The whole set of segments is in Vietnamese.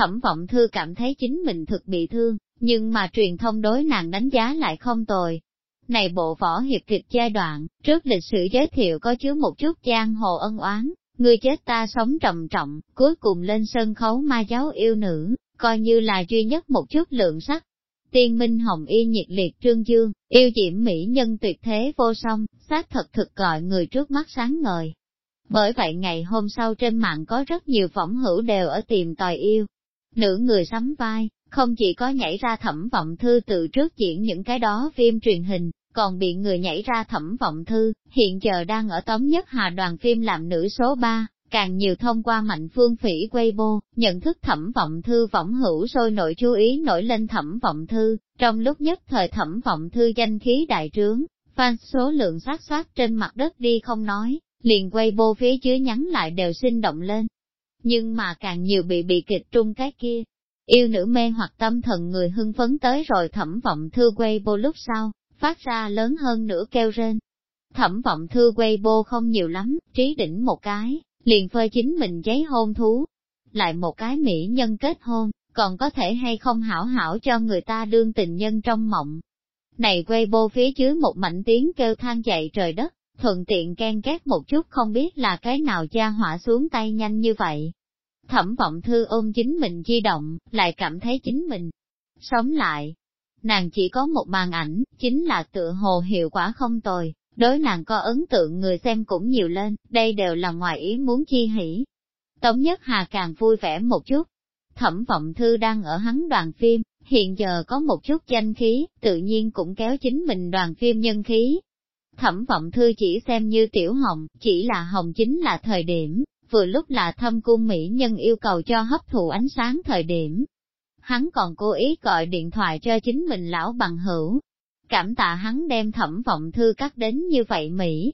Thẩm vọng thư cảm thấy chính mình thực bị thương, nhưng mà truyền thông đối nàng đánh giá lại không tồi. Này bộ võ hiệp kịch giai đoạn, trước lịch sử giới thiệu có chứa một chút giang hồ ân oán, người chết ta sống trầm trọng, cuối cùng lên sân khấu ma giáo yêu nữ, coi như là duy nhất một chút lượng sắc. Tiên Minh Hồng Y nhiệt liệt trương dương, yêu diễm mỹ nhân tuyệt thế vô song, xác thật thực gọi người trước mắt sáng ngời. Bởi vậy ngày hôm sau trên mạng có rất nhiều phỏng hữu đều ở tìm tòi yêu. Nữ người sắm vai, không chỉ có nhảy ra thẩm vọng thư từ trước diễn những cái đó phim truyền hình, còn bị người nhảy ra thẩm vọng thư, hiện giờ đang ở tóm nhất hà đoàn phim làm nữ số 3, càng nhiều thông qua mạnh phương phỉ Weibo, nhận thức thẩm vọng thư võng hữu sôi nổi chú ý nổi lên thẩm vọng thư, trong lúc nhất thời thẩm vọng thư danh khí đại trướng, fan số lượng sát sát trên mặt đất đi không nói, liền Weibo phía dưới nhắn lại đều sinh động lên. Nhưng mà càng nhiều bị bị kịch trung cái kia, yêu nữ mê hoặc tâm thần người hưng phấn tới rồi thẩm vọng thư quay Weibo lúc sau, phát ra lớn hơn nữa kêu rên. Thẩm vọng thư quay Weibo không nhiều lắm, trí đỉnh một cái, liền phơi chính mình giấy hôn thú. Lại một cái mỹ nhân kết hôn, còn có thể hay không hảo hảo cho người ta đương tình nhân trong mộng. Này quay Weibo phía dưới một mảnh tiếng kêu than dậy trời đất, thuận tiện ken két một chút không biết là cái nào cha hỏa xuống tay nhanh như vậy. Thẩm vọng thư ôm chính mình di động, lại cảm thấy chính mình sống lại. Nàng chỉ có một màn ảnh, chính là tựa hồ hiệu quả không tồi, đối nàng có ấn tượng người xem cũng nhiều lên, đây đều là ngoài ý muốn chi hỉ. Tống Nhất Hà càng vui vẻ một chút. Thẩm vọng thư đang ở hắn đoàn phim, hiện giờ có một chút danh khí, tự nhiên cũng kéo chính mình đoàn phim nhân khí. Thẩm vọng thư chỉ xem như tiểu hồng, chỉ là hồng chính là thời điểm, vừa lúc là thâm cung mỹ nhân yêu cầu cho hấp thụ ánh sáng thời điểm. Hắn còn cố ý gọi điện thoại cho chính mình lão bằng hữu, cảm tạ hắn đem thẩm vọng thư cắt đến như vậy Mỹ.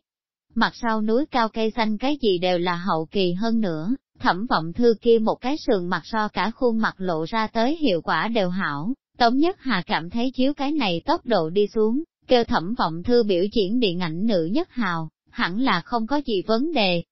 Mặt sau núi cao cây xanh cái gì đều là hậu kỳ hơn nữa, thẩm vọng thư kia một cái sườn mặt so cả khuôn mặt lộ ra tới hiệu quả đều hảo, Tống Nhất Hà cảm thấy chiếu cái này tốc độ đi xuống, kêu thẩm vọng thư biểu diễn điện ảnh nữ nhất hào, hẳn là không có gì vấn đề.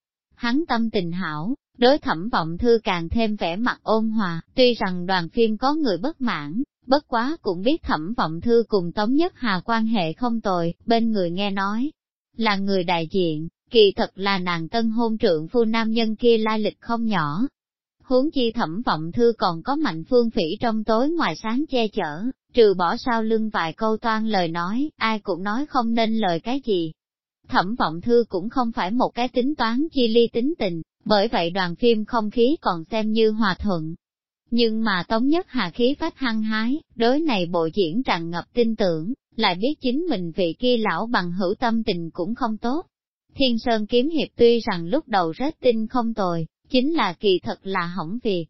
Hắn tâm tình hảo, đối thẩm vọng thư càng thêm vẻ mặt ôn hòa, tuy rằng đoàn phim có người bất mãn, Bất quá cũng biết thẩm vọng thư cùng Tống Nhất Hà quan hệ không tồi, bên người nghe nói, là người đại diện, kỳ thật là nàng tân hôn trượng phu nam nhân kia lai lịch không nhỏ. Huống chi thẩm vọng thư còn có mạnh phương phỉ trong tối ngoài sáng che chở, trừ bỏ sau lưng vài câu toan lời nói, ai cũng nói không nên lời cái gì. Thẩm vọng thư cũng không phải một cái tính toán chi ly tính tình, bởi vậy đoàn phim không khí còn xem như hòa thuận, nhưng mà Tống Nhất Hà khí phát hăng hái, đối này bộ diễn tràn ngập tin tưởng, lại biết chính mình vị kia lão bằng hữu tâm tình cũng không tốt. Thiên Sơn kiếm hiệp tuy rằng lúc đầu rất tin không tồi, chính là kỳ thật là hỏng việc.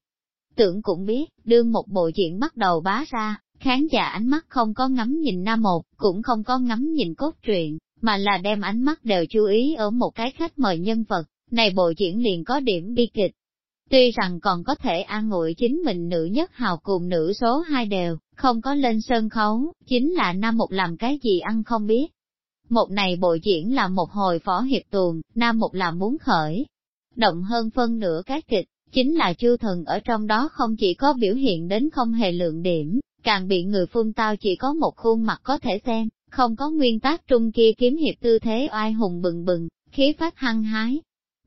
Tưởng cũng biết, đương một bộ diễn bắt đầu bá ra, khán giả ánh mắt không có ngắm nhìn nam một, cũng không có ngắm nhìn cốt truyện, mà là đem ánh mắt đều chú ý ở một cái khách mời nhân vật, này bộ diễn liền có điểm bi kịch, Tuy rằng còn có thể an ủi chính mình nữ nhất hào cùng nữ số hai đều, không có lên sân khấu, chính là Nam Một làm cái gì ăn không biết. Một này bộ diễn là một hồi phó hiệp tuồng, Nam Một là muốn khởi. Động hơn phân nửa cái kịch, chính là chư thần ở trong đó không chỉ có biểu hiện đến không hề lượng điểm, càng bị người phun tao chỉ có một khuôn mặt có thể xem, không có nguyên tác trung kia kiếm hiệp tư thế oai hùng bừng bừng, khí phát hăng hái,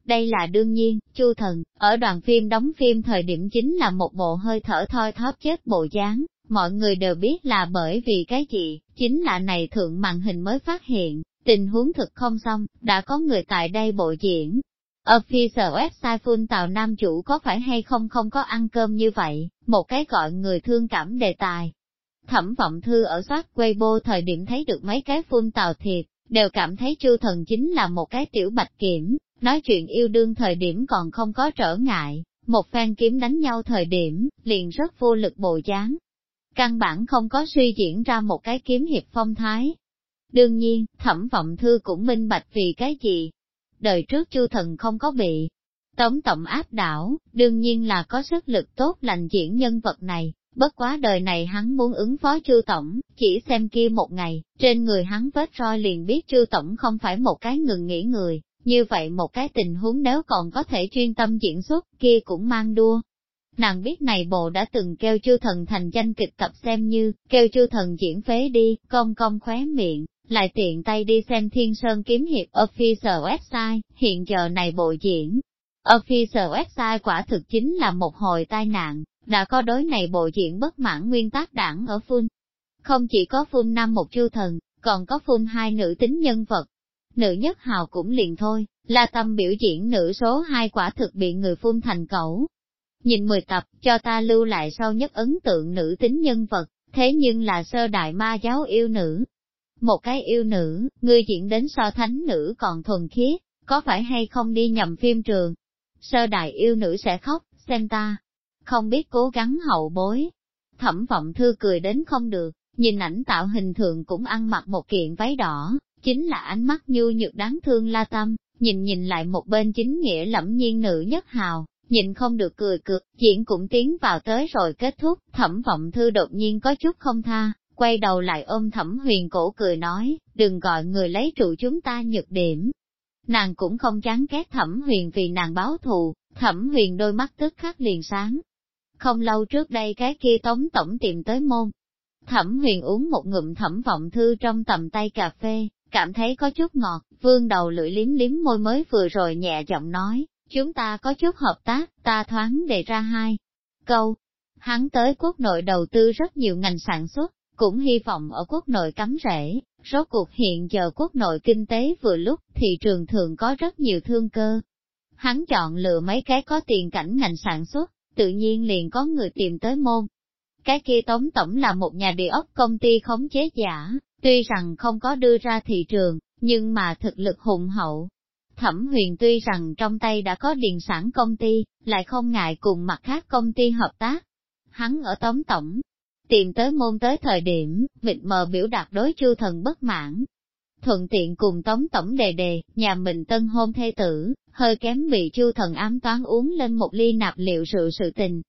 đây là đương nhiên, Chu Thần, ở đoàn phim đóng phim thời điểm chính là một bộ hơi thở thoi thóp chết bộ dáng, mọi người đều biết là bởi vì cái gì, chính là này thượng màn hình mới phát hiện, tình huống thực không xong, đã có người tại đây bộ diễn. Official website full tàu nam chủ có phải hay không không có ăn cơm như vậy, một cái gọi người thương cảm đề tài. Thẩm vọng thư ở soát Weibo thời điểm thấy được mấy cái phun tàu thiệt, đều cảm thấy chu thần chính là một cái tiểu bạch kiểm, Nói chuyện yêu đương thời điểm còn không có trở ngại, một phen kiếm đánh nhau thời điểm, liền rất vô lực bộ dáng. Căn bản không có suy diễn ra một cái kiếm hiệp phong thái. Đương nhiên, thẩm vọng thư cũng minh bạch vì cái gì. Đời trước chu thần không có bị tống tổng áp đảo, đương nhiên là có sức lực tốt lành diễn nhân vật này, bất quá đời này hắn muốn ứng phó chư tổng, chỉ xem kia một ngày, trên người hắn vết roi liền biết chư tổng không phải một cái ngừng nghỉ người, như vậy một cái tình huống nếu còn có thể chuyên tâm diễn xuất kia cũng mang đua. Nàng biết này bộ đã từng kêu chư thần thành danh kịch tập xem như, kêu chư thần diễn phế đi, cong cong khóe miệng, lại tiện tay đi xem Thiên Sơn Kiếm Hiệp Official website, hiện giờ này bộ diễn. Official website quả thực chính là một hồi tai nạn, đã có đối này bộ diễn bất mãn nguyên tác đảng ở phun. Không chỉ có phun nam một chư thần, còn có phun hai nữ tính nhân vật. Nữ nhất hào cũng liền thôi, là tâm biểu diễn nữ số hai quả thực bị người phun thành cẩu. Nhìn mười tập, cho ta lưu lại sau nhất ấn tượng nữ tính nhân vật, thế nhưng là sơ đại ma giáo yêu nữ. Một cái yêu nữ, người diễn đến so thánh nữ còn thuần khiết, có phải hay không đi nhầm phim trường? Sơ đại yêu nữ sẽ khóc, xem ta, không biết cố gắng hậu bối. Thẩm vọng thư cười đến không được, nhìn ảnh tạo hình thường cũng ăn mặc một kiện váy đỏ, chính là ánh mắt nhu nhược đáng thương la tâm, nhìn nhìn lại một bên chính nghĩa lẫm nhiên nữ nhất hào, nhìn không được cười cực, diễn cũng tiến vào tới rồi kết thúc, thẩm vọng thư đột nhiên có chút không tha, quay đầu lại ôm thẩm huyền cổ cười nói, đừng gọi người lấy trụ chúng ta nhược điểm. Nàng cũng không chán ghét thẩm huyền vì nàng báo thù, thẩm huyền đôi mắt tức khắc liền sáng. Không lâu trước đây cái kia tống tổng tìm tới môn. Thẩm huyền uống một ngụm thẩm vọng thư trong tầm tay cà phê, cảm thấy có chút ngọt, vương đầu lưỡi liếm liếm môi mới vừa rồi nhẹ giọng nói, chúng ta có chút hợp tác, ta thoáng đề ra hai câu. Hắn tới quốc nội đầu tư rất nhiều ngành sản xuất, cũng hy vọng ở quốc nội cắm rễ, rốt cuộc hiện giờ quốc nội kinh tế vừa lúc, thị trường thường có rất nhiều thương cơ. Hắn chọn lựa mấy cái có tiền cảnh ngành sản xuất, tự nhiên liền có người tìm tới môn. Cái kia tống tổng là một nhà địa ốc công ty khống chế giả, tuy rằng không có đưa ra thị trường, nhưng mà thực lực hùng hậu. Thẩm huyền tuy rằng trong tay đã có điền sản công ty, lại không ngại cùng mặt khác công ty hợp tác. Hắn ở tống tổng, tìm tới môn tới thời điểm, mịt mờ biểu đạt đối chư thần bất mãn. Thuận tiện cùng tống tổng đề đề, nhà mình tân hôn thê tử, hơi kém bị chu thần ám toán uống lên một ly nạp liệu sự sự tình.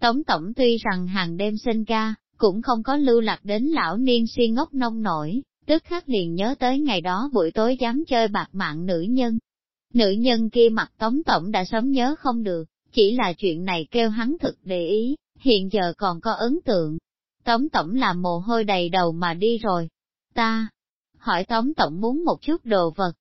Tống tổng tuy rằng hàng đêm sinh ca, cũng không có lưu lạc đến lão niên si ngốc nông nổi, tức khắc liền nhớ tới ngày đó buổi tối dám chơi bạc mạng nữ nhân. Nữ nhân kia mặt tống tổng đã sớm nhớ không được, chỉ là chuyện này kêu hắn thực để ý, hiện giờ còn có ấn tượng. Tống tổng làm mồ hôi đầy đầu mà đi rồi. Ta, hỏi tống tổng muốn một chút đồ vật.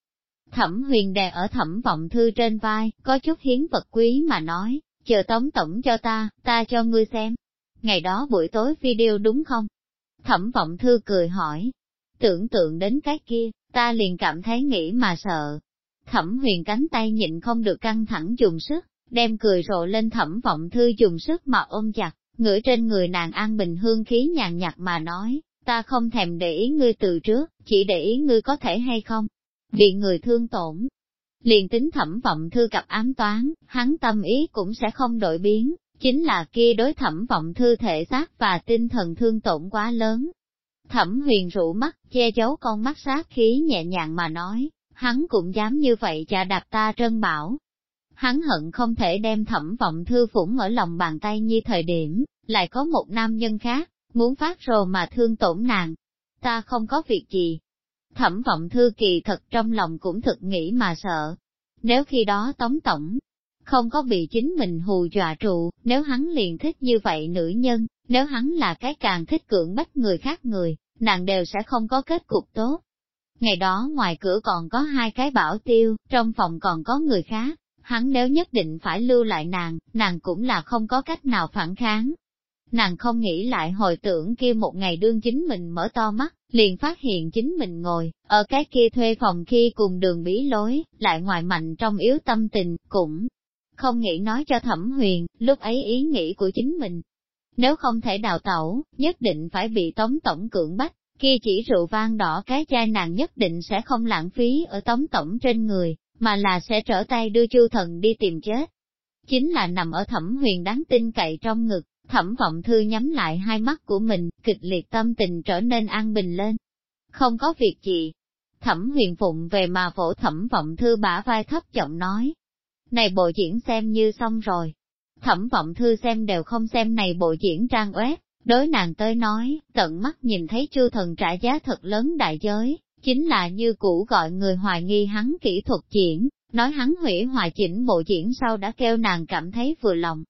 Thẩm huyền đè ở thẩm vọng thư trên vai, có chút hiến vật quý mà nói, chờ tống tổng cho ta, ta cho ngươi xem. Ngày đó buổi tối video đúng không? Thẩm vọng thư cười hỏi. Tưởng tượng đến cái kia, ta liền cảm thấy nghĩ mà sợ. Thẩm huyền cánh tay nhịn không được căng thẳng dùng sức, đem cười rộ lên thẩm vọng thư dùng sức mà ôm chặt, ngửi trên người nàng an bình hương khí nhàn nhạt mà nói, ta không thèm để ý ngươi từ trước, chỉ để ý ngươi có thể hay không vì người thương tổn, liền tính thẩm vọng thư cặp ám toán, hắn tâm ý cũng sẽ không đổi biến, chính là kia đối thẩm vọng thư thể xác và tinh thần thương tổn quá lớn. Thẩm huyền rũ mắt, che giấu con mắt sát khí nhẹ nhàng mà nói, hắn cũng dám như vậy chà đạp ta trân bảo. Hắn hận không thể đem thẩm vọng thư phủng ở lòng bàn tay như thời điểm, lại có một nam nhân khác, muốn phát rồ mà thương tổn nàng. Ta không có việc gì. Thẩm vọng thư kỳ thật trong lòng cũng thực nghĩ mà sợ. Nếu khi đó tống tổng, không có bị chính mình hù dọa trụ, nếu hắn liền thích như vậy nữ nhân, nếu hắn là cái càng thích cưỡng bách người khác người, nàng đều sẽ không có kết cục tốt. Ngày đó ngoài cửa còn có hai cái bảo tiêu, trong phòng còn có người khác, hắn nếu nhất định phải lưu lại nàng, nàng cũng là không có cách nào phản kháng. Nàng không nghĩ lại hồi tưởng kia một ngày đương chính mình mở to mắt, liền phát hiện chính mình ngồi, ở cái kia thuê phòng khi cùng đường bí lối, lại ngoài mạnh trong yếu tâm tình, cũng không nghĩ nói cho thẩm huyền, lúc ấy ý nghĩ của chính mình. Nếu không thể đào tẩu, nhất định phải bị tống tổng cưỡng bách, kia chỉ rượu vang đỏ cái chai nàng nhất định sẽ không lãng phí ở tống tổng trên người, mà là sẽ trở tay đưa chu thần đi tìm chết. Chính là nằm ở thẩm huyền đáng tin cậy trong ngực, thẩm vọng thư nhắm lại hai mắt của mình, kịch liệt tâm tình trở nên an bình lên. Không có việc gì. Thẩm huyền phụng về mà vỗ thẩm vọng thư bả vai thấp giọng nói, này bộ diễn xem như xong rồi. Thẩm vọng thư xem đều không xem này bộ diễn trang uét, đối nàng tới nói, tận mắt nhìn thấy chư thần trả giá thật lớn đại giới, chính là như cũ gọi người hoài nghi hắn kỹ thuật diễn, nói hắn hủy hoại chỉnh bộ diễn sau đã kêu nàng cảm thấy vừa lòng.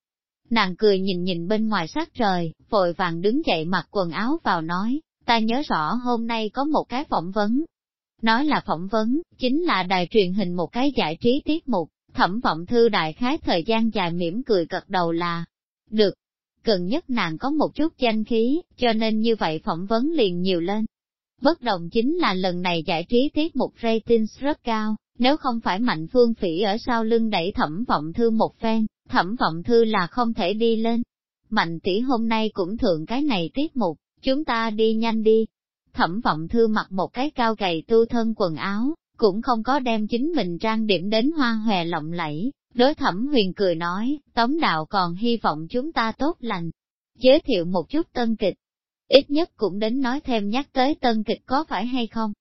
Nàng cười nhìn nhìn bên ngoài sát trời, vội vàng đứng dậy mặc quần áo vào nói, ta nhớ rõ hôm nay có một cái phỏng vấn. Nói là phỏng vấn, chính là đài truyền hình một cái giải trí tiết mục, thẩm vọng thư đại khái thời gian dài mỉm cười cật đầu là, được, gần nhất nàng có một chút danh khí, cho nên như vậy phỏng vấn liền nhiều lên. Bất đồng chính là lần này giải trí tiết mục ratings rất cao, nếu không phải mạnh phương phỉ ở sau lưng đẩy thẩm vọng thư một phen, thẩm vọng thư là không thể đi lên. Mạnh tỷ hôm nay cũng thượng cái này tiết mục, chúng ta đi nhanh đi. Thẩm vọng thư mặc một cái cao gầy tu thân quần áo, cũng không có đem chính mình trang điểm đến hoa hòe lộng lẫy. Đối thẩm huyền cười nói, tống đạo còn hy vọng chúng ta tốt lành. Giới thiệu một chút tân kịch. Ít nhất cũng đến nói thêm nhắc tới tân kịch có phải hay không.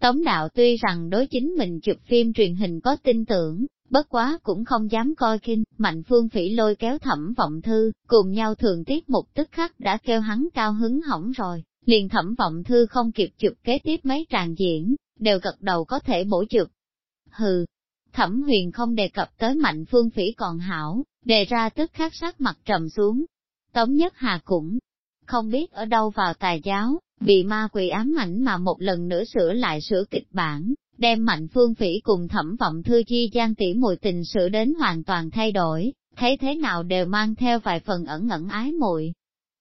Tống đạo tuy rằng đối chính mình chụp phim truyền hình có tin tưởng, bất quá cũng không dám coi kinh, mạnh phương phỉ lôi kéo thẩm vọng thư, cùng nhau thường tiết một tức khắc đã kêu hắn cao hứng hỏng rồi, liền thẩm vọng thư không kịp chụp kế tiếp mấy tràng diễn, đều gật đầu có thể bổ chụp. Hừ, thẩm huyền không đề cập tới mạnh phương phỉ còn hảo, đề ra tức khắc sắc mặt trầm xuống. Tống nhất hà cũng không biết ở đâu vào tài giáo, bị ma quỷ ám ảnh mà một lần nữa sửa lại sửa kịch bản, đem mạnh phương phỉ cùng thẩm vọng thư chi gian tỉ mùi tình sự đến hoàn toàn thay đổi, thấy thế nào đều mang theo vài phần ẩn ẩn ái muội.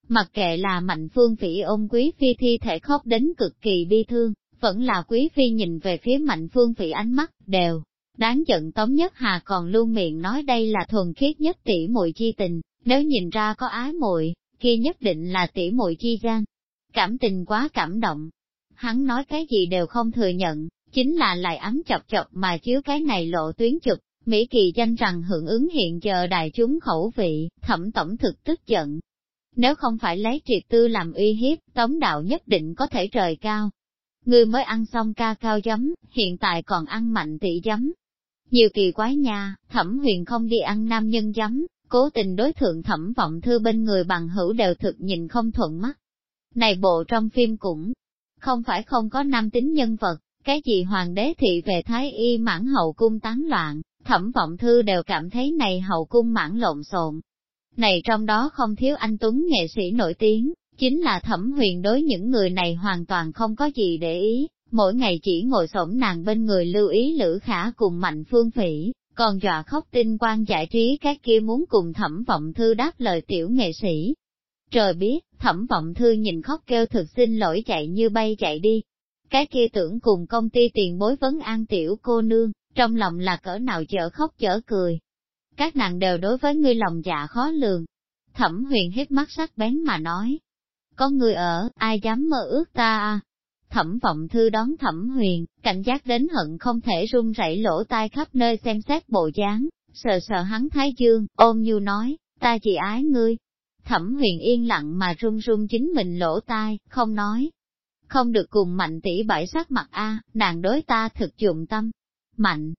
Mặc kệ là mạnh phương phỉ ôm quý phi thi thể khóc đến cực kỳ bi thương, vẫn là quý phi nhìn về phía mạnh phương phỉ ánh mắt, đều. Đáng giận Tống Nhất Hà còn luôn miệng nói đây là thuần khiết nhất tỷ muội chi tình, nếu nhìn ra có ái muội, kia nhất định là tỷ muội chi gian. Cảm tình quá cảm động. Hắn nói cái gì đều không thừa nhận, chính là lại ấm chọc chọc mà chiếu cái này lộ tuyến chụp, Mỹ Kỳ danh rằng hưởng ứng hiện giờ đại chúng khẩu vị, thẩm tổng thực tức giận. Nếu không phải lấy triệt tư làm uy hiếp, tống đạo nhất định có thể trời cao. Người mới ăn xong ca cao giấm, hiện tại còn ăn mạnh tỷ giấm. Nhiều kỳ quái nha, thẩm huyền không đi ăn nam nhân giấm, cố tình đối thượng thẩm vọng thư bên người bằng hữu đều thực nhìn không thuận mắt. Này bộ trong phim cũng không phải không có nam tính nhân vật, cái gì hoàng đế thị về thái y mãn hậu cung tán loạn, thẩm vọng thư đều cảm thấy này hậu cung mãn lộn xộn. Này trong đó không thiếu anh Tuấn nghệ sĩ nổi tiếng, chính là thẩm huyền đối những người này hoàn toàn không có gì để ý, mỗi ngày chỉ ngồi xổm nàng bên người lưu ý Lữ Khả cùng Mạnh Phương Phỉ, còn dọa khóc tinh quan giải trí các kia muốn cùng thẩm vọng thư đáp lời tiểu nghệ sĩ. Trời biết, thẩm vọng thư nhìn khóc kêu thực xin lỗi chạy như bay chạy đi, cái kia tưởng cùng công ty tiền bối vấn an tiểu cô nương, trong lòng là cỡ nào chở khóc chở cười. Các nàng đều đối với ngươi lòng dạ khó lường. Thẩm huyền hít mắt sắc bén mà nói. Có người ở, ai dám mơ ước ta à? Thẩm vọng thư đón thẩm huyền, cảnh giác đến hận không thể run rẩy lỗ tai khắp nơi xem xét bộ dáng, sờ sờ hắn thái dương, ôm như nói, ta chỉ ái ngươi. Thẩm huyền yên lặng mà run run chính mình lỗ tai, không nói, không được cùng mạnh tỷ bãi sắc mặt a, nàng đối ta thực dụng tâm. Mạnh,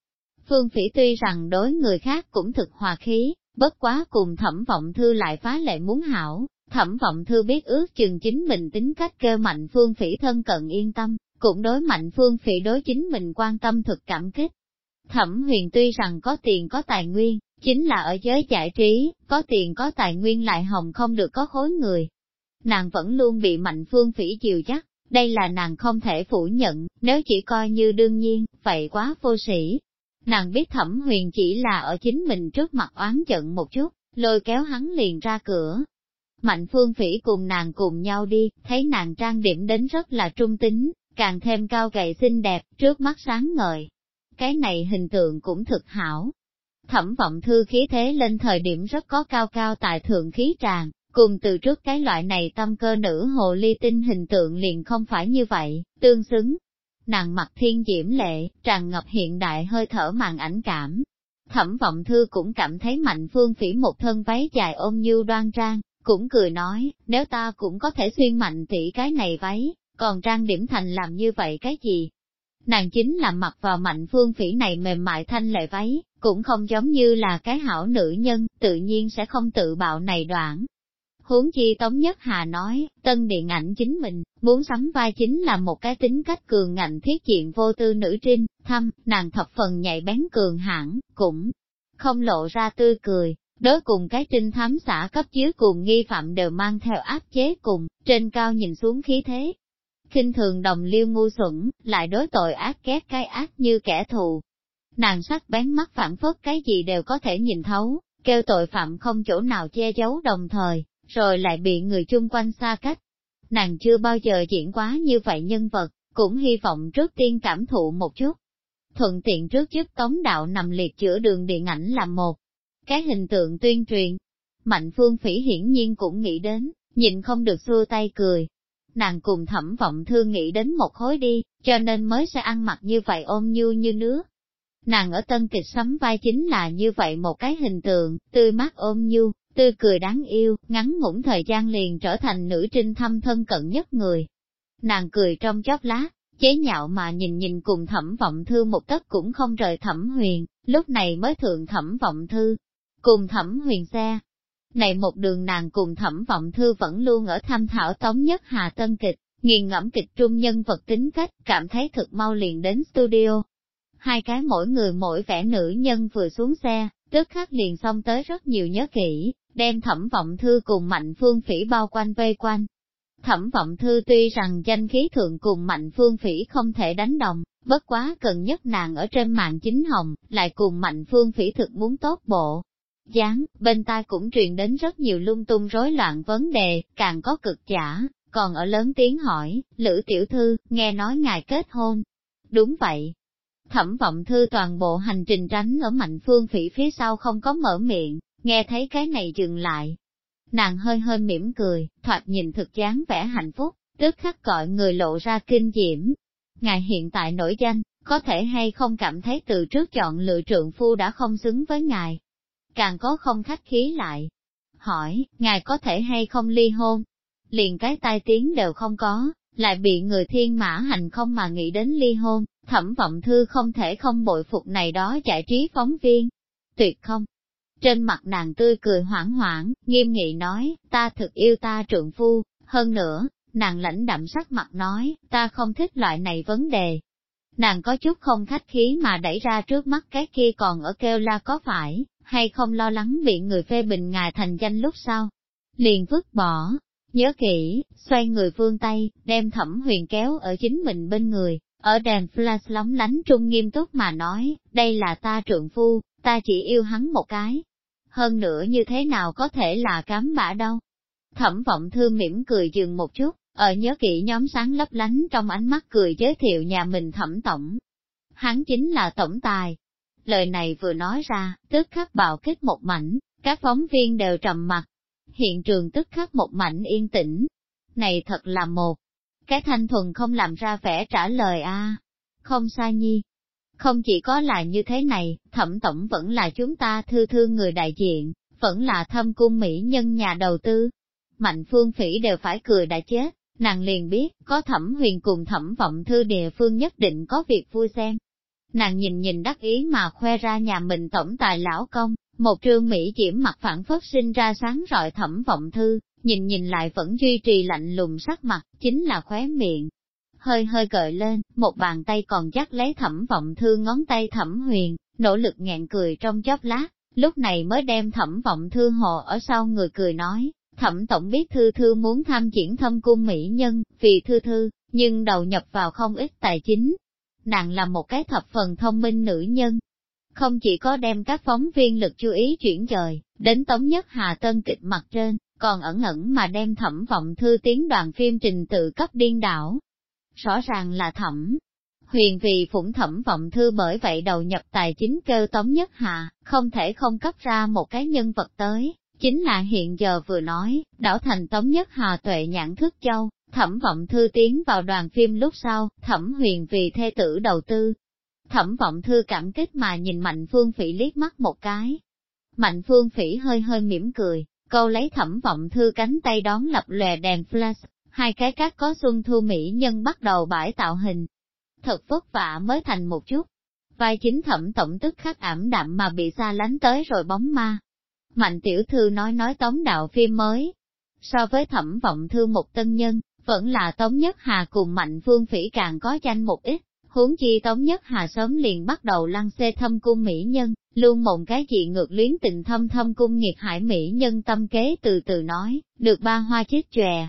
phương phỉ tuy rằng đối người khác cũng thực hòa khí, bất quá cùng thẩm vọng thư lại phá lệ muốn hảo, thẩm vọng thư biết ước chừng chính mình tính cách kêu mạnh phương phỉ thân cận yên tâm, cũng đối mạnh phương phỉ đối chính mình quan tâm thực cảm kích. Thẩm huyền tuy rằng có tiền có tài nguyên, chính là ở giới giải trí, có tiền có tài nguyên lại hồng không được có khối người. Nàng vẫn luôn bị mạnh phương phỉ chiều chắc, đây là nàng không thể phủ nhận, nếu chỉ coi như đương nhiên, vậy quá vô sĩ. Nàng biết thẩm huyền chỉ là ở chính mình trước mặt oán giận một chút, lôi kéo hắn liền ra cửa. Mạnh phương phỉ cùng nàng cùng nhau đi, thấy nàng trang điểm đến rất là trung tính, càng thêm cao gầy xinh đẹp, trước mắt sáng ngời. Cái này hình tượng cũng thực hảo. Thẩm vọng thư khí thế lên thời điểm rất có cao cao tại thượng khí tràng, Cùng từ trước cái loại này tâm cơ nữ hồ ly tinh hình tượng liền không phải như vậy, tương xứng. Nàng mặt thiên diễm lệ, tràn ngập hiện đại hơi thở màn ảnh cảm. Thẩm vọng thư cũng cảm thấy mạnh phương phỉ một thân váy dài ôm như đoan trang, cũng cười nói, nếu ta cũng có thể xuyên mạnh tỷ cái này váy, còn trang điểm thành làm như vậy cái gì? Nàng chính là mặc vào mạnh phương phỉ này mềm mại thanh lệ váy, cũng không giống như là cái hảo nữ nhân, tự nhiên sẽ không tự bạo này đoạn, Huống chi Tống Nhất Hà nói, tân điện ảnh chính mình, muốn sắm vai chính là một cái tính cách cường ngạnh thiết diện vô tư nữ trinh, thăm, nàng thập phần nhạy bén cường hãn cũng không lộ ra tươi cười, Đối cùng cái trinh thám xã cấp dưới cùng nghi phạm đều mang theo áp chế cùng, trên cao nhìn xuống khí thế. kinh thường đồng liêu ngu xuẩn, lại đối tội ác ghét cái ác như kẻ thù. Nàng sắc bén mắt phản phất cái gì đều có thể nhìn thấu, kêu tội phạm không chỗ nào che giấu đồng thời, rồi lại bị người chung quanh xa cách. Nàng chưa bao giờ diễn quá như vậy nhân vật, cũng hy vọng trước tiên cảm thụ một chút. Thuận tiện trước chức tống đạo nằm liệt chữa đường điện ảnh làm một. Cái hình tượng tuyên truyền. Mạnh phương phỉ hiển nhiên cũng nghĩ đến, nhìn không được xua tay cười. Nàng cùng thẩm vọng thương nghĩ đến một khối đi, cho nên mới sẽ ăn mặc như vậy ôm nhu như nước. Nàng ở tân kịch sắm vai chính là như vậy một cái hình tượng, tươi mát ôm nhu, tươi cười đáng yêu, ngắn ngủn thời gian liền trở thành nữ trinh thâm thân cận nhất người. Nàng cười trong chóp lá, chế nhạo mà nhìn nhìn cùng thẩm vọng thư một tấc cũng không rời thẩm huyền, lúc này mới thượng thẩm vọng thư, cùng thẩm huyền xe. Này một đường nàng cùng thẩm vọng thư vẫn luôn ở tham thảo tống nhất hà tân kịch, nghiền ngẫm kịch trung nhân vật tính cách, cảm thấy thực mau liền đến studio. Hai cái mỗi người mỗi vẻ nữ nhân vừa xuống xe, tức khắc liền xong tới rất nhiều nhớ kỹ, đem thẩm vọng thư cùng mạnh phương phỉ bao quanh vây quanh. Thẩm vọng thư tuy rằng danh khí thượng cùng mạnh phương phỉ không thể đánh đồng, bất quá cần nhất nàng ở trên mạng chính hồng, lại cùng mạnh phương phỉ thực muốn tốt bộ. Gián, bên tai cũng truyền đến rất nhiều lung tung rối loạn vấn đề, càng có cực giả, còn ở lớn tiếng hỏi, Lữ Tiểu Thư, nghe nói ngài kết hôn. Đúng vậy. Thẩm vọng thư toàn bộ hành trình tránh ở mạnh phương phỉ phía sau không có mở miệng, nghe thấy cái này dừng lại. Nàng hơi hơi mỉm cười, thoạt nhìn thực dáng vẻ hạnh phúc, tức khắc gọi người lộ ra kinh diễm. Ngài hiện tại nổi danh, có thể hay không cảm thấy từ trước chọn lựa trượng phu đã không xứng với ngài. Càng có không khách khí lại. Hỏi, ngài có thể hay không ly hôn? Liền cái tai tiếng đều không có, lại bị người thiên mã hành không mà nghĩ đến ly hôn, thẩm vọng thư không thể không bội phục này đó giải trí phóng viên. Tuyệt không, trên mặt nàng tươi cười hoảng hoảng, nghiêm nghị nói, ta thực yêu ta trượng phu, hơn nữa, nàng lãnh đậm sắc mặt nói, ta không thích loại này vấn đề. Nàng có chút không khách khí mà đẩy ra trước mắt cái kia còn ở kêu la có phải, hay không lo lắng bị người phê bình ngài thành danh lúc sau. Liền vứt bỏ, nhớ kỹ, xoay người phương tay, đem thẩm huyền kéo ở chính mình bên người, ở đèn flash lóng lánh trung nghiêm túc mà nói, đây là ta trượng phu, ta chỉ yêu hắn một cái, hơn nữa như thế nào có thể là cám bã đâu. Thẩm vọng thư mỉm cười dừng một chút, ở nhớ kỹ nhóm sáng lấp lánh trong ánh mắt cười giới thiệu nhà mình thẩm tổng. Hắn chính là tổng tài. Lời này vừa nói ra, tức khắc bạo kích một mảnh, các phóng viên đều trầm mặt. Hiện trường tức khắc một mảnh yên tĩnh. Này thật là một. Cái thanh thuần không làm ra vẻ trả lời a Không sai nhi, không chỉ có là như thế này, thẩm tổng vẫn là chúng ta thư thương người đại diện, vẫn là thâm cung mỹ nhân nhà đầu tư. Mạnh phương phỉ đều phải cười đã chết, nàng liền biết, có thẩm huyền cùng thẩm vọng thư địa phương nhất định có việc vui xem. Nàng nhìn nhìn đắc ý mà khoe ra nhà mình tổng tài lão công, một trương Mỹ diễm mặt phản phất sinh ra sáng rọi thẩm vọng thư, nhìn nhìn lại vẫn duy trì lạnh lùng sắc mặt, chính là khóe miệng, hơi hơi gợi lên, một bàn tay còn dắt lấy thẩm vọng thư ngón tay thẩm huyền, nỗ lực nghẹn cười trong chóp lát, lúc này mới đem thẩm vọng thư hồ ở sau người cười nói, thẩm tổng biết thư thư muốn tham triển thâm cung mỹ nhân, vì thư thư, nhưng đầu nhập vào không ít tài chính. Nàng là một cái thập phần thông minh nữ nhân. Không chỉ có đem các phóng viên lực chú ý chuyển dời, đến tống nhất Hà Tân kịch mặt trên, còn ẩn ẩn mà đem thẩm vọng thư tiến đoàn phim trình tự cấp điên đảo, rõ ràng là thẩm. Huyền vì phủng thẩm vọng thư bởi vậy đầu nhập tài chính kêu tống nhất hạ, không thể không cấp ra một cái nhân vật tới, chính là hiện giờ vừa nói, đảo thành tống nhất hà tuệ nhãn thức châu, thẩm vọng thư tiến vào đoàn phim lúc sau, thẩm huyền vì thê tử đầu tư. Thẩm vọng thư cảm kích mà nhìn Mạnh Phương Phỉ liếc mắt một cái. Mạnh Phương Phỉ hơi hơi mỉm cười, câu lấy thẩm vọng thư cánh tay đón lập lòe đèn flash, hai cái cát có xuân thu mỹ nhân bắt đầu bãi tạo hình. Thật vất vả mới thành một chút. Vai chính thẩm tổng tức khắc ảm đạm mà bị xa lánh tới rồi bóng ma. Mạnh tiểu thư nói nói tống đạo phim mới. So với thẩm vọng thư một tân nhân, vẫn là tống nhất hà cùng mạnh phương phỉ càng có danh một ít, Huống chi Tống Nhất Hà sớm liền bắt đầu lăng xê thâm cung mỹ nhân, luôn mộng cái gì ngược luyến tình thâm thâm cung nghiệt hải mỹ nhân tâm kế từ từ nói, được ba hoa chết chòe.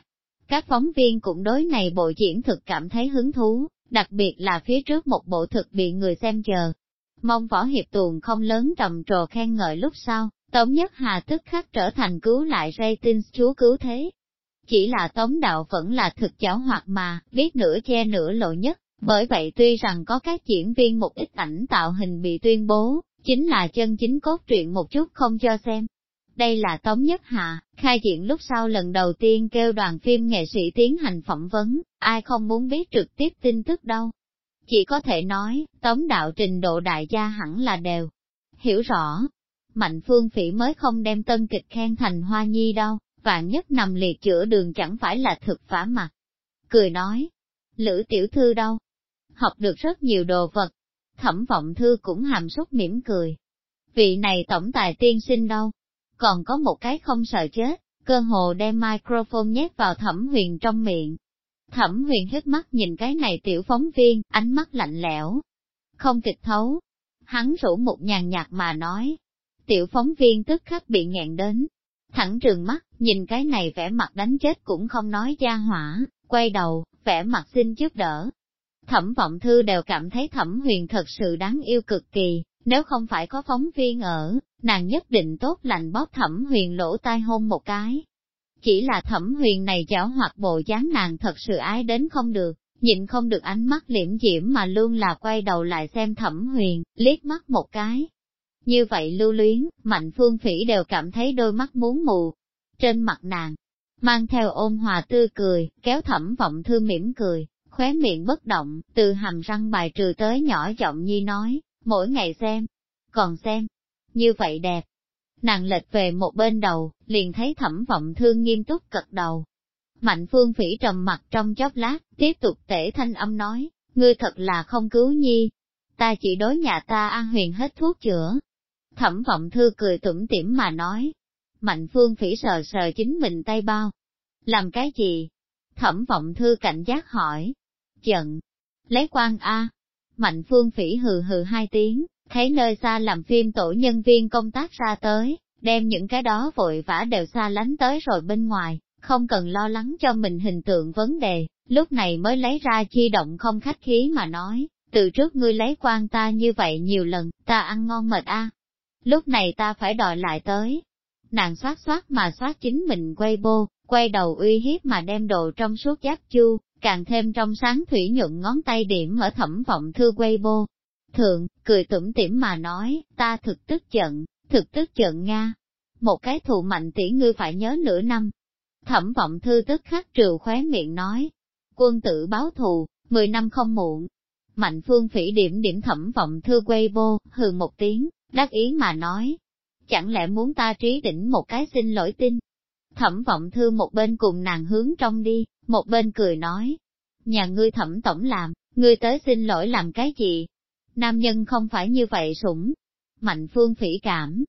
Các phóng viên cũng đối này bộ diễn thực cảm thấy hứng thú, đặc biệt là phía trước một bộ thực bị người xem chờ. Mong võ hiệp tuồng không lớn trầm trồ khen ngợi lúc sau, Tống Nhất Hà tức khắc trở thành cứu lại ratings chúa cứu thế. Chỉ là Tống Đạo vẫn là thực chảo hoạt mà, biết nửa che nửa lộ nhất, bởi vậy tuy rằng có các diễn viên một ít ảnh tạo hình bị tuyên bố, chính là chân chính cốt truyện một chút không cho xem. Đây là Tống Nhất Hạ, khai diện lúc sau lần đầu tiên kêu đoàn phim nghệ sĩ tiến hành phỏng vấn, ai không muốn biết trực tiếp tin tức đâu. Chỉ có thể nói, Tống đạo trình độ đại gia hẳn là đều. Hiểu rõ, Mạnh Phương Phỉ mới không đem tân kịch khen thành hoa nhi đâu, vạn nhất nằm liệt chữa đường chẳng phải là thực phá mặt. Cười nói, Lữ tiểu thư đâu? Học được rất nhiều đồ vật. Thẩm vọng thư cũng hàm xúc mỉm cười. Vị này tổng tài tiên sinh đâu? Còn có một cái không sợ chết, cơ hồ đem microphone nhét vào thẩm huyền trong miệng. Thẩm huyền hít mắt nhìn cái này tiểu phóng viên, ánh mắt lạnh lẽo. Không kịch thấu. Hắn rủ một nhàn nhạt mà nói, Tiểu phóng viên tức khắc bị nghẹn đến. Thẳng trường mắt, nhìn cái này vẻ mặt đánh chết cũng không nói ra hỏa, quay đầu, vẻ mặt xin giúp đỡ. Thẩm vọng thư đều cảm thấy thẩm huyền thật sự đáng yêu cực kỳ, nếu không phải có phóng viên ở, nàng nhất định tốt lành bóp thẩm huyền lỗ tai hôn một cái. Chỉ là thẩm huyền này chảo hoặc bộ dáng nàng thật sự ái đến không được, nhịn không được ánh mắt liễm diễm mà luôn là quay đầu lại xem thẩm huyền, liếc mắt một cái, như vậy lưu luyến, mạnh phương phỉ đều cảm thấy đôi mắt muốn mù. Trên mặt nàng, mang theo ôn hòa tươi cười, kéo thẩm vọng thư mỉm cười, khóe miệng bất động, từ hàm răng bài trừ tới nhỏ giọng nhi nói, mỗi ngày xem, còn xem, như vậy đẹp. Nàng lệch về một bên đầu, liền thấy thẩm vọng thương nghiêm túc cật đầu. Mạnh phương phỉ trầm mặt trong chốc lát, tiếp tục tể thanh âm nói, ngươi thật là không cứu nhi. Ta chỉ đối nhà ta an huyền hết thuốc chữa, Thẩm vọng thư cười tủm tỉm mà nói. Mạnh phương phỉ sờ sờ chính mình tay bao. Làm cái gì? Thẩm vọng thư cảnh giác hỏi. Giận. Lấy quan A. Mạnh phương phỉ hừ hừ hai tiếng, thấy nơi xa làm phim tổ nhân viên công tác ra tới, đem những cái đó vội vã đều xa lánh tới rồi bên ngoài, không cần lo lắng cho mình hình tượng vấn đề, lúc này mới lấy ra chi động không khách khí mà nói, từ trước ngươi lấy quan ta như vậy nhiều lần, ta ăn ngon mệt a lúc này ta phải đòi lại tới. Nàng xoát xoát mà xoát chính mình quay bô, quay đầu uy hiếp mà đem đồ trong suốt giáp chu, càng thêm trong sáng thủy nhuận ngón tay điểm ở thẩm vọng thư quay bô. Thượng, cười tủm tỉm mà nói, ta thực tức giận, thực tức giận Nga. Một cái thụ mạnh tỷ ngươi phải nhớ nửa năm. Thẩm vọng thư tức khắc trừ khóe miệng nói, quân tử báo thù, mười năm không muộn. Mạnh phương phỉ điểm điểm thẩm vọng thư quay vô hừ một tiếng, Đắc ý mà nói, chẳng lẽ muốn ta trí đỉnh một cái xin lỗi tin? Thẩm vọng thư một bên cùng nàng hướng trong đi, một bên cười nói, nhà ngươi thẩm tổng làm, ngươi tới xin lỗi làm cái gì? Nam nhân không phải như vậy sủng. Mạnh phương phỉ cảm,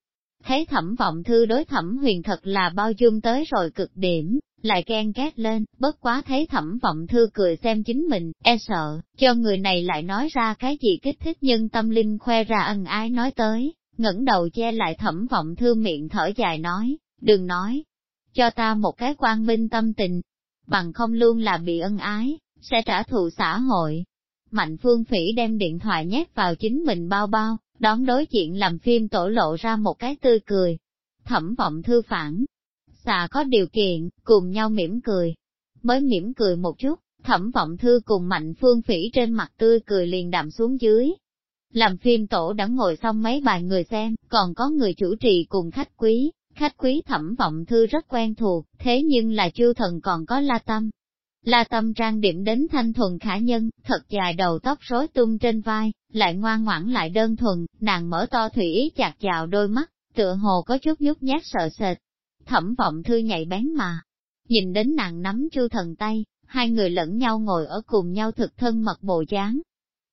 thấy thẩm vọng thư đối thẩm huyền thật là bao dung tới rồi cực điểm, lại ghen ghét lên, bất quá thấy thẩm vọng thư cười xem chính mình, e sợ, cho người này lại nói ra cái gì kích thích nhân tâm linh khoe ra ân ái nói tới, ngẩng đầu che lại thẩm vọng thư miệng thở dài nói, đừng nói, cho ta một cái quan minh tâm tình, bằng không luôn là bị ân ái, sẽ trả thù xã hội. Mạnh phương phỉ đem điện thoại nhét vào chính mình bao bao, đón đối diện làm phim tổ lộ ra một cái tươi cười. Thẩm vọng thư phản, xà có điều kiện, cùng nhau mỉm cười. Mới mỉm cười một chút, thẩm vọng thư cùng mạnh phương phỉ trên mặt tươi cười liền đạm xuống dưới. Làm phim tổ đã ngồi xong mấy bài người xem, còn có người chủ trì cùng khách quý, khách quý thẩm vọng thư rất quen thuộc, thế nhưng là chư thần còn có la tâm. La tâm trang điểm đến thanh thuần khả nhân, thật dài đầu tóc rối tung trên vai, lại ngoan ngoãn lại đơn thuần, nàng mở to thủy ý chặt chào đôi mắt, tựa hồ có chút nhút nhát sợ sệt, thẩm vọng thư nhạy bén mà. Nhìn đến nàng nắm chu thần tay, hai người lẫn nhau ngồi ở cùng nhau thực thân mật bộ dáng.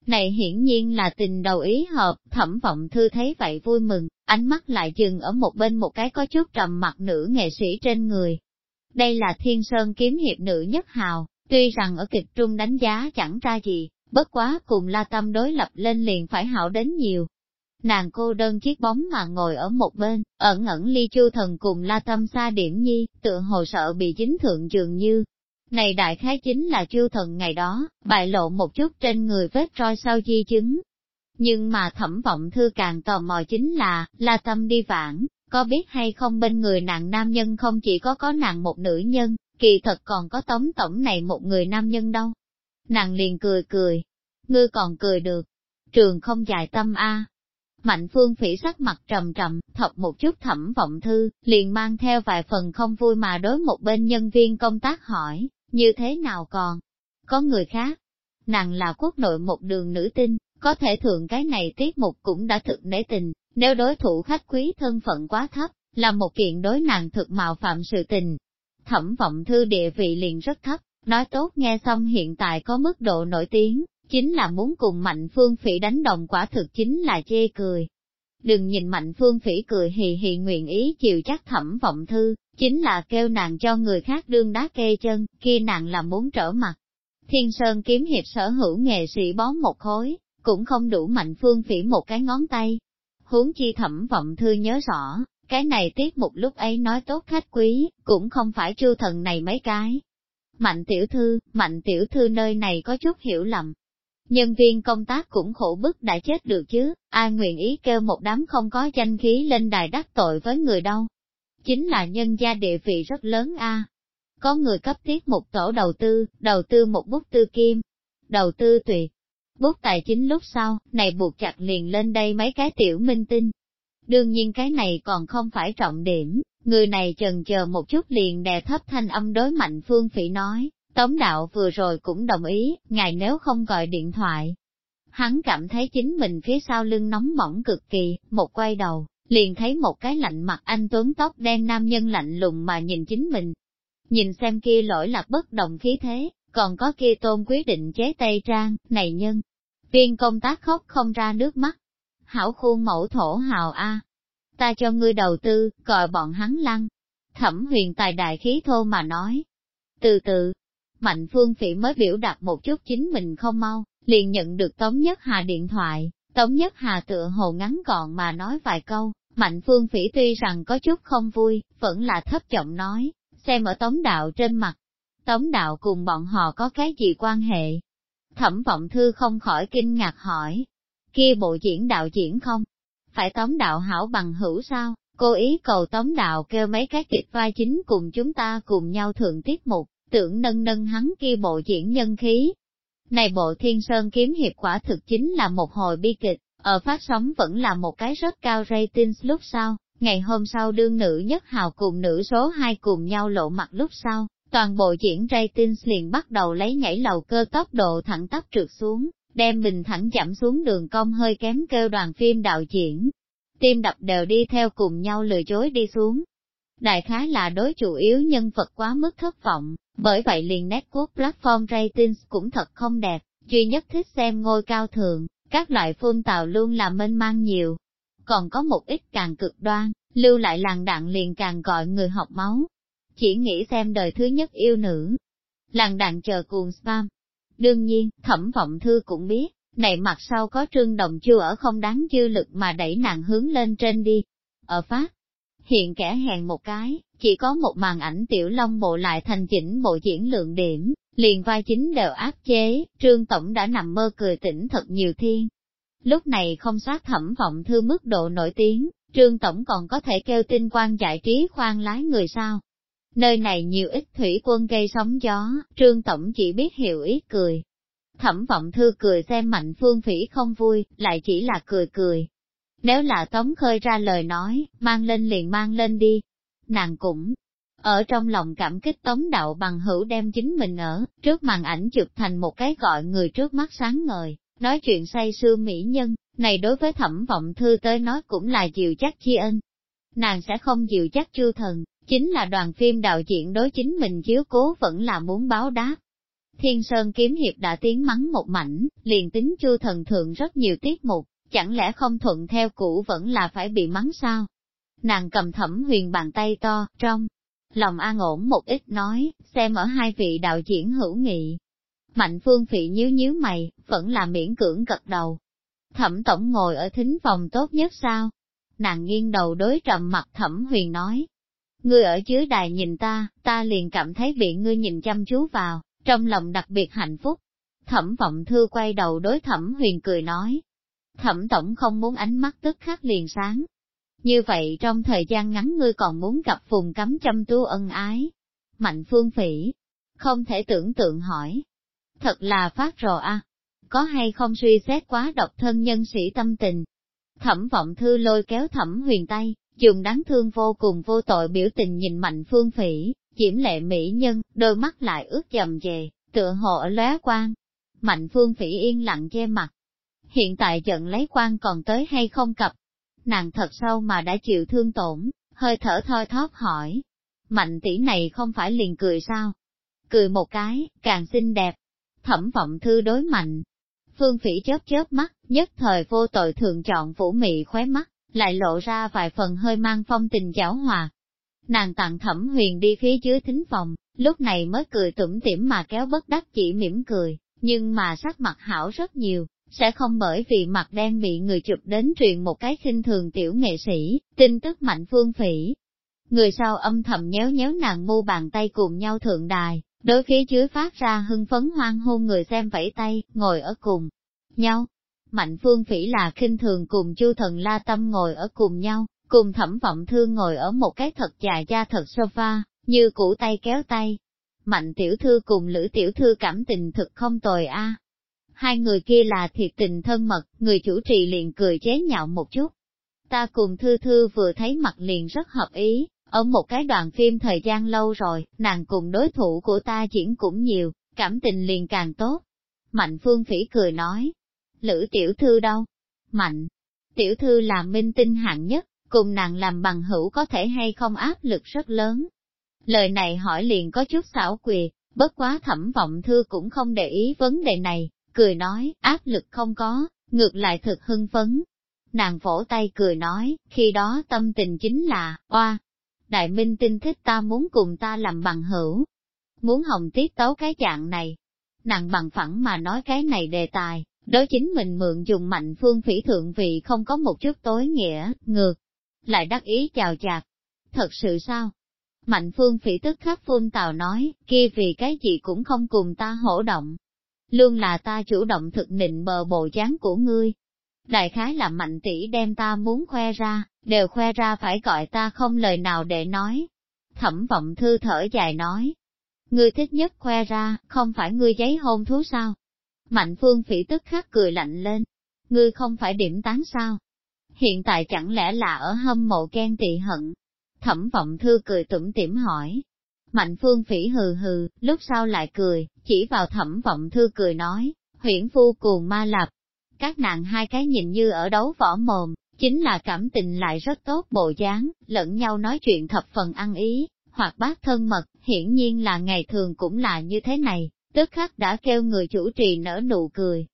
Này hiển nhiên là tình đầu ý hợp, thẩm vọng thư thấy vậy vui mừng, ánh mắt lại dừng ở một bên một cái có chút trầm mặt nữ nghệ sĩ trên người. Đây là thiên sơn kiếm hiệp nữ nhất hào, tuy rằng ở kịch trung đánh giá chẳng ra gì, bất quá cùng la tâm đối lập lên liền phải hảo đến nhiều. Nàng cô đơn chiếc bóng mà ngồi ở một bên, ẩn ẩn ly chu thần cùng la tâm xa điểm nhi, tựa hồ sợ bị chính thượng dường như. Này đại khái chính là chu thần ngày đó, bại lộ một chút trên người vết roi sau di chứng. Nhưng mà thẩm vọng thư càng tò mò chính là, la tâm đi vãng, có biết hay không bên người nàng nam nhân không chỉ có có nàng một nữ nhân, kỳ thật còn có tống tổng này một người nam nhân đâu. Nàng liền cười cười, ngươi còn cười được, trường không dài tâm a. Mạnh phương phỉ sắc mặt trầm trầm, thọc một chút thẩm vọng thư, liền mang theo vài phần không vui mà đối một bên nhân viên công tác hỏi, như thế nào còn? Có người khác? Nàng là quốc nội một đường nữ tinh, có thể thượng cái này tiết mục cũng đã thực nể tình, nếu đối thủ khách quý thân phận quá thấp, là một kiện đối nàng thực mạo phạm sự tình. Thẩm vọng thư địa vị liền rất thấp, nói tốt nghe xong hiện tại có mức độ nổi tiếng, chính là muốn cùng mạnh phương phỉ đánh đồng quả thực chính là chê cười. Đừng nhìn mạnh phương phỉ cười hì hì nguyện ý chịu chắc thẩm vọng thư, chính là kêu nàng cho người khác đương đá kê chân, kia nàng là muốn trở mặt. Thiên Sơn kiếm hiệp sở hữu nghệ sĩ bó một khối, cũng không đủ mạnh phương phỉ một cái ngón tay. Huống chi thẩm vọng thư nhớ rõ, cái này tiết mục lúc ấy nói tốt khách quý, cũng không phải chu thần này mấy cái. Mạnh tiểu thư, mạnh tiểu thư nơi này có chút hiểu lầm. Nhân viên công tác cũng khổ bức đã chết được chứ, ai nguyện ý kêu một đám không có danh khí lên đài đắc tội với người đâu. Chính là nhân gia địa vị rất lớn a. Có người cấp tiết một tổ đầu tư, đầu tư một bút tư kim. Đầu tư tuyệt, bút tài chính lúc sau, này buộc chặt liền lên đây mấy cái tiểu minh tinh. Đương nhiên cái này còn không phải trọng điểm, người này chần chờ một chút liền đè thấp thanh âm đối mạnh phương phỉ nói, tống đạo vừa rồi cũng đồng ý, ngài nếu không gọi điện thoại. Hắn cảm thấy chính mình phía sau lưng nóng bỏng cực kỳ, một quay đầu, liền thấy một cái lạnh mặt anh tuấn tóc đen nam nhân lạnh lùng mà nhìn chính mình. Nhìn xem kia lỗi lạc bất đồng khí thế, còn có kia tôn quyết định chế tây trang, này nhân. Viên công tác khóc không ra nước mắt. Hảo khuôn mẫu thổ hào A. Ta cho ngươi đầu tư, gọi bọn hắn lăng. Thẩm huyền tài đại khí thô mà nói. Từ từ, Mạnh Phương Phỉ mới biểu đạt một chút chính mình không mau, liền nhận được Tống Nhất Hà điện thoại. Tống Nhất Hà tựa hồ ngắn gọn mà nói vài câu, Mạnh Phương Phỉ tuy rằng có chút không vui, vẫn là thấp giọng nói, xem ở Tống Đạo trên mặt, Tống đạo cùng bọn họ có cái gì quan hệ? Thẩm vọng thư không khỏi kinh ngạc hỏi. Kia bộ diễn đạo diễn không? Phải tống đạo hảo bằng hữu sao? Cô ý cầu tống đạo kêu mấy cái kịch vai chính cùng chúng ta cùng nhau thượng tiết mục, tưởng nâng nâng hắn kia bộ diễn nhân khí. Này bộ thiên sơn kiếm hiệp quả thực chính là một hồi bi kịch, ở phát sóng vẫn là một cái rất cao ratings lúc sau, ngày hôm sau đương nữ nhất hào cùng nữ số 2 cùng nhau lộ mặt lúc sau, Toàn bộ diễn ratings liền bắt đầu lấy nhảy lầu cơ tốc độ thẳng tắp trượt xuống, đem bình thẳng giảm xuống đường cong hơi kém kêu đoàn phim đạo diễn. Tim đập đều đi theo cùng nhau lừa dối đi xuống. Đại khái là đối chủ yếu nhân vật quá mức thất vọng, bởi vậy liền network platform ratings cũng thật không đẹp, duy nhất thích xem ngôi cao thường, các loại phun tàu luôn là mênh mang nhiều. Còn có một ít càng cực đoan, lưu lại làng đạn liền càng gọi người học máu, chỉ nghĩ xem đời thứ nhất yêu nữ. Làng đạn chờ cuồng spam. Đương nhiên, thẩm vọng thư cũng biết, này mặt sau có trương đồng chưa ở không đáng dư lực mà đẩy nàng hướng lên trên đi. Ở Pháp, hiện kẻ hèn một cái, chỉ có một màn ảnh tiểu long bộ lại thành chỉnh bộ diễn lượng điểm, liền vai chính đều áp chế, trương tổng đã nằm mơ cười tỉnh thật nhiều thiên. Lúc này không soát thẩm vọng thư mức độ nổi tiếng, trương tổng còn có thể kêu tinh quan giải trí khoan lái người sao nơi này nhiều ít thủy quân gây sóng gió, trương tổng chỉ biết hiểu ý cười. Thẩm vọng thư cười xem mạnh phương phỉ không vui, lại chỉ là cười cười. Nếu là tống khơi ra lời nói, mang lên liền mang lên đi. Nàng cũng, ở trong lòng cảm kích tống đạo bằng hữu đem chính mình ở, trước màn ảnh chụp thành một cái gọi người trước mắt sáng ngời, nói chuyện say sưa mỹ nhân, này đối với thẩm vọng thư tới nói cũng là dịu chắc chi ân. Nàng sẽ không dịu chắc chư thần, Chính là đoàn phim đạo diễn đối chính mình chiếu cố vẫn là muốn báo đáp. Thiên Sơn Kiếm Hiệp đã tiến mắng một mảnh, liền tính chu thần thượng rất nhiều tiết mục, chẳng lẽ không thuận theo cũ vẫn là phải bị mắng sao? Nàng cầm thẩm huyền bàn tay to, trong lòng an ổn một ít nói, xem ở hai vị đạo diễn hữu nghị. Mạnh phương phị nhíu nhíu mày, vẫn là miễn cưỡng gật đầu. Thẩm tổng ngồi ở thính phòng tốt nhất sao? Nàng nghiêng đầu đối trầm mặt thẩm huyền nói. Ngươi ở dưới đài nhìn ta, ta liền cảm thấy bị ngươi nhìn chăm chú vào, trong lòng đặc biệt hạnh phúc. Thẩm vọng thư quay đầu đối thẩm huyền cười nói. Thẩm tổng không muốn ánh mắt tức khắc liền sáng. Như vậy trong thời gian ngắn ngươi còn muốn gặp phùng cấm chăm tu ân ái. Mạnh phương phỉ, không thể tưởng tượng hỏi. Thật là phát rồ a có hay không suy xét quá độc thân nhân sĩ tâm tình. Thẩm vọng thư lôi kéo thẩm huyền tay, dùng đáng thương vô cùng vô tội biểu tình nhìn mạnh phương phỉ, chiếm lệ mỹ nhân, đôi mắt lại ướt dầm về, tựa hồ ở lóe quang. Mạnh phương phỉ yên lặng che mặt. Hiện tại giận lấy quan còn tới hay không cập. Nàng thật sâu mà đã chịu thương tổn, hơi thở thoi thóp hỏi. Mạnh tỷ này không phải liền cười sao? Cười một cái, càng xinh đẹp. Thẩm vọng thư đối mạnh, Phương Phỉ chớp chớp mắt, nhất thời vô tội thường chọn vũ mị khóe mắt, lại lộ ra vài phần hơi mang phong tình giảo hòa. Nàng tặng thẩm huyền đi phía dưới thính phòng, lúc này mới cười tủm tỉm mà kéo bất đắc chỉ mỉm cười, nhưng mà sắc mặt hảo rất nhiều, sẽ không bởi vì mặt đen bị người chụp đến truyền một cái khinh thường tiểu nghệ sĩ, tin tức mạnh phương phỉ. Người sau âm thầm nhéo nhéo nàng mu bàn tay cùng nhau thượng đài, Đối phía dưới phát ra hưng phấn hoang hôn người xem vẫy tay, ngồi ở cùng nhau. Mạnh phương phỉ là khinh thường cùng chu thần la tâm ngồi ở cùng nhau, cùng thẩm vọng thương ngồi ở một cái thật dài da thật sofa, như củ tay kéo tay. Mạnh tiểu thư cùng lữ tiểu thư cảm tình thực không tồi a. Hai người kia là thiệt tình thân mật, người chủ trì liền cười chế nhạo một chút. Ta cùng thư thư vừa thấy mặt liền rất hợp ý, ở một cái đoạn phim thời gian lâu rồi, nàng cùng đối thủ của ta diễn cũng nhiều, cảm tình liền càng tốt. Mạnh phương phỉ cười nói, Lữ tiểu thư đâu? Mạnh, tiểu thư là minh tinh hạng nhất, cùng nàng làm bằng hữu có thể hay không áp lực rất lớn. Lời này hỏi liền có chút xảo quyệt, bất quá thẩm vọng thư cũng không để ý vấn đề này, cười nói, áp lực không có, ngược lại thực hưng phấn. Nàng vỗ tay cười nói, khi đó tâm tình chính là, oa, đại minh tinh thích ta muốn cùng ta làm bằng hữu. Muốn hồng tiết tấu cái dạng này. Nàng bằng phẳng mà nói cái này đề tài, đối chính mình mượn dùng mạnh phương phỉ thượng vị không có một chút tối nghĩa, ngược. Lại đắc ý chào chạc. Thật sự sao? Mạnh phương phỉ tức khắc phun tào nói, kia vì cái gì cũng không cùng ta hổ động. Luôn là ta chủ động thực nịnh bờ bộ dáng của ngươi, Đại khái là mạnh tỷ đem ta muốn khoe ra, đều khoe ra phải gọi ta không lời nào để nói. Thẩm vọng thư thở dài nói. Ngươi thích nhất khoe ra, không phải ngươi giấy hôn thú sao? Mạnh phương phỉ tức khắc cười lạnh lên. Ngươi không phải điểm tán sao? Hiện tại chẳng lẽ là ở hâm mộ ghen tị hận? Thẩm vọng thư cười tủm tỉm hỏi. Mạnh phương phỉ hừ hừ, lúc sau lại cười, chỉ vào thẩm vọng thư cười nói, huyển phu cuồng ma lập, các nàng hai cái nhìn như ở đấu võ mồm, chính là cảm tình lại rất tốt bộ dáng, lẫn nhau nói chuyện thập phần ăn ý, hoặc bác thân mật, hiển nhiên là ngày thường cũng là như thế này, tức khắc đã kêu người chủ trì nở nụ cười.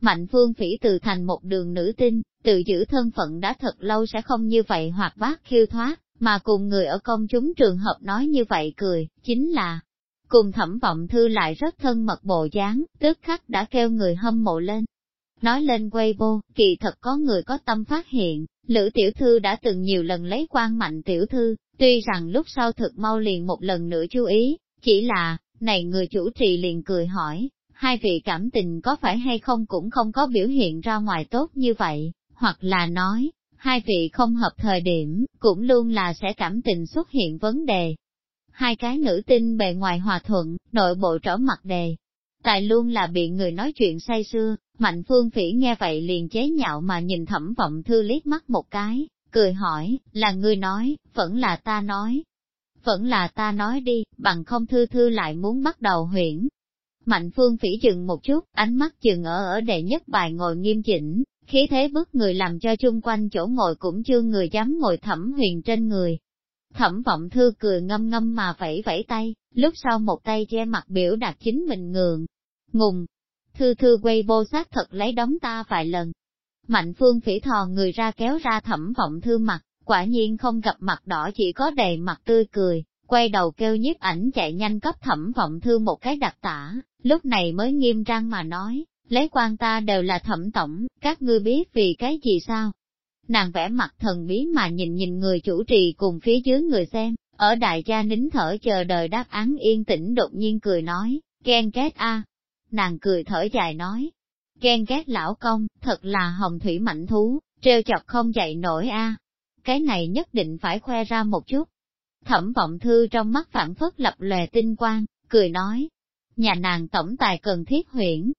Mạnh phương phỉ từ thành một đường nữ tinh, tự giữ thân phận đã thật lâu sẽ không như vậy hoặc bác khiêu thoát, mà cùng người ở công chúng trường hợp nói như vậy cười, chính là, cùng thẩm vọng thư lại rất thân mật bộ dáng, tức khắc đã kêu người hâm mộ lên. Nói lên Weibo, kỳ thật có người có tâm phát hiện, Lữ Tiểu Thư đã từng nhiều lần lấy quan mạnh Tiểu Thư, tuy rằng lúc sau thực mau liền một lần nữa chú ý, chỉ là, này người chủ trì liền cười hỏi, hai vị cảm tình có phải hay không cũng không có biểu hiện ra ngoài tốt như vậy, hoặc là nói, hai vị không hợp thời điểm, cũng luôn là sẽ cảm tình xuất hiện vấn đề. Hai cái nữ tinh bề ngoài hòa thuận, nội bộ trở mặt đề, tài luôn là bị người nói chuyện say xưa, Mạnh phương phỉ nghe vậy liền chế nhạo mà nhìn thẩm vọng thư liếc mắt một cái, cười hỏi, là ngươi nói, vẫn là ta nói. Vẫn là ta nói đi, bằng không thư thư lại muốn bắt đầu huyển. Mạnh phương phỉ dừng một chút, ánh mắt dừng ở ở đệ nhất bài ngồi nghiêm chỉnh, khí thế bức người làm cho chung quanh chỗ ngồi cũng chưa người dám ngồi thẩm huyền trên người. Thẩm vọng thư cười ngâm ngâm mà vẫy vẫy tay, lúc sau một tay che mặt biểu đạt chính mình ngường. Ngùng, Thư thư quay vô sát thật lấy đóng ta vài lần. Mạnh phương phỉ thò người ra kéo ra thẩm vọng thư mặt, quả nhiên không gặp mặt đỏ chỉ có đầy mặt tươi cười, quay đầu kêu nhiếp ảnh chạy nhanh cấp thẩm vọng thư một cái đặc tả, lúc này mới nghiêm trang mà nói, lấy quan ta đều là thẩm tổng, các ngươi biết vì cái gì sao? Nàng vẽ mặt thần bí mà nhìn nhìn người chủ trì cùng phía dưới người xem, ở đại gia nín thở chờ đợi đáp án yên tĩnh đột nhiên cười nói, ghen ghét a Nàng cười thở dài nói, ghen ghét lão công, thật là hồng thủy mạnh thú, treo chọc không dậy nổi a cái này nhất định phải khoe ra một chút. Thẩm vọng thư trong mắt phản phất lập lòe tinh quang, cười nói, nhà nàng tổng tài cần thiết huyển.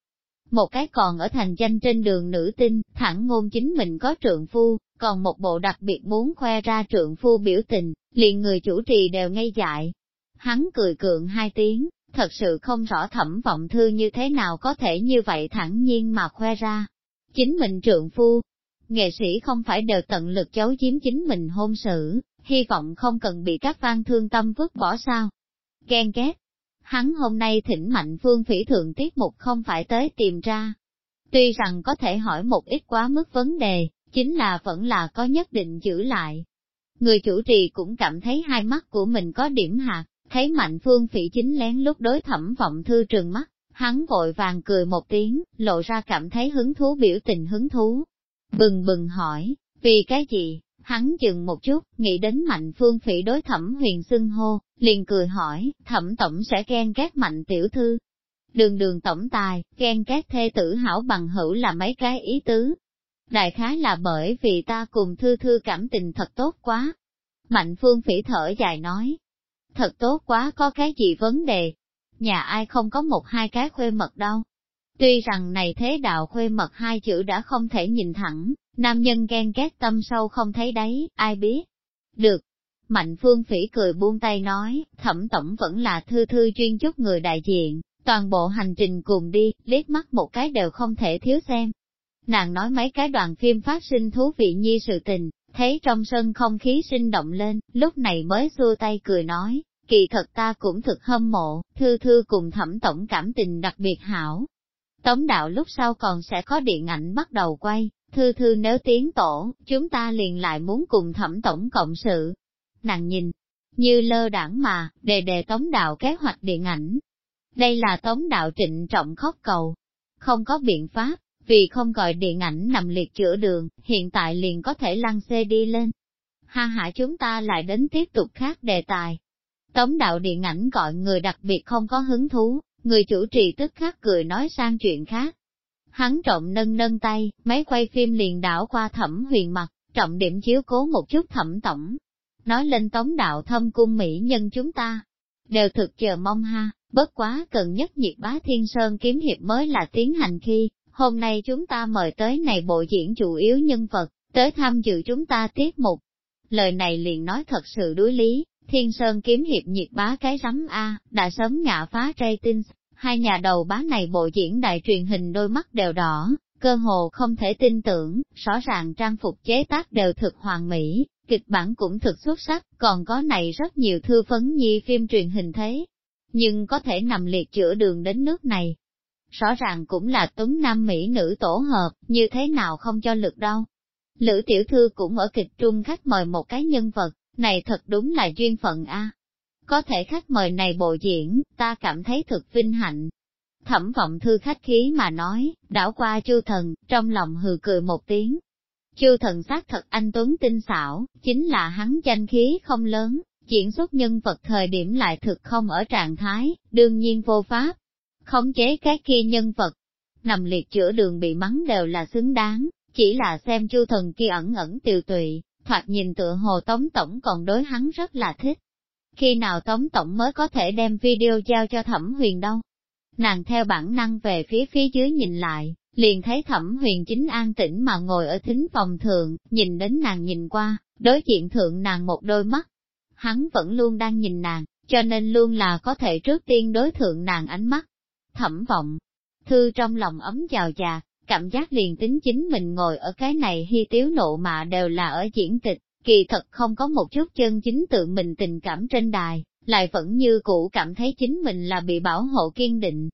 Một cái còn ở thành danh trên đường nữ tinh, thẳng ngôn chính mình có trượng phu, còn một bộ đặc biệt muốn khoe ra trượng phu biểu tình, liền người chủ trì đều ngây dại. Hắn cười cượng hai tiếng, thật sự không rõ thẩm vọng thư như thế nào có thể như vậy thẳng nhiên mà khoe ra. Chính mình trượng phu, nghệ sĩ không phải đều tận lực giấu chiếm chính mình hôn sự, hy vọng không cần bị các fan thương tâm vứt bỏ sao. Ghen ghét. Hắn hôm nay thỉnh mạnh phương phỉ thượng tiết mục không phải tới tìm ra. Tuy rằng có thể hỏi một ít quá mức vấn đề, chính là vẫn là có nhất định giữ lại. Người chủ trì cũng cảm thấy hai mắt của mình có điểm hạt, thấy mạnh phương phỉ chính lén lúc đối thẩm vọng thư trường mắt, hắn vội vàng cười một tiếng, lộ ra cảm thấy hứng thú biểu tình hứng thú. Bừng bừng hỏi, vì cái gì? Hắn dừng một chút, nghĩ đến mạnh phương phỉ đối thẩm huyền xưng hô, liền cười hỏi, thẩm tổng sẽ ghen ghét mạnh tiểu thư. Đường đường tổng tài, ghen ghét thê tử hảo bằng hữu là mấy cái ý tứ, Đại khái là bởi vì ta cùng thư thư cảm tình thật tốt quá. Mạnh phương phỉ thở dài nói. Thật tốt quá có cái gì vấn đề. Nhà ai không có một hai cái khuê mật đâu. Tuy rằng này thế đạo khuê mật hai chữ đã không thể nhìn thẳng, nam nhân ghen ghét tâm sâu không thấy đấy, ai biết. Được. Mạnh phương phỉ cười buông tay nói, thẩm tổng vẫn là thư thư chuyên chúc người đại diện, toàn bộ hành trình cùng đi, liếc mắt một cái đều không thể thiếu xem, Nàng nói mấy cái đoàn phim phát sinh thú vị nhi sự tình, thấy trong sân không khí sinh động lên, lúc này mới xua tay cười nói, kỳ thật ta cũng thực hâm mộ, thư thư cùng thẩm tổng cảm tình đặc biệt hảo. Tống đạo lúc sau còn sẽ có điện ảnh bắt đầu quay, thư thư nếu tiến tổ, chúng ta liền lại muốn cùng thẩm tổng cộng sự. Nàng nhìn, như lơ đảng mà, đề đề tống đạo kế hoạch điện ảnh. Đây là tống đạo trịnh trọng khóc cầu. Không có biện pháp, vì không gọi điện ảnh nằm liệt chữa đường, hiện tại liền có thể lăn xe đi lên. Ha ha chúng ta lại đến tiếp tục khác đề tài. Tống đạo điện ảnh gọi người đặc biệt không có hứng thú, người chủ trì tức khắc cười nói sang chuyện khác. Hắn trọng nâng nâng tay, máy quay phim liền đảo qua thẩm huyền mặt, trọng điểm chiếu cố một chút thẩm tổng. Nói lên tống đạo thâm cung mỹ nhân chúng ta, đều thực chờ mong ha, bất quá cần nhất nhiệt bá thiên sơn kiếm hiệp mới là tiến hành khi, hôm nay chúng ta mời tới này bộ diễn chủ yếu nhân vật, tới tham dự chúng ta tiết mục. Lời này liền nói thật sự đối lý, Thiên Sơn kiếm hiệp nhiệt bá cái rắm A, đã sớm ngã phá rating, hai nhà đầu bá này bộ diễn đại truyền hình đôi mắt đều đỏ, cơ hồ không thể tin tưởng, rõ ràng trang phục chế tác đều thực hoàn mỹ, kịch bản cũng thực xuất sắc, còn có này rất nhiều thư phấn nhi phim truyền hình thế. Nhưng có thể nằm liệt chữa đường đến nước này, rõ ràng cũng là tuấn nam mỹ nữ tổ hợp, như thế nào không cho lực đâu. Lữ tiểu thư cũng ở kịch trung khách mời một cái nhân vật, này thật đúng là duyên phận a. Có thể khách mời này bộ diễn, ta cảm thấy thực vinh hạnh. Thẩm vọng thư khách khí mà nói, đảo qua chu thần, trong lòng hừ cười một tiếng. Chu thần xác thật anh Tuấn tinh xảo, chính là hắn danh khí không lớn, diễn xuất nhân vật thời điểm lại thực không ở trạng thái, đương nhiên vô pháp khống chế các kia nhân vật. Nằm liệt chữa đường bị mắng đều là xứng đáng, chỉ là xem chu thần kia ẩn ẩn tiều tụy, thoạt nhìn tựa hồ Tống Tổng còn đối hắn rất là thích. Khi nào Tống Tổng mới có thể đem video giao cho Thẩm Huyền đâu? Nàng theo bản năng về phía phía dưới nhìn lại, liền thấy Thẩm Huyền chính an tĩnh mà ngồi ở thính phòng thượng, nhìn đến nàng nhìn qua, đối diện thượng nàng một đôi mắt. Hắn vẫn luôn đang nhìn nàng, cho nên luôn là có thể trước tiên đối thượng nàng ánh mắt thẩm vọng. Thư trong lòng ấm chào già, cảm giác liền tính chính mình ngồi ở cái này hy tiếu nộ mà đều là ở diễn kịch, kỳ thật không có một chút chân chính tự mình tình cảm trên đài, lại vẫn như cũ cảm thấy chính mình là bị bảo hộ kiên định.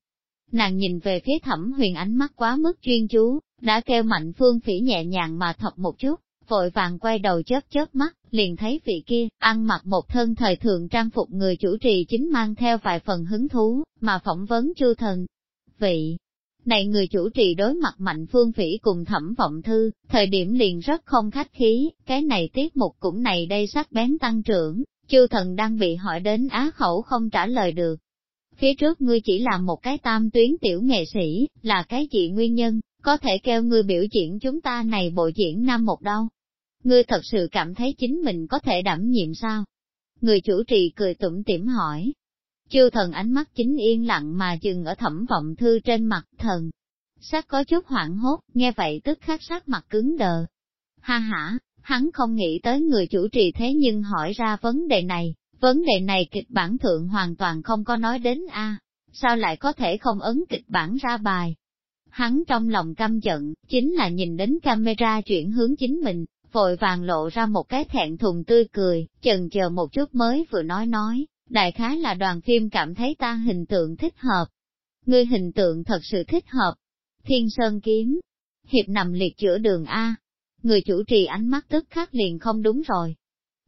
Nàng nhìn về phía thẩm huyền ánh mắt quá mức chuyên chú, đã kêu mạnh phương phỉ nhẹ nhàng mà thọc một chút, vội vàng quay đầu chớp chớp mắt, liền thấy vị kia, ăn mặc một thân thời thượng trang phục người chủ trì chính mang theo vài phần hứng thú, mà phỏng vấn chư thần. Vị, này người chủ trì đối mặt mạnh phương phỉ cùng thẩm vọng thư, thời điểm liền rất không khách khí, cái này tiết mục cũng này đây sắc bén tăng trưởng, chư thần đang bị hỏi đến á khẩu không trả lời được. Phía trước ngươi chỉ là một cái tam tuyến tiểu nghệ sĩ, là cái gì nguyên nhân, có thể kêu ngươi biểu diễn chúng ta này bộ diễn năm một đâu. Ngươi thật sự cảm thấy chính mình có thể đảm nhiệm sao? Người chủ trì cười tủm tỉm hỏi. Chư thần ánh mắt chính yên lặng mà dừng ở thẩm vọng thư trên mặt thần. Sắc có chút hoảng hốt, nghe vậy tức khắc sắc mặt cứng đờ. Ha ha, hắn không nghĩ tới người chủ trì thế nhưng hỏi ra vấn đề này, vấn đề này kịch bản thượng hoàn toàn không có nói đến a sao lại có thể không ấn kịch bản ra bài. Hắn trong lòng căm giận, chính là nhìn đến camera chuyển hướng chính mình, vội vàng lộ ra một cái thẹn thùng tươi cười, chần chờ một chút mới vừa nói nói, đại khái là đoàn phim cảm thấy ta hình tượng thích hợp. Ngươi hình tượng thật sự thích hợp. Thiên Sơn Kiếm, hiệp nằm liệt giữa đường A. Người chủ trì ánh mắt tức khắc liền không đúng rồi.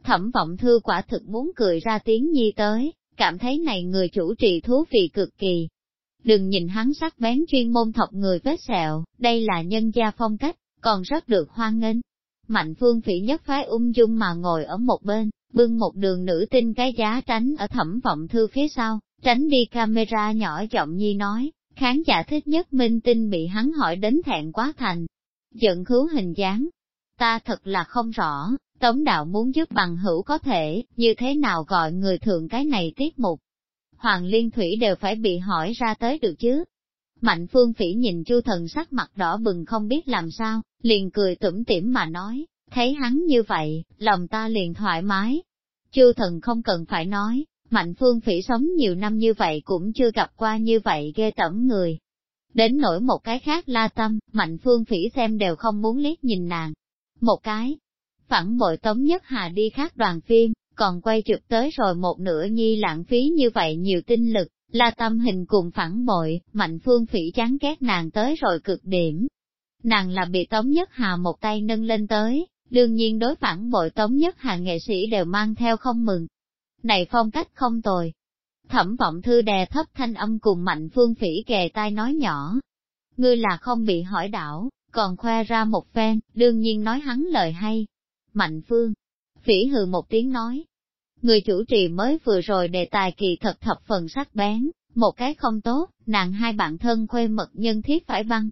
Thẩm vọng thư quả thực muốn cười ra tiếng nhi tới, cảm thấy này người chủ trì thú vị cực kỳ. Đừng nhìn hắn sắc bén chuyên môn thọc người vết sẹo, đây là nhân gia phong cách, còn rất được hoan nghênh. Mạnh phương phỉ nhất phái ung dung mà ngồi ở một bên, bưng một đường nữ tinh cái giá tránh ở thẩm vọng thư phía sau, tránh đi camera nhỏ giọng nhi nói, khán giả thích nhất minh tinh bị hắn hỏi đến thẹn quá thành. Giận khứu hình dáng. Ta thật là không rõ, Tống đạo muốn giúp bằng hữu có thể, như thế nào gọi người thường cái này tiết mục. Hoàng Liên Thủy đều phải bị hỏi ra tới được chứ. Mạnh Phương Phỉ nhìn Chu Thần sắc mặt đỏ bừng không biết làm sao, liền cười tủm tỉm mà nói, thấy hắn như vậy, lòng ta liền thoải mái. Chu Thần không cần phải nói, Mạnh Phương Phỉ sống nhiều năm như vậy cũng chưa gặp qua như vậy ghê tẩm người. Đến nỗi một cái khác la tâm, Mạnh Phương Phỉ xem đều không muốn liếc nhìn nàng. Một cái, phản bội Tống Nhất Hà đi khác đoàn phim, còn quay chụp tới rồi một nửa nhi lãng phí như vậy nhiều tinh lực, la tâm hình cùng phản bội, mạnh phương phỉ chán ghét nàng tới rồi cực điểm. Nàng là bị Tống Nhất Hà một tay nâng lên tới, đương nhiên đối phản bội Tống Nhất hàng nghệ sĩ đều mang theo không mừng. Này phong cách không tồi. Thẩm vọng thư đè thấp thanh âm cùng mạnh phương phỉ kề tai nói nhỏ. Ngươi là không bị hỏi đảo, còn khoe ra một phen, đương nhiên nói hắn lời hay. Mạnh phương, phỉ hừ một tiếng nói. Người chủ trì mới vừa rồi đề tài kỳ thật thập phần sắc bén, một cái không tốt, nàng hai bạn thân khuê mật nhân thiết phải băng.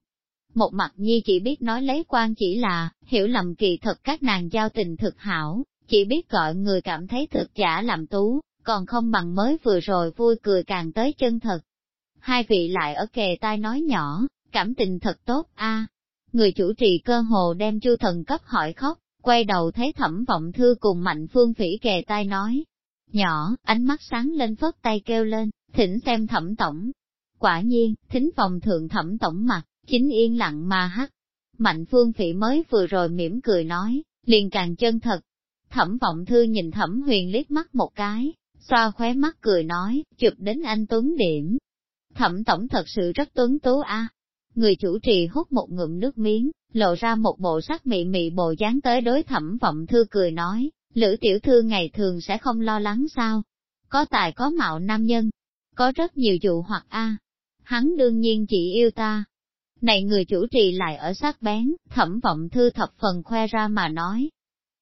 Một mặt nhi chỉ biết nói lấy quan chỉ là, hiểu lầm kỳ thật các nàng giao tình thực hảo, chỉ biết gọi người cảm thấy thực giả làm tú, còn không bằng mới vừa rồi vui cười càng tới chân thật. Hai vị lại ở kề tai nói nhỏ, cảm tình thật tốt a. Người chủ trì cơ hồ đem chu thần cấp hỏi khóc, quay đầu thấy thẩm vọng thư cùng mạnh phương phỉ kề tai nói. Nhỏ, ánh mắt sáng lên phất tay kêu lên, thỉnh xem thẩm tổng. Quả nhiên, thính phòng thượng thẩm tổng mặt, chính yên lặng mà hắt. Mạnh phương phỉ mới vừa rồi mỉm cười nói, liền càng chân thật. Thẩm vọng thư nhìn thẩm huyền liếc mắt một cái, xoa khóe mắt cười nói, chụp đến anh Tuấn điểm. Thẩm tổng thật sự rất tuấn tú a. Người chủ trì hút một ngụm nước miếng, lộ ra một bộ sắc mị mị bộ dáng tới đối thẩm vọng thư cười nói, lữ tiểu thư ngày thường sẽ không lo lắng sao? Có tài có mạo nam nhân, có rất nhiều dụ hoặc a hắn đương nhiên chỉ yêu ta. Này người chủ trì lại ở sát bén, thẩm vọng thư thập phần khoe ra mà nói.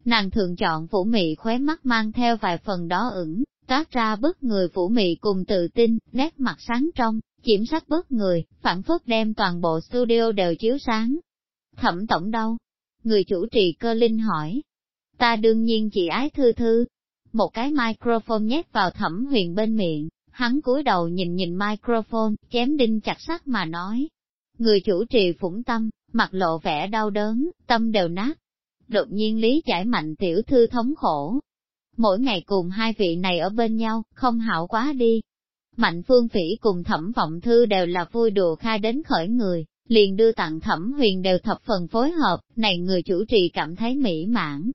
Nàng thường chọn phủ mị khóe mắt mang theo vài phần đó ửng, toát ra bức người phủ mị cùng tự tin, nét mặt sáng trong, kiểm sắc bức người, phản phất đem toàn bộ studio đều chiếu sáng. Thẩm tổng đâu? Người chủ trì cơ linh hỏi. Ta đương nhiên chỉ ái thư thư. Một cái microphone nhét vào thẩm huyền bên miệng, hắn cúi đầu nhìn nhìn microphone, chém đinh chặt sắt mà nói. Người chủ trì phủng tâm, mặt lộ vẻ đau đớn, tâm đều nát. Đột nhiên lý giải mạnh tiểu thư thống khổ. Mỗi ngày cùng hai vị này ở bên nhau, không hảo quá đi. Mạnh phương phỉ cùng thẩm vọng thư đều là vui đùa khai đến khởi người, liền đưa tặng thẩm huyền đều thập phần phối hợp, này người chủ trì cảm thấy mỹ mãn.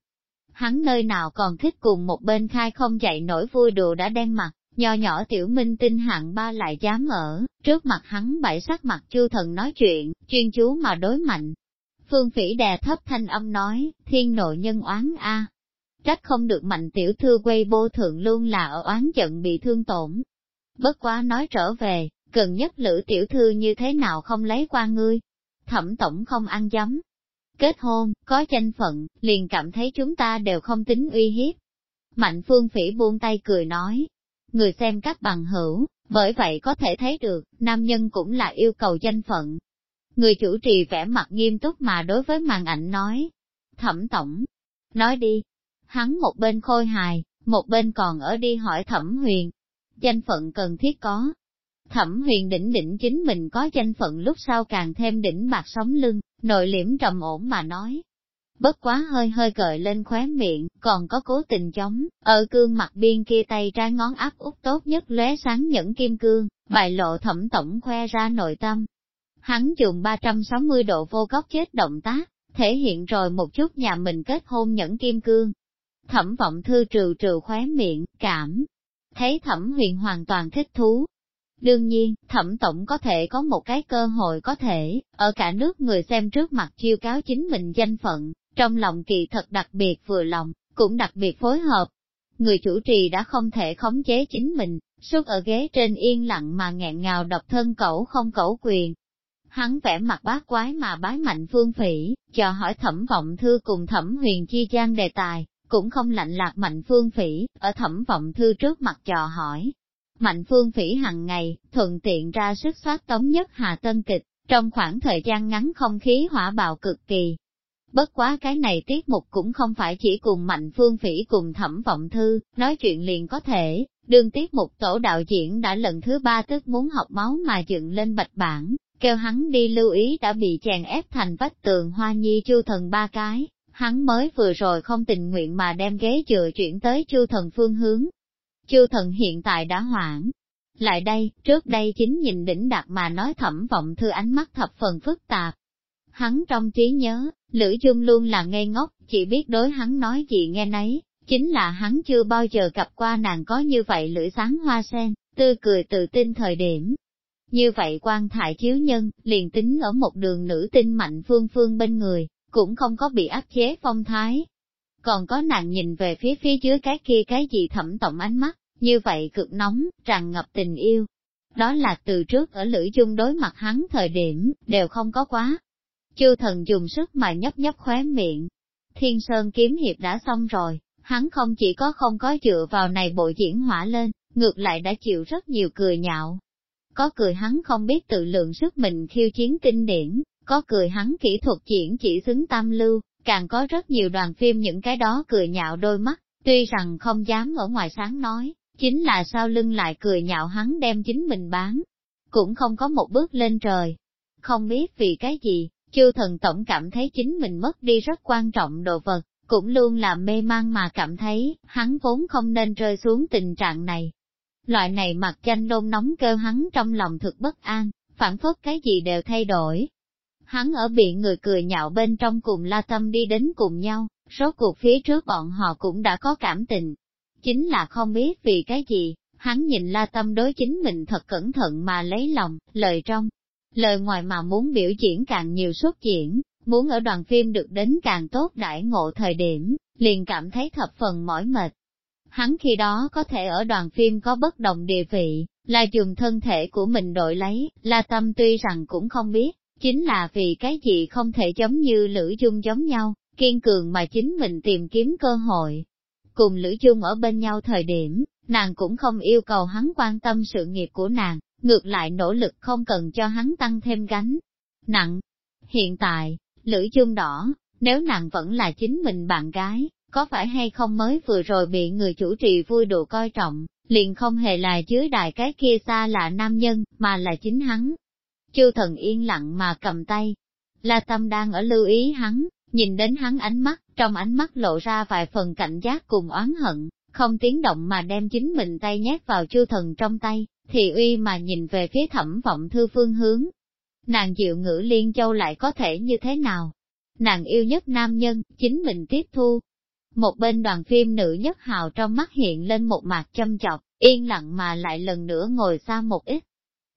Hắn nơi nào còn thích cùng một bên khai không dậy nổi vui đùa đã đen mặt, nho nhỏ tiểu minh tinh hạng ba lại dám ở, trước mặt hắn bảy sắc mặt chư thần nói chuyện, chuyên chú mà đối mạnh. Phương Phỉ đè thấp thanh âm nói, thiên nội nhân oán a, Trách không được mạnh tiểu thư quay vô thượng luôn là ở oán giận bị thương tổn. Bất quá nói trở về, gần nhất lữ tiểu thư như thế nào không lấy qua ngươi. Thẩm tổng không ăn giấm. Kết hôn, có danh phận, liền cảm thấy chúng ta đều không tính uy hiếp. Mạnh phương phỉ buông tay cười nói. Người xem các bằng hữu, bởi vậy có thể thấy được, nam nhân cũng là yêu cầu danh phận. Người chủ trì vẻ mặt nghiêm túc mà đối với màn ảnh nói. Thẩm tổng, nói đi. Hắn một bên khôi hài, một bên còn ở đi hỏi thẩm huyền. Danh phận cần thiết có. Thẩm huyền đỉnh đỉnh chính mình có danh phận lúc sau càng thêm đỉnh bạc sống lưng, nội liễm trầm ổn mà nói. Bất quá hơi hơi gợi lên khóe miệng, còn có cố tình chống, ở cương mặt biên kia tay trái ngón áp út tốt nhất lóe sáng nhẫn kim cương, bài lộ thẩm tổng khoe ra nội tâm. Hắn dùng 360 độ vô góc chết động tác, thể hiện rồi một chút nhà mình kết hôn nhẫn kim cương. Thẩm vọng thư trừ trừ khóe miệng, cảm, thấy thẩm huyền hoàn toàn thích thú. Đương nhiên, thẩm tổng có thể có một cái cơ hội có thể, ở cả nước người xem trước mặt chiêu cáo chính mình danh phận, trong lòng kỳ thật đặc biệt vừa lòng, cũng đặc biệt phối hợp. Người chủ trì đã không thể khống chế chính mình, suốt ở ghế trên yên lặng mà nghẹn ngào độc thân cẩu không cẩu quyền. Hắn vẽ mặt bát quái mà bái mạnh phương phỉ, cho hỏi thẩm vọng thư cùng thẩm huyền chi gian đề tài, cũng không lạnh lạc mạnh phương phỉ, ở thẩm vọng thư trước mặt trò hỏi. Mạnh phương phỉ hằng ngày, thuận tiện ra sức soát tống nhất hà tân kịch, trong khoảng thời gian ngắn không khí hỏa bạo cực kỳ, Bất quá cái này tiết mục cũng không phải chỉ cùng mạnh phương phỉ cùng thẩm vọng thư, nói chuyện liền có thể, đương tiết mục tổ đạo diễn đã lần thứ ba tức muốn học máu mà dựng lên bạch bản, kêu hắn đi lưu ý đã bị chèn ép thành vách tường hoa nhi chu thần ba cái, hắn mới vừa rồi không tình nguyện mà đem ghế chừa chuyển tới chu thần phương hướng. Chu thần hiện tại đã hoảng. Lại đây, trước đây chính nhìn đỉnh đạt mà nói thẩm vọng thư ánh mắt thập phần phức tạp, hắn trong trí nhớ, Lữ Dung luôn là ngây ngốc, chỉ biết đối hắn nói gì nghe nấy, chính là hắn chưa bao giờ gặp qua nàng có như vậy lưỡi sáng hoa sen, tươi cười tự tin thời điểm. Như vậy quan thải chiếu nhân, liền tính ở một đường nữ tinh mạnh phương phương bên người, cũng không có bị áp chế phong thái. Còn có nàng nhìn về phía phía dưới cái kia cái gì thẩm tổng ánh mắt, như vậy cực nóng, tràn ngập tình yêu. Đó là từ trước ở lữ dung đối mặt hắn thời điểm, đều không có quá. Chư thần dùng sức mà nhấp nhấp khóe miệng. Thiên Sơn kiếm hiệp đã xong rồi, hắn không chỉ có không có dựa vào này bộ diễn hỏa lên, ngược lại đã chịu rất nhiều cười nhạo. Có cười hắn không biết tự lượng sức mình khiêu chiến kinh điển, có cười hắn kỹ thuật diễn chỉ xứng tam lưu, càng có rất nhiều đoàn phim những cái đó cười nhạo đôi mắt, tuy rằng không dám ở ngoài sáng nói, chính là sau lưng lại cười nhạo hắn đem chính mình bán, cũng không có một bước lên trời. Không biết vì cái gì, Chư thần tổng cảm thấy chính mình mất đi rất quan trọng đồ vật, cũng luôn làm mê mang mà cảm thấy, hắn vốn không nên rơi xuống tình trạng này. Loại này mặt tranh đôn nóng kêu hắn trong lòng thực bất an, phản phất cái gì đều thay đổi. Hắn ở bị người cười nhạo bên trong cùng la tâm đi đến cùng nhau, số cuộc phía trước bọn họ cũng đã có cảm tình. Chính là không biết vì cái gì, hắn nhìn la tâm đối chính mình thật cẩn thận mà lấy lòng, lời trong, Lời ngoài mà muốn biểu diễn càng nhiều xuất diễn, muốn ở đoàn phim được đến càng tốt đãi ngộ thời điểm, liền cảm thấy thập phần mỏi mệt. Hắn khi đó có thể ở đoàn phim có bất đồng địa vị, là dùng thân thể của mình đổi lấy, là tâm tuy rằng cũng không biết, chính là vì cái gì không thể giống như Lữ Dung giống nhau, kiên cường mà chính mình tìm kiếm cơ hội. Cùng Lữ Dung ở bên nhau thời điểm, nàng cũng không yêu cầu hắn quan tâm sự nghiệp của nàng, ngược lại nỗ lực không cần cho hắn tăng thêm gánh. Nặng, hiện tại, lưỡi chung đỏ, nếu nàng vẫn là chính mình bạn gái, có phải hay không mới vừa rồi bị người chủ trì vui đùa coi trọng, liền không hề là dưới đài cái kia xa là nam nhân, mà là chính hắn. Chư thần yên lặng mà cầm tay. La Tâm đang ở lưu ý hắn, nhìn đến hắn ánh mắt, trong ánh mắt lộ ra vài phần cảnh giác cùng oán hận, không tiếng động mà đem chính mình tay nhét vào chư thần trong tay, thì uy mà nhìn về phía thẩm vọng thư phương hướng. Nàng diệu ngữ liên châu lại có thể như thế nào? Nàng yêu nhất nam nhân, chính mình tiếp thu. Một bên đoàn phim nữ nhất hào trong mắt hiện lên một mặt châm chọc, yên lặng mà lại lần nữa ngồi xa một ít.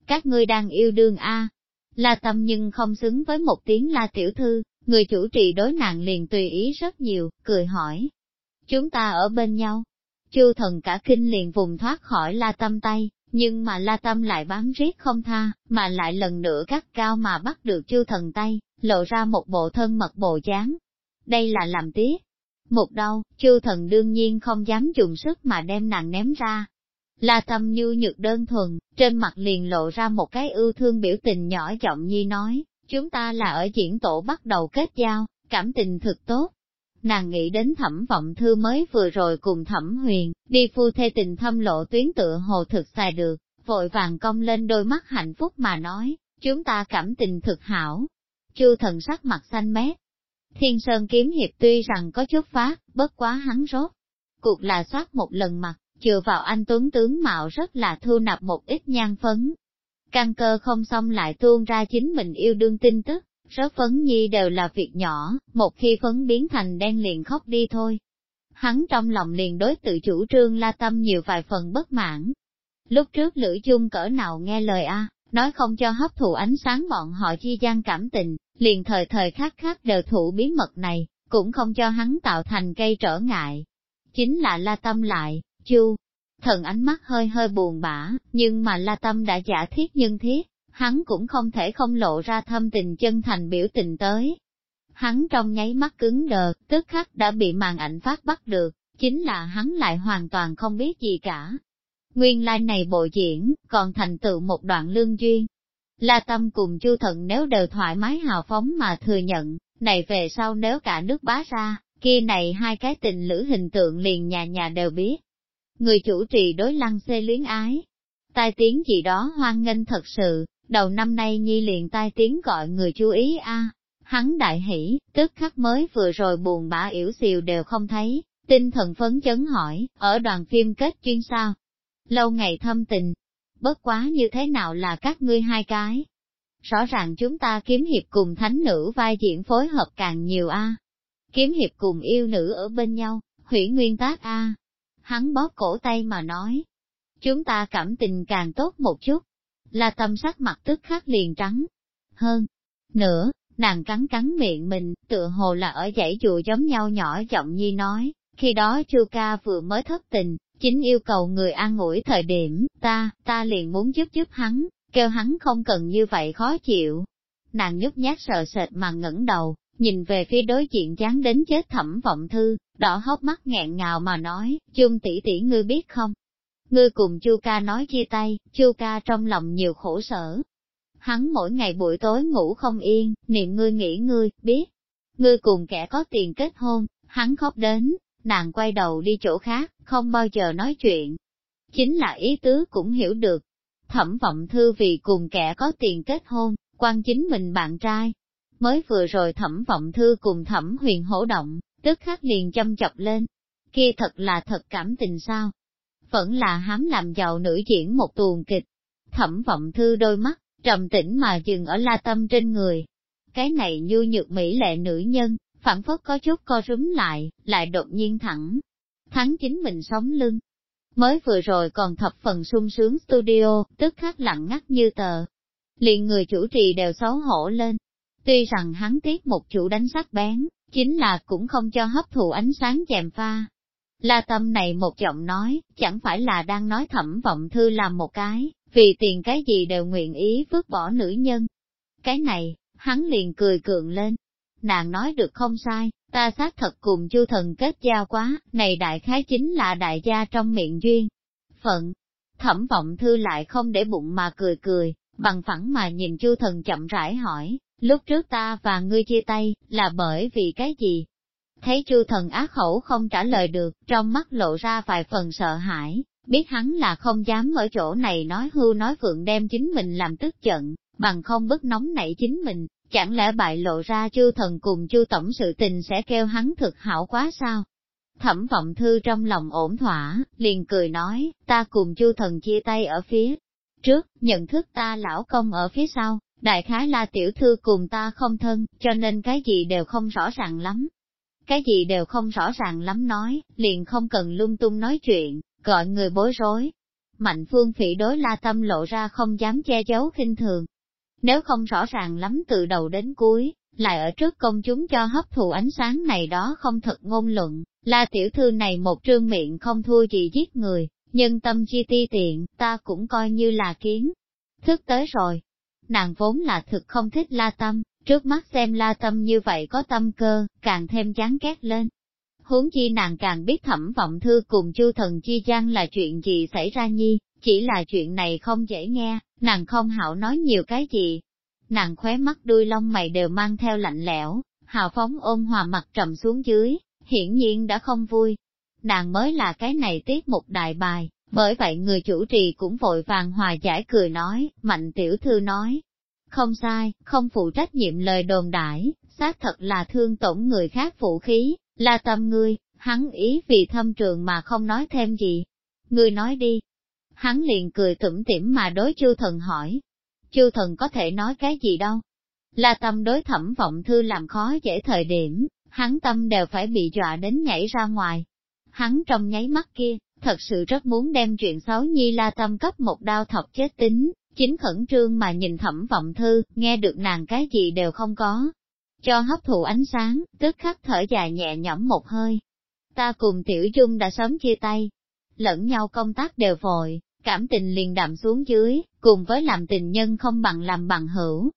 Các ngươi đang yêu đương A. La tâm nhưng không xứng với một tiếng la tiểu thư, Người chủ trì đối nàng liền tùy ý rất nhiều, cười hỏi. Chúng ta ở bên nhau. Chu thần cả kinh liền vùng thoát khỏi la tâm tay, nhưng mà la tâm lại bám riết không tha, mà lại lần nữa cắt cao mà bắt được chu thần tay, lộ ra một bộ thân mật bộ dáng. Đây là làm tiếc. Một đau, chu thần đương nhiên không dám dùng sức mà đem nàng ném ra. La tâm như nhược đơn thuần, trên mặt liền lộ ra một cái ưu thương biểu tình nhỏ giọng nhi nói, chúng ta là ở diễn tổ bắt đầu kết giao, cảm tình thực tốt. Nàng nghĩ đến thẩm vọng thư mới vừa rồi cùng thẩm huyền, đi phu thê tình thâm lộ tuyến tựa hồ thực xài được, vội vàng cong lên đôi mắt hạnh phúc mà nói, chúng ta cảm tình thực hảo. Chu thần sắc mặt xanh mét. Thiên Sơn kiếm hiệp tuy rằng có chút phát, bất quá hắn rốt. Cuộc là soát một lần mặt, chừa vào anh Tuấn tướng mạo rất là thu nạp một ít nhan phấn. Căn cơ không xong lại tuôn ra chính mình yêu đương tin tức, rớt phấn nhi đều là việc nhỏ, một khi phấn biến thành đen liền khóc đi thôi. Hắn trong lòng liền đối tự chủ trương la tâm nhiều vài phần bất mãn. Lúc trước Lữ Chung cỡ nào nghe lời a nói không cho hấp thụ ánh sáng bọn họ chi gian cảm tình, liền thời thời khắc khắc đều thụ bí mật này, cũng không cho hắn tạo thành cây trở ngại. Chính là la tâm lại, chu, thần ánh mắt hơi hơi buồn bã, nhưng mà la tâm đã giả thiết nhân thiết, hắn cũng không thể không lộ ra thâm tình chân thành biểu tình tới. Hắn trong nháy mắt cứng đờ, tức khắc đã bị màn ảnh phát bắt được, chính là hắn lại hoàn toàn không biết gì cả. Nguyên lai like này bộ diễn, còn thành tựu một đoạn lương duyên. La Tâm cùng Chu Thận nếu đều thoải mái hào phóng mà thừa nhận, này về sau nếu cả nước bá ra, kia này hai cái tình lữ hình tượng liền nhà nhà đều biết. Người chủ trì đối lăng xê luyến ái, tai tiếng gì đó hoan nghênh thật sự, đầu năm nay nhi liền tai tiếng gọi người chú ý a. Hắn đại hỉ, tức khắc mới vừa rồi buồn bã yểu xìu đều không thấy, tinh thần phấn chấn hỏi, ở đoàn phim kết chuyên sao? Lâu ngày thâm tình, bất quá như thế nào là các ngươi hai cái? Rõ ràng chúng ta kiếm hiệp cùng thánh nữ vai diễn phối hợp càng nhiều a. Kiếm hiệp cùng yêu nữ ở bên nhau, hủy nguyên tác a. Hắn bóp cổ tay mà nói, chúng ta cảm tình càng tốt một chút, La tâm sắc mặt tức khắc liền trắng. Hơn nữa, nàng cắn cắn miệng mình, tựa hồ là ở dãy chùa giống nhau nhỏ giọng nhi nói, khi đó chu ca vừa mới thất tình, chính yêu cầu người an ủi thời điểm, ta, ta liền muốn giúp giúp hắn, kêu hắn không cần như vậy khó chịu. Nàng nhút nhát sợ sệt mà ngẩng đầu, nhìn về phía đối diện chán đến chết thẩm vọng thư, đỏ hốc mắt nghẹn ngào mà nói, chung tỷ tỷ ngươi biết không, Ngươi cùng Chu ca nói chia tay, Chu ca trong lòng nhiều khổ sở. Hắn mỗi ngày buổi tối ngủ không yên, niệm ngươi nghĩ ngươi, biết. Ngươi cùng kẻ có tiền kết hôn, hắn khóc đến, nàng quay đầu đi chỗ khác, không bao giờ nói chuyện. Chính là ý tứ cũng hiểu được. Thẩm vọng thư vì cùng kẻ có tiền kết hôn, quan chính mình bạn trai. Mới vừa rồi thẩm vọng thư cùng thẩm huyền hổ động, tức khắc liền châm chọc lên. Kia thật là thật cảm tình sao? Vẫn là hám làm giàu nữ diễn một tuồng kịch. Thẩm vọng thư đôi mắt, trầm tĩnh mà dừng ở la tâm trên người. Cái này như nhược mỹ lệ nữ nhân, phản phất có chút co rúm lại, lại đột nhiên thẳng. Thắng chính mình sống lưng. Mới vừa rồi còn thập phần sung sướng studio, tức khắc lặng ngắt như tờ. Liền người chủ trì đều xấu hổ lên. Tuy rằng hắn tiếc một chủ đánh sắc bén, chính là cũng không cho hấp thụ ánh sáng chèm pha, La tâm này một giọng nói, chẳng phải là đang nói thẩm vọng thư làm một cái, vì tiền cái gì đều nguyện ý vứt bỏ nữ nhân. Cái này, hắn liền cười cường lên. Nàng nói được không sai, ta xác thật cùng chu thần kết giao quá, này đại khái chính là đại gia trong miệng duyên. Phận, thẩm vọng thư lại không để bụng mà cười cười, bằng phẳng mà nhìn chu thần chậm rãi hỏi, lúc trước ta và ngươi chia tay, là bởi vì cái gì? Thấy chu thần á khẩu không trả lời được, trong mắt lộ ra vài phần sợ hãi, biết hắn là không dám ở chỗ này nói hưu nói phượng đem chính mình làm tức giận, bằng không bức nóng nảy chính mình, chẳng lẽ bại lộ ra chu thần cùng chu tổng sự tình sẽ kêu hắn thực hảo quá sao? Thẩm vọng thư trong lòng ổn thỏa, liền cười nói, ta cùng chu thần chia tay ở phía trước, nhận thức ta lão công ở phía sau, đại khái là tiểu thư cùng ta không thân, cho nên cái gì đều không rõ ràng lắm cái gì đều không rõ ràng lắm nói, liền không cần lung tung nói chuyện, gọi người bối rối. Mạnh phương phỉ đối la tâm lộ ra không dám che giấu khinh thường. Nếu không rõ ràng lắm từ đầu đến cuối, lại ở trước công chúng cho hấp thụ ánh sáng này đó không thật ngôn luận, la tiểu thư này một trương miệng không thua gì giết người, nhân tâm chi ti tiện, ta cũng coi như là kiến. Thức tới rồi, nàng vốn là thực không thích la tâm, trước mắt xem la tâm như vậy có tâm cơ, càng thêm chán ghét lên. Huống chi nàng càng biết thẩm vọng thư cùng chu thần chi gian là chuyện gì xảy ra nhi, chỉ là chuyện này không dễ nghe, nàng không hảo nói nhiều cái gì. Nàng khóe mắt đuôi lông mày đều mang theo lạnh lẽo, hào phóng ôm hòa mặt trầm xuống dưới, hiển nhiên đã không vui. Nàng mới là cái này tiết một đại bài, bởi vậy người chủ trì cũng vội vàng hòa giải cười nói, mạnh tiểu thư nói. Không sai, không phụ trách nhiệm lời đồn đãi, xác thật là thương tổn người khác phụ khí, là tâm ngươi, hắn ý vì thâm trường mà không nói thêm gì. Ngươi nói đi. Hắn liền cười tủm tỉm mà đối chu thần hỏi. Chu thần có thể nói cái gì đâu. Là tâm đối thẩm vọng thư làm khó dễ thời điểm, hắn tâm đều phải bị dọa đến nhảy ra ngoài. Hắn trong nháy mắt kia, thật sự rất muốn đem chuyện xấu nhi la tâm cấp một đao thọc chết tính, chính khẩn trương mà nhìn thẩm vọng thư, nghe được nàng cái gì đều không có. Cho hấp thụ ánh sáng, tức khắc thở dài nhẹ nhõm một hơi. Ta cùng Tiểu Dung đã sớm chia tay, lẫn nhau công tác đều vội, cảm tình liền đạm xuống dưới, cùng với làm tình nhân không bằng làm bằng hữu.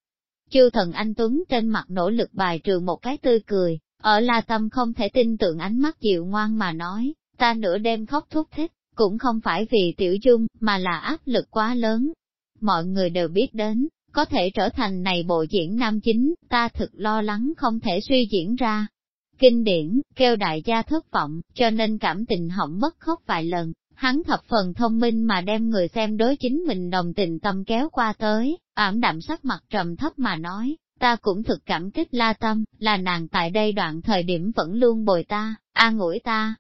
Chư thần anh Tuấn trên mặt nỗ lực bài trừ một cái tươi cười, ở La Tâm không thể tin tưởng ánh mắt dịu ngoan mà nói, ta nửa đêm khóc thúc thích, cũng không phải vì tiểu dung, mà là áp lực quá lớn. Mọi người đều biết đến, có thể trở thành này bộ diễn nam chính, ta thực lo lắng không thể suy diễn ra. Kinh điển, kêu đại gia thất vọng, cho nên cảm tình hỏng mất khóc vài lần, hắn thập phần thông minh mà đem người xem đối chính mình đồng tình tâm kéo qua tới, ảm đạm sắc mặt trầm thấp mà nói, ta cũng thực cảm kích la tâm, là nàng tại đây đoạn thời điểm vẫn luôn bồi ta, an ủi ta.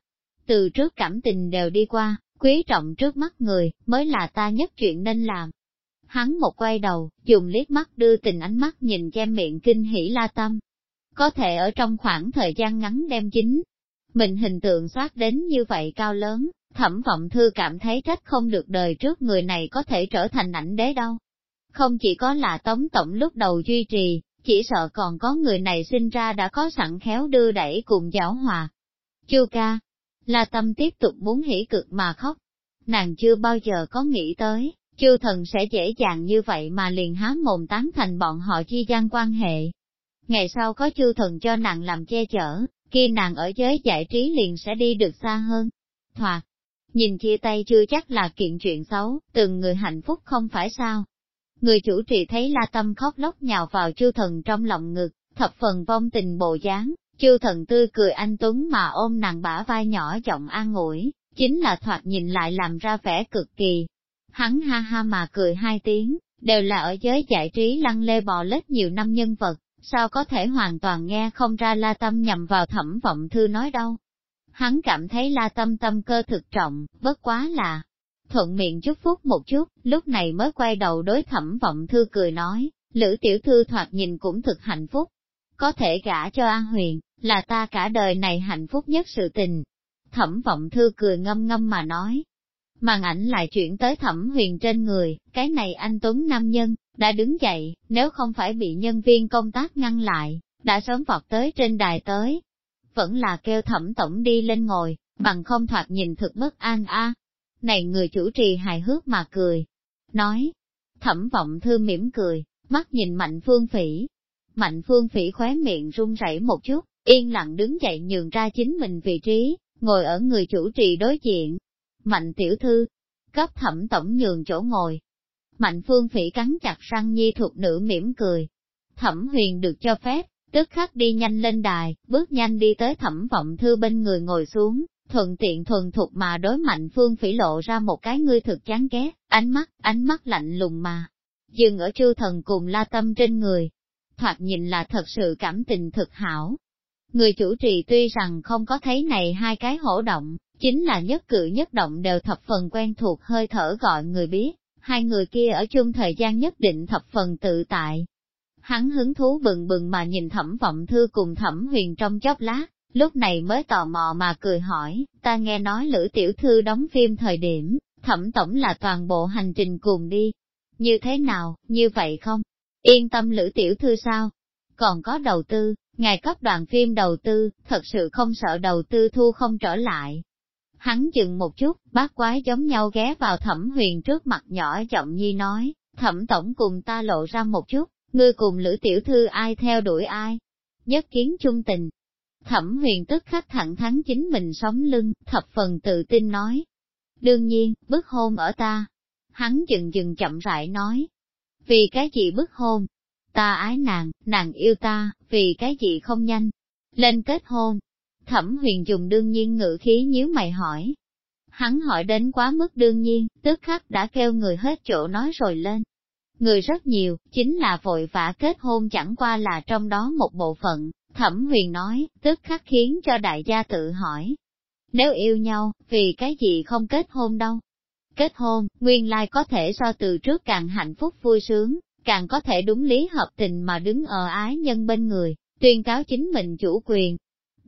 Từ trước cảm tình đều đi qua, quý trọng trước mắt người, mới là ta nhất chuyện nên làm. Hắn một quay đầu, dùng liếc mắt đưa tình ánh mắt nhìn che miệng kinh hỉ la tâm. Có thể ở trong khoảng thời gian ngắn đem chính, mình hình tượng soát đến như vậy cao lớn, thẩm vọng thư cảm thấy trách không được đời trước người này có thể trở thành ảnh đế đâu. Không chỉ có là tống tổng lúc đầu duy trì, chỉ sợ còn có người này sinh ra đã có sẵn khéo đưa đẩy cùng giáo hòa. Chu ca, là tâm tiếp tục muốn hỉ cực mà khóc. Nàng chưa bao giờ có nghĩ tới, chư thần sẽ dễ dàng như vậy mà liền há mồm tán thành bọn họ chi gian quan hệ. Ngày sau có chư thần cho nàng làm che chở, khi nàng ở giới giải trí liền sẽ đi được xa hơn. Thoạt, nhìn chia tay chưa chắc là kiện chuyện xấu, từng người hạnh phúc không phải sao. Người chủ trì thấy la tâm khóc lóc nhào vào chư thần trong lòng ngực, thập phần vong tình bộ dáng, chư thần tươi cười anh Tuấn mà ôm nàng bả vai nhỏ giọng an ủi, chính là thoạt nhìn lại làm ra vẻ cực kỳ. Hắn ha ha mà cười hai tiếng, đều là ở giới giải trí lăn lê bò lết nhiều năm nhân vật, sao có thể hoàn toàn nghe không ra la tâm nhầm vào thẩm vọng thư nói đâu. Hắn cảm thấy la tâm tâm cơ thực trọng, bất quá là, thuận miệng chúc phúc một chút, lúc này mới quay đầu đối thẩm vọng thư cười nói, lữ tiểu thư thoạt nhìn cũng thực hạnh phúc, có thể gả cho An Huyền, là ta cả đời này hạnh phúc nhất sự tình. Thẩm vọng thư cười ngâm ngâm mà nói. Màn ảnh lại chuyển tới thẩm huyền trên người, cái này anh Tuấn Nam Nhân, đã đứng dậy, nếu không phải bị nhân viên công tác ngăn lại, đã sớm vọt tới trên đài tới. Vẫn là kêu thẩm tổng đi lên ngồi, bằng không thoạt nhìn thực bất an a. Này người chủ trì hài hước mà cười, nói, thẩm vọng thư mỉm cười, mắt nhìn mạnh phương phỉ. Mạnh phương phỉ khóe miệng run rẩy một chút, yên lặng đứng dậy nhường ra chính mình vị trí, ngồi ở người chủ trì đối diện. Mạnh tiểu thư, cấp thẩm tổng nhường chỗ ngồi. Mạnh phương phỉ cắn chặt răng nhi thuộc nữ mỉm cười. Thẩm huyền được cho phép, tức khắc đi nhanh lên đài, bước nhanh đi tới thẩm vọng thư bên người ngồi xuống, thuận tiện thuần thục mà đối mạnh phương phỉ lộ ra một cái ngươi thực chán ghét, ánh mắt, ánh mắt lạnh lùng mà. Dừng ở chư thần cùng la tâm trên người. Thoạt nhìn là thật sự cảm tình thực hảo, Người chủ trì tuy rằng không có thấy này hai cái hổ động, chính là nhất cử nhất động đều thập phần quen thuộc hơi thở gọi người biết, hai người kia ở chung thời gian nhất định thập phần tự tại. Hắn hứng thú bừng bừng mà nhìn thẩm vọng thư cùng thẩm huyền trong chốc lát, lúc này mới tò mò mà cười hỏi, ta nghe nói lữ tiểu thư đóng phim thời điểm, thẩm tổng là toàn bộ hành trình cùng đi. Như thế nào, như vậy không? Yên tâm lữ tiểu thư sao? còn có đầu tư, ngài cấp đoàn phim đầu tư, thật sự không sợ đầu tư thu không trở lại. Hắn chừng một chút, bác quái giống nhau ghé vào thẩm huyền trước mặt nhỏ giọng nhi nói, thẩm tổng cùng ta lộ ra một chút, ngươi cùng lữ tiểu thư ai theo đuổi ai. Nhất kiến chung tình. Thẩm huyền tức khắc thẳng thắn chính mình sống lưng, thập phần tự tin nói. Đương nhiên, bức hôn ở ta. Hắn dừng dừng chậm rãi nói. Vì cái gì bức hôn? Ta ái nàng, nàng yêu ta, vì cái gì không nhanh? Lên kết hôn. Thẩm huyền dùng đương nhiên ngữ khí nhíu mày hỏi. Hắn hỏi đến quá mức đương nhiên, tức khắc đã kêu người hết chỗ nói rồi lên. Người rất nhiều, chính là vội vã kết hôn chẳng qua là trong đó một bộ phận, thẩm huyền nói, tức khắc khiến cho đại gia tự hỏi. Nếu yêu nhau, vì cái gì không kết hôn đâu? Kết hôn, nguyên lai có thể so từ trước càng hạnh phúc vui sướng, càng có thể đúng lý hợp tình mà đứng ở ái nhân bên người, tuyên cáo chính mình chủ quyền.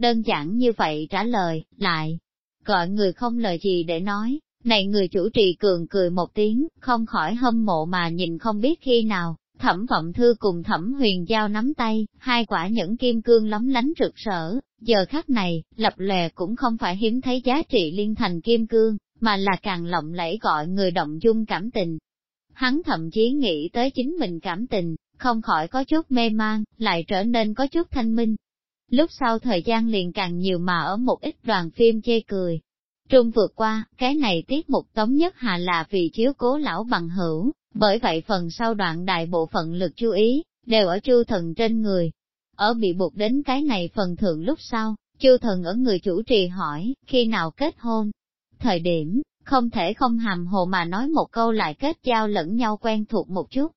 Đơn giản như vậy trả lời, lại, gọi người không lời gì để nói, này người chủ trì cường cười một tiếng, không khỏi hâm mộ mà nhìn không biết khi nào, thẩm vọng thư cùng thẩm huyền giao nắm tay, hai quả nhẫn kim cương lóng lánh rực rỡ, giờ khắc này, lập lè cũng không phải hiếm thấy giá trị liên thành kim cương, mà là càng lộng lẫy gọi người động dung cảm tình. Hắn thậm chí nghĩ tới chính mình cảm tình, không khỏi có chút mê mang lại trở nên có chút thanh minh. Lúc sau thời gian liền càng nhiều mà ở một ít đoàn phim chê cười, Trung vượt qua, cái này tiết mục tống nhất hà là vì chiếu cố lão bằng hữu, bởi vậy phần sau đoạn đại bộ phận lực chú ý, đều ở chu thần trên người. Ở bị buộc đến cái này phần thượng lúc sau, chu thần ở người chủ trì hỏi, khi nào kết hôn? Thời điểm, không thể không hàm hồ mà nói một câu lại kết giao lẫn nhau quen thuộc một chút.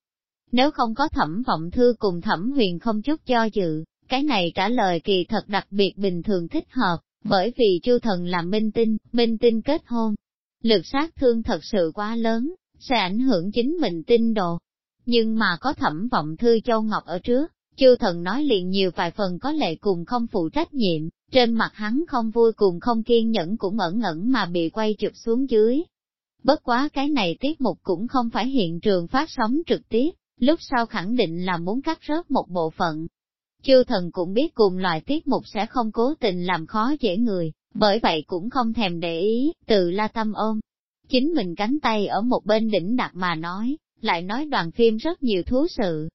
Nếu không có thẩm vọng thư cùng thẩm huyền không chút cho dự, cái này trả lời kỳ thật đặc biệt bình thường thích hợp, bởi vì Chu thần là minh tinh, minh tinh kết hôn, lực sát thương thật sự quá lớn, sẽ ảnh hưởng chính mình tinh độ. Nhưng mà có thẩm vọng thư Châu Ngọc ở trước, Chu thần nói liền nhiều vài phần có lệ cùng không phụ trách nhiệm, trên mặt hắn không vui cùng không kiên nhẫn cũng ẩn ẩn mà bị quay chụp xuống dưới. Bất quá cái này tiết mục cũng không phải hiện trường phát sóng trực tiếp, lúc sau khẳng định là muốn cắt rớt một bộ phận, Chư thần cũng biết cùng loại tiết mục sẽ không cố tình làm khó dễ người, bởi vậy cũng không thèm để ý, từ la tâm ôm. Chính mình cánh tay ở một bên đỉnh đặt mà nói, lại nói đoàn phim rất nhiều thú sự.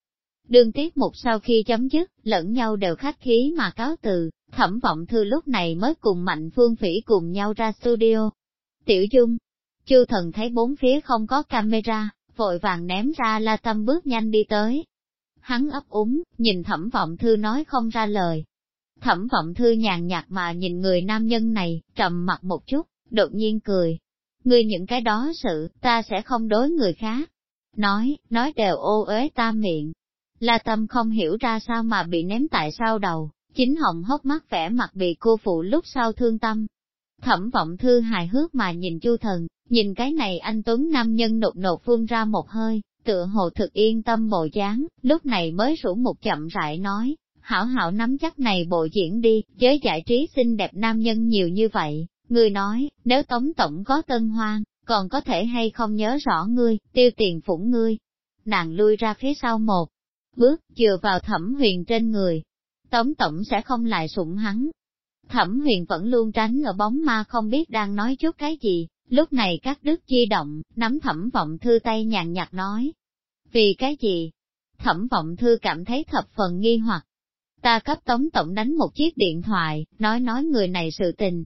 đương tiết mục sau khi chấm dứt, lẫn nhau đều khách khí mà cáo từ, thẩm vọng thư lúc này mới cùng mạnh phương phỉ cùng nhau ra studio. Tiểu Dung, chư thần thấy bốn phía không có camera, vội vàng ném ra la tâm bước nhanh đi tới, Hắn ấp úng, nhìn thẩm vọng thư nói không ra lời. Thẩm vọng thư nhàn nhạt mà nhìn người nam nhân này, trầm mặt một chút, đột nhiên cười. Ngươi những cái đó sự, ta sẽ không đối người khác. Nói, nói đều ô uế ta miệng. La tâm không hiểu ra sao mà bị ném tại sau đầu, chính hồng hốc mắt vẻ mặt bị cô phụ lúc sau thương tâm. Thẩm vọng thư hài hước mà nhìn chu thần, nhìn cái này anh Tuấn nam nhân nột nột phương ra một hơi, tựa hồ thực yên tâm bộ dáng, lúc này mới rủ một chậm rãi nói, hảo hảo nắm chắc này bộ diễn đi, giới giải trí xinh đẹp nam nhân nhiều như vậy, người nói, nếu tống tổng có tân hoang, còn có thể hay không nhớ rõ ngươi, tiêu tiền phủng ngươi. Nàng lui ra phía sau một bước, chừa vào thẩm huyền trên người. Tống tổng sẽ không lại sủng hắn. Thẩm huyền vẫn luôn tránh ở bóng ma không biết đang nói chút cái gì, Lúc này các đức di động, nắm thẩm vọng thư tay nhàn nhạt nói. Vì cái gì? Thẩm vọng thư cảm thấy thập phần nghi hoặc. Ta cấp tống tổng đánh một chiếc điện thoại, nói nói người này sự tình.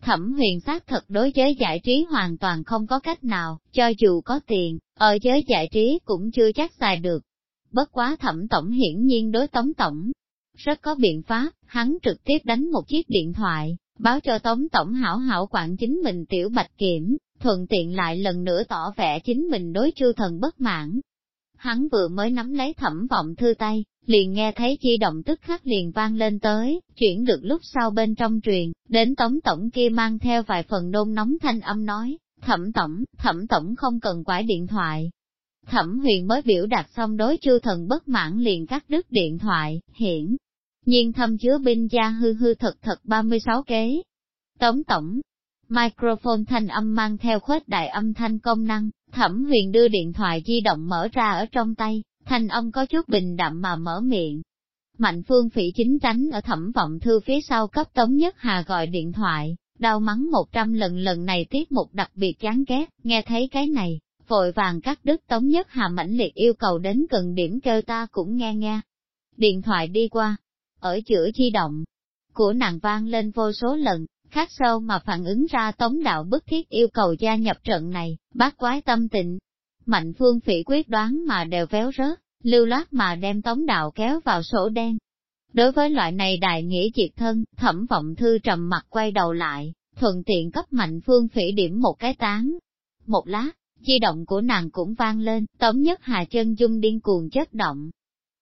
Thẩm huyền xác thật đối với giải trí hoàn toàn không có cách nào, cho dù có tiền, ở giới giải trí cũng chưa chắc xài được. Bất quá thẩm tổng hiển nhiên đối tống tổng. Rất có biện pháp, hắn trực tiếp đánh một chiếc điện thoại, báo cho Tống Tổng hảo hảo quản chính mình tiểu bạch kiểm, thuận tiện lại lần nữa tỏ vẻ chính mình đối chu thần bất mãn. Hắn vừa mới nắm lấy thẩm vọng thư tay, liền nghe thấy chi động tức khắc liền vang lên tới, chuyển được lúc sau bên trong truyền, đến Tống Tổng kia mang theo vài phần nôn nóng thanh âm nói, thẩm tổng, thẩm tổng không cần quải điện thoại. Thẩm huyền mới biểu đạt xong đối chu thần bất mãn liền cắt đứt điện thoại, hiển nhiên thâm chứa binh gia hư hư thật thật 36 kế. Tống tổng, microphone thanh âm mang theo khuếch đại âm thanh công năng, thẩm huyền đưa điện thoại di động mở ra ở trong tay, thanh âm có chút bình đậm mà mở miệng. Mạnh phương phỉ chính tránh ở thẩm vọng thư phía sau cấp Tống Nhất Hà gọi điện thoại, đau mắng một trăm lần lần này tiết mục đặc biệt chán ghét, nghe thấy cái này, vội vàng cắt đứt Tống Nhất Hà mãnh liệt yêu cầu đến gần điểm kêu ta cũng nghe nghe. Điện thoại đi qua, ở giữa chi động, của nàng vang lên vô số lần, khác sâu mà phản ứng ra tống đạo bức thiết yêu cầu gia nhập trận này, bác quái tâm tịnh. Mạnh phương phỉ quyết đoán mà đều véo rớt, lưu loát mà đem tống đạo kéo vào sổ đen. Đối với loại này đại nghĩa triệt thân, thẩm vọng thư trầm mặt quay đầu lại, thuận tiện cấp mạnh phương phỉ điểm một cái tán. Một lát, di động của nàng cũng vang lên, tống nhất hà chân dung điên cuồng chất động.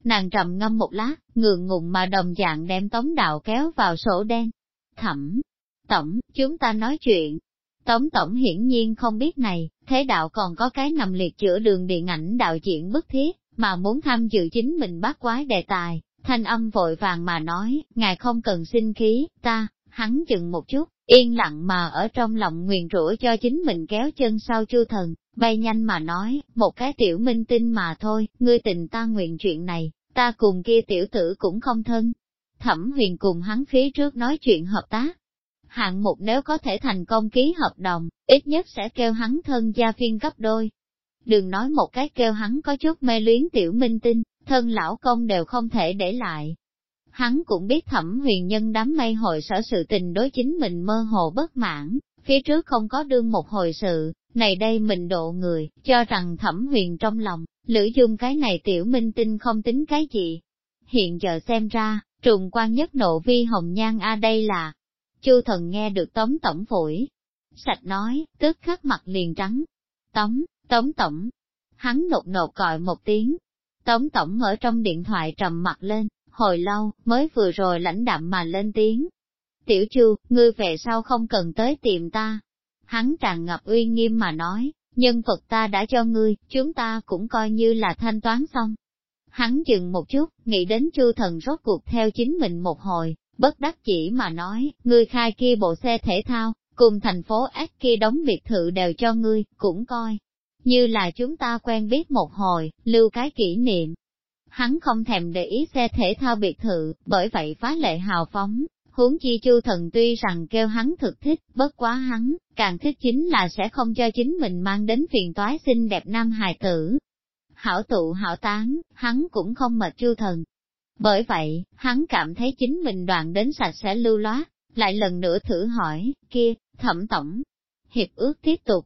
Nàng trầm ngâm một lát, ngượng ngùng mà đồng dạng đem tống đạo kéo vào sổ đen. Thẩm, tổng, chúng ta nói chuyện. Tống tổng hiển nhiên không biết này, thế đạo còn có cái nằm liệt chữa đường điện ảnh đạo diễn bức thiết, mà muốn tham dự chính mình bác quái đề tài, thanh âm vội vàng mà nói, ngài không cần sinh khí, ta, hắn chừng một chút, yên lặng mà ở trong lòng nguyền rủa cho chính mình kéo chân sau chu thần, bay nhanh mà nói, một cái tiểu minh tinh mà thôi, ngươi tình ta nguyện chuyện này, ta cùng kia tiểu tử cũng không thân. Thẩm huyền cùng hắn phía trước nói chuyện hợp tác, hạng mục nếu có thể thành công ký hợp đồng, ít nhất sẽ kêu hắn thân gia phiên gấp đôi. Đừng nói một cái kêu hắn có chút mê luyến tiểu minh tinh, thân lão công đều không thể để lại. Hắn cũng biết thẩm huyền nhân đám mây hội sở sự tình đối chính mình mơ hồ bất mãn, phía trước không có đương một hồi sự, này đây mình độ người, cho rằng thẩm huyền trong lòng, lữ dung cái này tiểu minh tinh không tính cái gì. Hiện giờ xem ra, trùng quan nhất nộ vi hồng nhan a đây là, Chu thần nghe được tống tổng phổi. Sạch nói, tức khắc mặt liền trắng. Tống, tống tổng. Hắn nột nột gọi một tiếng. Tống tổng ở trong điện thoại trầm mặt lên, hồi lâu, mới vừa rồi lãnh đạm mà lên tiếng. Tiểu chu, ngươi về sau không cần tới tìm ta. Hắn tràn ngập uy nghiêm mà nói, nhân vật ta đã cho ngươi, chúng ta cũng coi như là thanh toán xong. Hắn dừng một chút, nghĩ đến chu thần rốt cuộc theo chính mình một hồi, bất đắc chỉ mà nói, ngươi khai kia bộ xe thể thao, cùng thành phố S kia đóng biệt thự đều cho ngươi, cũng coi. Như là chúng ta quen biết một hồi, lưu cái kỷ niệm. Hắn không thèm để ý xe thể thao biệt thự, bởi vậy phá lệ hào phóng, huống chi chu thần tuy rằng kêu hắn thực thích, bất quá hắn, càng thích chính là sẽ không cho chính mình mang đến phiền toái xinh đẹp nam hài tử. Hảo tụ hảo tán, hắn cũng không mệt chu thần, bởi vậy, hắn cảm thấy chính mình đoạn đến sạch sẽ lưu loát, lại lần nữa thử hỏi, kia, thẩm tổng, hiệp ước tiếp tục.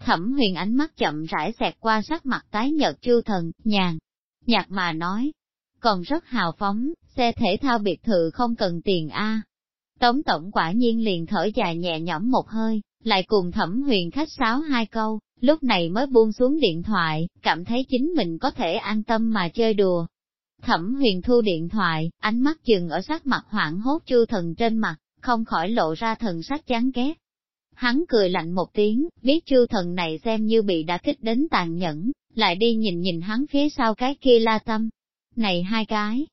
Thẩm huyền ánh mắt chậm rãi xẹt qua sắc mặt tái nhợt chu thần, nhàn, nhạt mà nói, còn rất hào phóng, xe thể thao biệt thự không cần tiền A. Tống tổng quả nhiên liền thở dài nhẹ nhõm một hơi, lại cùng thẩm huyền khách sáo hai câu, lúc này mới buông xuống điện thoại, cảm thấy chính mình có thể an tâm mà chơi đùa, Thẩm huyền thu điện thoại, ánh mắt dừng ở sắc mặt hoảng hốt chu thần trên mặt, không khỏi lộ ra thần sắc chán ghét. Hắn cười lạnh một tiếng, biết chu thần này xem như bị đã kích đến tàn nhẫn, lại đi nhìn nhìn hắn phía sau cái kia la tâm. Này hai cái,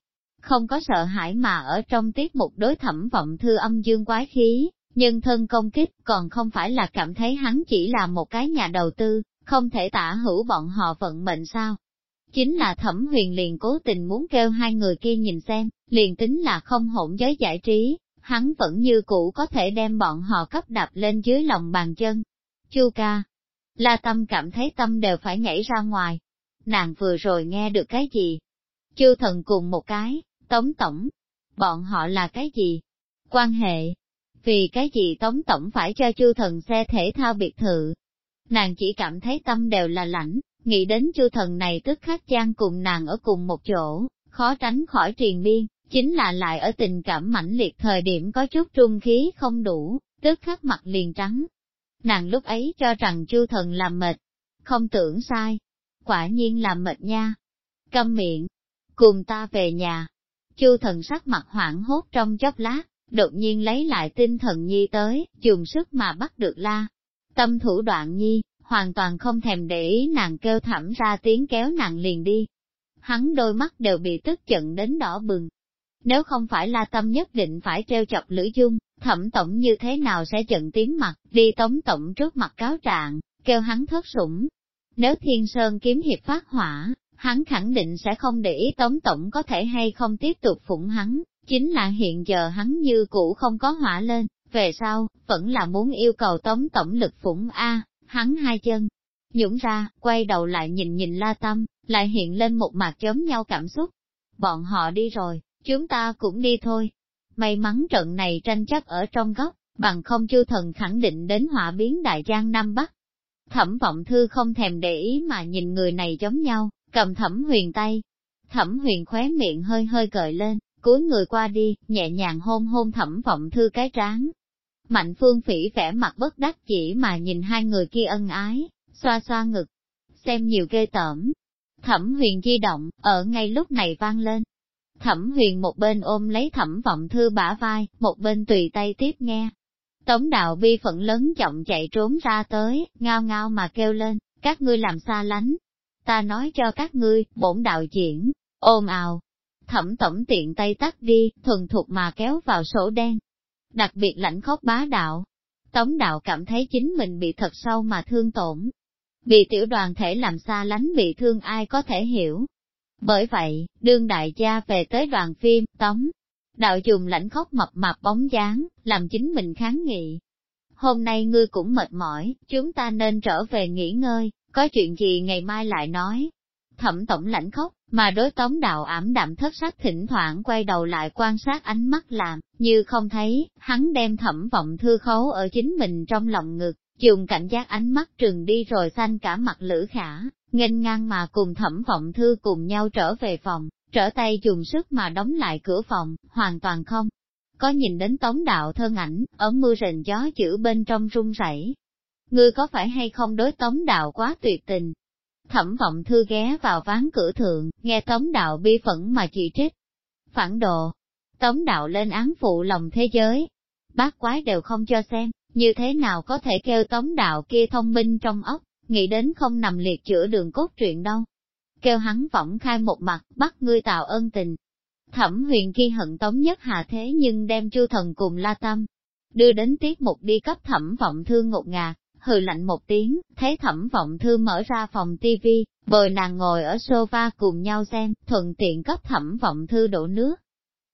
không có sợ hãi mà ở trong tiết mục đối thẩm vọng thư âm dương quái khí, nhân thân công kích còn không phải là cảm thấy hắn chỉ là một cái nhà đầu tư, không thể tả hữu bọn họ vận mệnh sao. Chính là thẩm huyền liền cố tình muốn kêu hai người kia nhìn xem, liền tính là không hỗn giới giải trí, hắn vẫn như cũ có thể đem bọn họ cấp đạp lên dưới lòng bàn chân. Chu ca, La Tâm cảm thấy tâm đều phải nhảy ra ngoài. Nàng vừa rồi nghe được cái gì? Chu thần cùng một cái, tống tổng. Bọn họ là cái gì? Quan hệ. Vì cái gì tống tổng phải cho chu thần xe thể thao biệt thự? Nàng chỉ cảm thấy tâm đều là lãnh, nghĩ đến chu thần này tức khắc trang cùng nàng ở cùng một chỗ, khó tránh khỏi triền biên, chính là lại ở tình cảm mãnh liệt thời điểm có chút trung khí không đủ, tức khắc mặt liền trắng. Nàng lúc ấy cho rằng chu thần làm mệt, không tưởng sai, quả nhiên làm mệt nha. Câm miệng, cùng ta về nhà. Chu thần sắc mặt hoảng hốt trong chốc lát, đột nhiên lấy lại tinh thần nhi tới, dùng sức mà bắt được la. Tâm thủ đoạn nhi, hoàn toàn không thèm để ý nàng kêu thảm ra tiếng kéo nàng liền đi. Hắn đôi mắt đều bị tức giận đến đỏ bừng. Nếu không phải la tâm nhất định phải treo chọc lữ dung, thẩm tổng như thế nào sẽ giận tiếng mặt, đi tống tổng trước mặt cáo trạng, kêu hắn thất sủng. Nếu thiên sơn kiếm hiệp phát hỏa, hắn khẳng định sẽ không để ý Tống Tổng có thể hay không tiếp tục phụng hắn, chính là hiện giờ hắn như cũ không có hỏa lên, về sau, vẫn là muốn yêu cầu Tống Tổng lực phụng A, hắn hai chân, dũng ra, quay đầu lại nhìn nhìn la tâm, lại hiện lên một mặt chớm nhau cảm xúc. Bọn họ đi rồi, chúng ta cũng đi thôi. May mắn trận này tranh chấp ở trong góc, bằng không chư thần khẳng định đến họa biến đại giang Nam Bắc. Thẩm vọng thư không thèm để ý mà nhìn người này giống nhau, cầm thẩm huyền tay. Thẩm huyền khóe miệng hơi hơi gợi lên, cúi người qua đi, nhẹ nhàng hôn hôn thẩm vọng thư cái trán. Mạnh phương phỉ vẻ mặt bất đắc chỉ mà nhìn hai người kia ân ái, xoa xoa ngực, xem nhiều ghê tởm. Thẩm huyền di động, ở ngay lúc này vang lên. Thẩm huyền một bên ôm lấy thẩm vọng thư bả vai, một bên tùy tay tiếp nghe. Tống đạo bi phận lớn giọng chạy trốn ra tới, ngao ngao mà kêu lên, các ngươi làm xa lánh. Ta nói cho các ngươi, bổn đạo diễn, ôm ào. Thẩm tổng tiện tay tắt đi, thuần thục mà kéo vào sổ đen. Đặc biệt lãnh khóc bá đạo. Tống đạo cảm thấy chính mình bị thật sâu mà thương tổn, Bị tiểu đoàn thể làm xa lánh bị thương ai có thể hiểu. Bởi vậy, đương đại gia về tới đoàn phim, tống, đạo dùng lãnh khóc mập mạp bóng dáng, làm chính mình kháng nghị. Hôm nay ngươi cũng mệt mỏi, chúng ta nên trở về nghỉ ngơi, có chuyện gì ngày mai lại nói. Thẩm tổng lãnh khóc, mà đối tống đạo ảm đạm thất sắc thỉnh thoảng quay đầu lại quan sát ánh mắt làm, như không thấy, hắn đem thẩm vọng thư khấu ở chính mình trong lòng ngực, dùng cảnh giác ánh mắt trừng đi rồi xanh cả mặt lữ khả, nghênh ngang mà cùng thẩm vọng thư cùng nhau trở về phòng, trở tay dùng sức mà đóng lại cửa phòng, hoàn toàn không. Có nhìn đến tống đạo thân ảnh, ở mưa rền gió chữ bên trong run rẩy. Ngươi có phải hay không đối tống đạo quá tuyệt tình? Thẩm vọng thư ghé vào ván cửa thượng, nghe tống đạo bi phẫn mà chỉ trích. Phản đồ, tống đạo lên án phụ lòng thế giới. Bác quái đều không cho xem, như thế nào có thể kêu tống đạo kia thông minh trong ốc, nghĩ đến không nằm liệt chữa đường cốt truyện đâu. Kêu hắn võng khai một mặt, bắt ngươi tạo ân tình. Thẩm huyền khi hận tống nhất hạ thế nhưng đem chu thần cùng la tâm, đưa đến tiết mục đi cấp thẩm vọng thư ngột ngạt, hừ lạnh một tiếng, thấy thẩm vọng thư mở ra phòng tivi, bồi nàng ngồi ở sofa cùng nhau xem, thuận tiện cấp thẩm vọng thư đổ nước.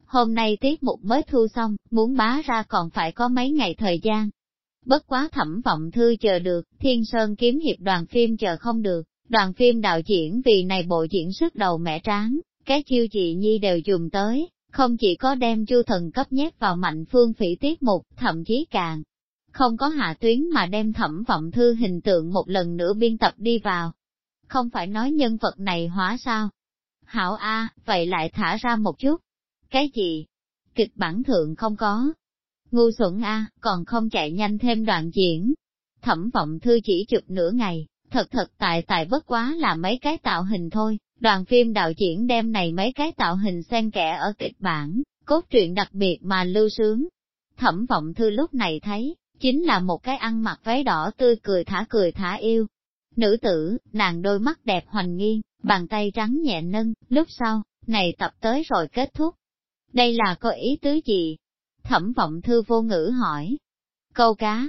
Hôm nay tiết mục mới thu xong, muốn bá ra còn phải có mấy ngày thời gian, Bất quá thẩm vọng thư chờ được, thiên sơn kiếm hiệp đoàn phim chờ không được, đoàn phim đạo diễn vì này bộ diễn sức đầu mẹ tráng, cái chiêu chị nhi đều dùng tới, không chỉ có đem chu thần cấp nhét vào mạnh phương phỉ tiết mục, thậm chí càng không có hạ tuyến mà đem thẩm vọng thư hình tượng một lần nữa biên tập đi vào. Không phải nói nhân vật này hóa sao? Hảo A, vậy lại thả ra một chút. Cái gì? Kịch bản thượng không có, Ngu xuẩn a, còn không chạy nhanh thêm đoạn diễn. Thẩm vọng thư chỉ chụp nửa ngày, thật thật tại tại bất quá là mấy cái tạo hình thôi, đoàn phim đạo diễn đem này mấy cái tạo hình xen kẽ ở kịch bản, cốt truyện đặc biệt mà lưu sướng. Thẩm vọng thư lúc này thấy, chính là một cái ăn mặc váy đỏ tươi cười thả cười thả yêu. Nữ tử, nàng đôi mắt đẹp hoành nghiêng, bàn tay trắng nhẹ nâng, lúc sau, này tập tới rồi kết thúc. Đây là có ý tứ gì? Thẩm vọng thư vô ngữ hỏi. Câu cá.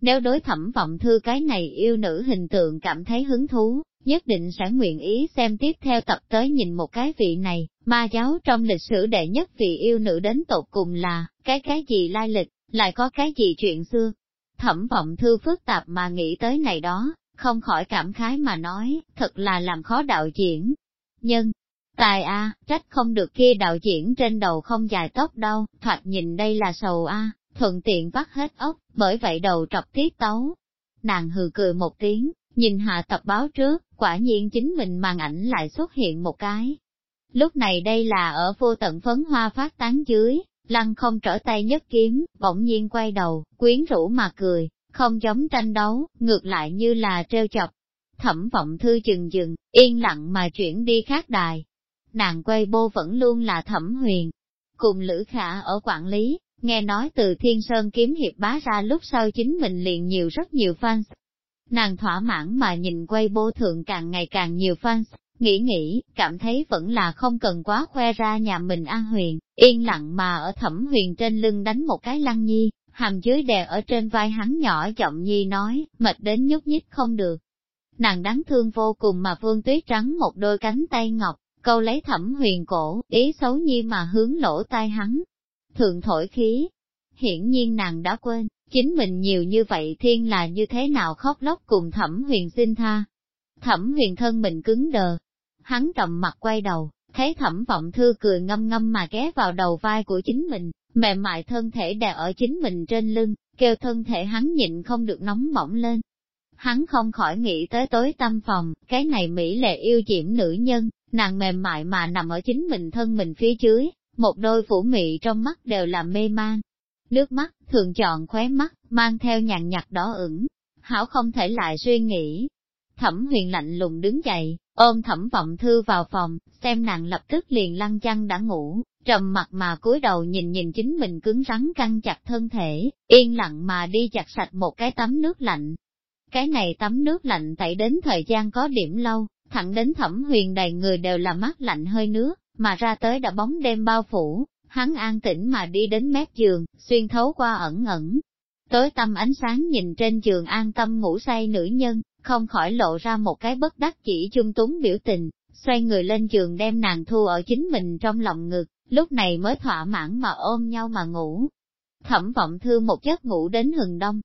Nếu đối thẩm vọng thư cái này yêu nữ hình tượng cảm thấy hứng thú, nhất định sẽ nguyện ý xem tiếp theo tập tới nhìn một cái vị này, ma giáo trong lịch sử đệ nhất vị yêu nữ đến tột cùng là, cái cái gì lai lịch, lại có cái gì chuyện xưa. Thẩm vọng thư phức tạp mà nghĩ tới này đó, không khỏi cảm khái mà nói, thật là làm khó đạo diễn. nhân Tài a, trách không được kia đạo diễn trên đầu không dài tóc đâu, thoạt nhìn đây là sầu a, thuận tiện vắt hết ốc, bởi vậy đầu trọc tiết tấu. Nàng hừ cười một tiếng, nhìn hạ tập báo trước, quả nhiên chính mình màn ảnh lại xuất hiện một cái. Lúc này đây là ở vô tận phấn hoa phát tán dưới, lăng không trở tay nhất kiếm, bỗng nhiên quay đầu, quyến rũ mà cười, không giống tranh đấu, ngược lại như là treo chọc. Thẩm vọng thư chừng dừng, yên lặng mà chuyển đi khác đài, nàng quay bô vẫn luôn là thẩm huyền. Cùng Lữ Khả ở quản lý, nghe nói từ Thiên Sơn kiếm hiệp bá ra lúc sau chính mình liền nhiều rất nhiều fans. Nàng thỏa mãn mà nhìn quay bô thượng càng ngày càng nhiều fans, nghĩ nghĩ, cảm thấy vẫn là không cần quá khoe ra nhà mình an huyền, yên lặng mà ở thẩm huyền trên lưng đánh một cái lăng nhi, hàm dưới đè ở trên vai hắn nhỏ giọng nhi nói, mệt đến nhúc nhích không được. nàng đáng thương vô cùng mà vương tuyết trắng một đôi cánh tay ngọc, câu lấy thẩm huyền cổ, ý xấu nhi mà hướng lỗ tai hắn. Thượng thổi khí, hiển nhiên nàng đã quên, chính mình nhiều như vậy thiên là như thế nào khóc lóc cùng thẩm huyền xin tha. Thẩm huyền thân mình cứng đờ, hắn trầm mặt quay đầu, thấy thẩm vọng thư cười ngâm ngâm mà ghé vào đầu vai của chính mình, mềm mại thân thể đè ở chính mình trên lưng, kêu thân thể hắn nhịn không được nóng bỏng lên. Hắn không khỏi nghĩ tới tối tâm phòng, cái này Mỹ lệ yêu diễm nữ nhân, nàng mềm mại mà nằm ở chính mình thân mình phía dưới, một đôi phủ mị trong mắt đều là mê man. Nước mắt, thường chọn khóe mắt, mang theo nhàn nhạt đỏ ửng. Hảo không thể lại suy nghĩ. Thẩm huyền lạnh lùng đứng dậy, ôm thẩm vọng thư vào phòng, xem nàng lập tức liền lăn chăn đã ngủ, trầm mặt mà cúi đầu nhìn nhìn chính mình cứng rắn căng chặt thân thể, yên lặng mà đi chặt sạch một cái tắm nước lạnh. Cái này tắm nước lạnh tẩy đến thời gian có điểm lâu, thẳng đến thẩm huyền đầy người đều là mát lạnh hơi nước, mà ra tới đã bóng đêm bao phủ, hắn an tĩnh mà đi đến mép giường, xuyên thấu qua ẩn ẩn. Tối tâm ánh sáng nhìn trên giường an tâm ngủ say nữ nhân, không khỏi lộ ra một cái bất đắc chỉ chung túng biểu tình, xoay người lên giường đem nàng thu ở chính mình trong lòng ngực, lúc này mới thỏa mãn mà ôm nhau mà ngủ. Thẩm vọng thư một giấc ngủ đến hừng đông.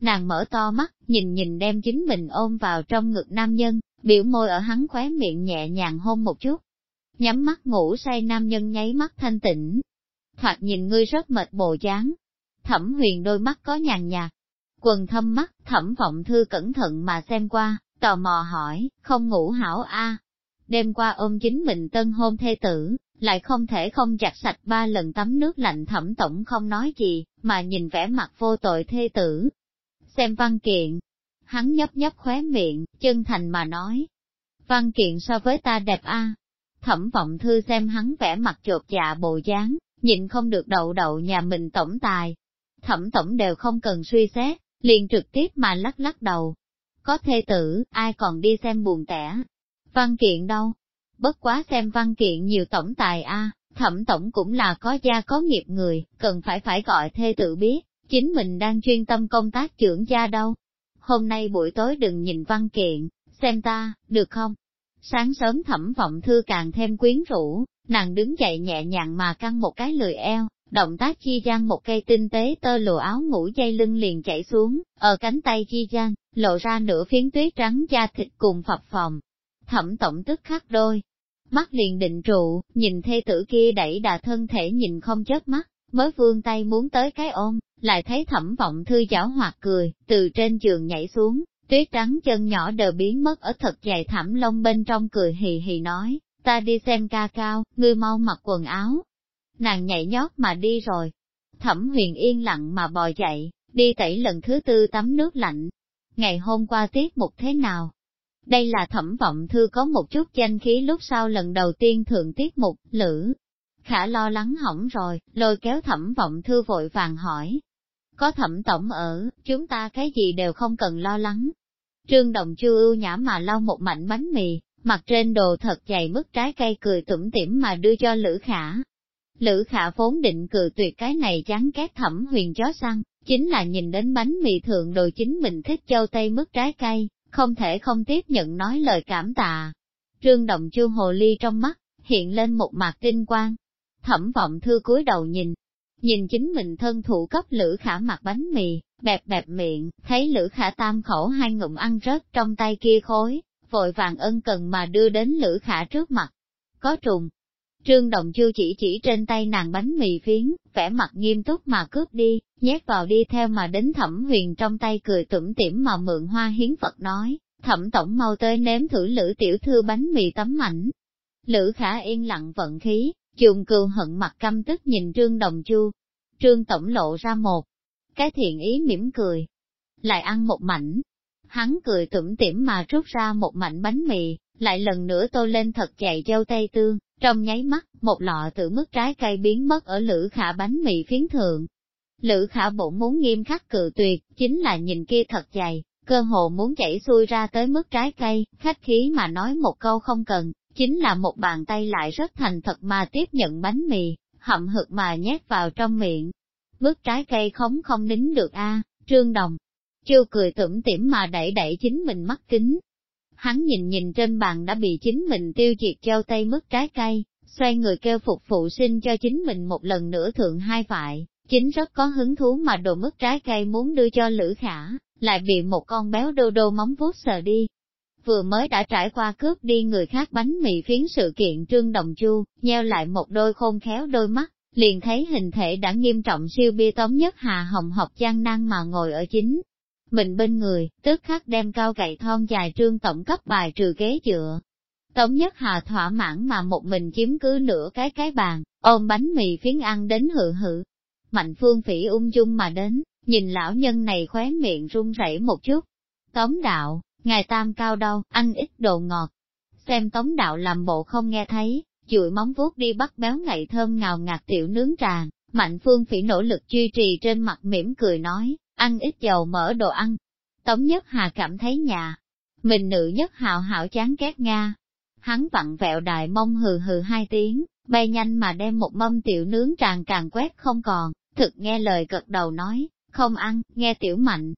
Nàng mở to mắt, nhìn nhìn đem chính mình ôm vào trong ngực nam nhân, biểu môi ở hắn khóe miệng nhẹ nhàng hôn một chút. Nhắm mắt ngủ say nam nhân nháy mắt thanh tĩnh. Thoạt nhìn ngươi rất mệt bồ dáng. Thẩm huyền đôi mắt có nhàn nhạt. Quần thâm mắt, thẩm vọng thư cẩn thận mà xem qua, tò mò hỏi, không ngủ hảo a Đêm qua ôm chính mình tân hôn thê tử, lại không thể không chặt sạch ba lần tắm nước lạnh thẩm tổng không nói gì, mà nhìn vẻ mặt vô tội thê tử. Xem văn kiện, hắn nhấp nhấp khóe miệng, chân thành mà nói. Văn kiện so với ta đẹp a. Thẩm vọng thư xem hắn vẻ mặt chột dạ bộ dáng, nhìn không được đậu đậu nhà mình tổng tài. Thẩm tổng đều không cần suy xét, liền trực tiếp mà lắc lắc đầu. Có thê tử, ai còn đi xem buồn tẻ. Văn kiện đâu? Bất quá xem văn kiện nhiều tổng tài a, thẩm tổng cũng là có gia có nghiệp người, cần phải phải gọi thê tử biết, chính mình đang chuyên tâm công tác trưởng gia đâu. Hôm nay buổi tối đừng nhìn văn kiện, xem ta, được không? Sáng sớm thẩm vọng thư càng thêm quyến rũ, nàng đứng dậy nhẹ nhàng mà căng một cái lười eo, động tác chi gian một cây tinh tế tơ lụa áo ngủ dây lưng liền chảy xuống, ở cánh tay chi gian, lộ ra nửa phiến tuyết trắng da thịt cùng phập phòng. Thẩm tổng tức khắc đôi, mắt liền định trụ, nhìn thê tử kia đẩy đà thân thể nhìn không chớp mắt, mới vươn tay muốn tới cái ôm, lại thấy thẩm vọng thư giảo hoạt cười, từ trên giường nhảy xuống, tuyết trắng chân nhỏ đờ biến mất ở thật dài thảm lông bên trong cười hì hì nói, ta đi xem ca cao, ngươi mau mặc quần áo. Nàng nhảy nhót mà đi rồi. Thẩm huyền yên lặng mà bò dậy, đi tẩy lần thứ tư tắm nước lạnh. Ngày hôm qua tiết mục thế nào? Đây là thẩm vọng thư có một chút danh khí lúc sau lần đầu tiên thượng tiết mục, lữ. Khả lo lắng hỏng rồi, lôi kéo thẩm vọng thư vội vàng hỏi. Có thẩm tổng ở, chúng ta cái gì đều không cần lo lắng. Trương Đồng Chu ưu nhã mà lau một mảnh bánh mì, mặt trên đồ thật dày mức trái cây cười tủm tỉm mà đưa cho Lữ Khả. Lữ Khả vốn định cười tuyệt cái này chán két thẩm huyền chó săn, chính là nhìn đến bánh mì thượng đồ chính mình thích châu tây mức trái cây, không thể không tiếp nhận nói lời cảm tạ. Trương Đồng Chu hồ ly trong mắt, hiện lên một mặt tinh quang. Thẩm vọng thư cúi đầu nhìn, nhìn chính mình thân thủ cấp lữ khả mặt bánh mì, bẹp bẹp miệng, thấy lữ khả tam khẩu hai ngụm ăn rớt trong tay kia khối, vội vàng ân cần mà đưa đến lữ khả trước mặt. Có trùng. Trương Đồng Chu chỉ chỉ trên tay nàng bánh mì phiến, vẻ mặt nghiêm túc mà cướp đi, nhét vào đi theo mà đến thẩm huyền trong tay cười tủm tỉm mà mượn hoa hiến Phật nói, thẩm tổng mau tới nếm thử lữ tiểu thư bánh mì tấm mảnh Lữ khả yên lặng vận khí, trường cừu hận mặt căm tức nhìn Trương Đồng Chu. Trương Tổng lộ ra một cái thiện ý mỉm cười, lại ăn một mảnh. Hắn cười tủm tỉm mà rút ra một mảnh bánh mì, lại lần nữa tô lên thật chạy dâu tây tương, trong nháy mắt, một lọ tự mức trái cây biến mất ở lữ khả bánh mì phiến thượng. Lữ khả bụng muốn nghiêm khắc cự tuyệt, chính là nhìn kia thật dày, cơ hồ muốn chảy xuôi ra tới mức trái cây, khách khí mà nói một câu không cần, chính là một bàn tay lại rất thành thật mà tiếp nhận bánh mì, hậm hực mà nhét vào trong miệng. Bước trái cây khống không nín được a trương đồng. Chưa cười tủm tỉm mà đẩy đẩy chính mình mắt kính. Hắn nhìn nhìn trên bàn đã bị chính mình tiêu diệt treo tay mất trái cây, xoay người kêu phục phụ sinh cho chính mình một lần nữa thượng hai vại, chính rất có hứng thú mà đồ mất trái cây muốn đưa cho Lữ Khả, lại bị một con béo đô đô móng vuốt sờ đi. Vừa mới đã trải qua cướp đi người khác bánh mì phiến sự kiện Trương Đồng Chu, nheo lại một đôi khôn khéo đôi mắt, liền thấy hình thể đã nghiêm trọng siêu bia tống nhất Hà Hồng học gian năng mà ngồi ở chính. Mình bên người, tức khắc đem cao gậy thon dài trương tổng cấp bài trừ ghế dựa. Tống nhất Hà thỏa mãn mà một mình chiếm cứ nửa cái cái bàn, ôm bánh mì phiến ăn đến hự hự. Mạnh phương phỉ ung dung mà đến, nhìn lão nhân này khóe miệng run rẩy một chút. Tống đạo, ngài tam cao đâu, ăn ít đồ ngọt. Xem tống đạo làm bộ không nghe thấy, chuỗi móng vuốt đi bắt béo ngậy thơm ngào ngạt tiểu nướng tràn, mạnh phương phỉ nỗ lực duy trì trên mặt mỉm cười nói, ăn ít dầu mỡ đồ ăn. Tống Nhất Hà cảm thấy nhà, mình nữ nhất hào hảo chán ghét Nga. Hắn vặn vẹo đại mông hừ hừ hai tiếng, bay nhanh mà đem một mâm tiểu nướng tràn càng quét không còn, thực nghe lời gật đầu nói, không ăn, nghe tiểu mạnh.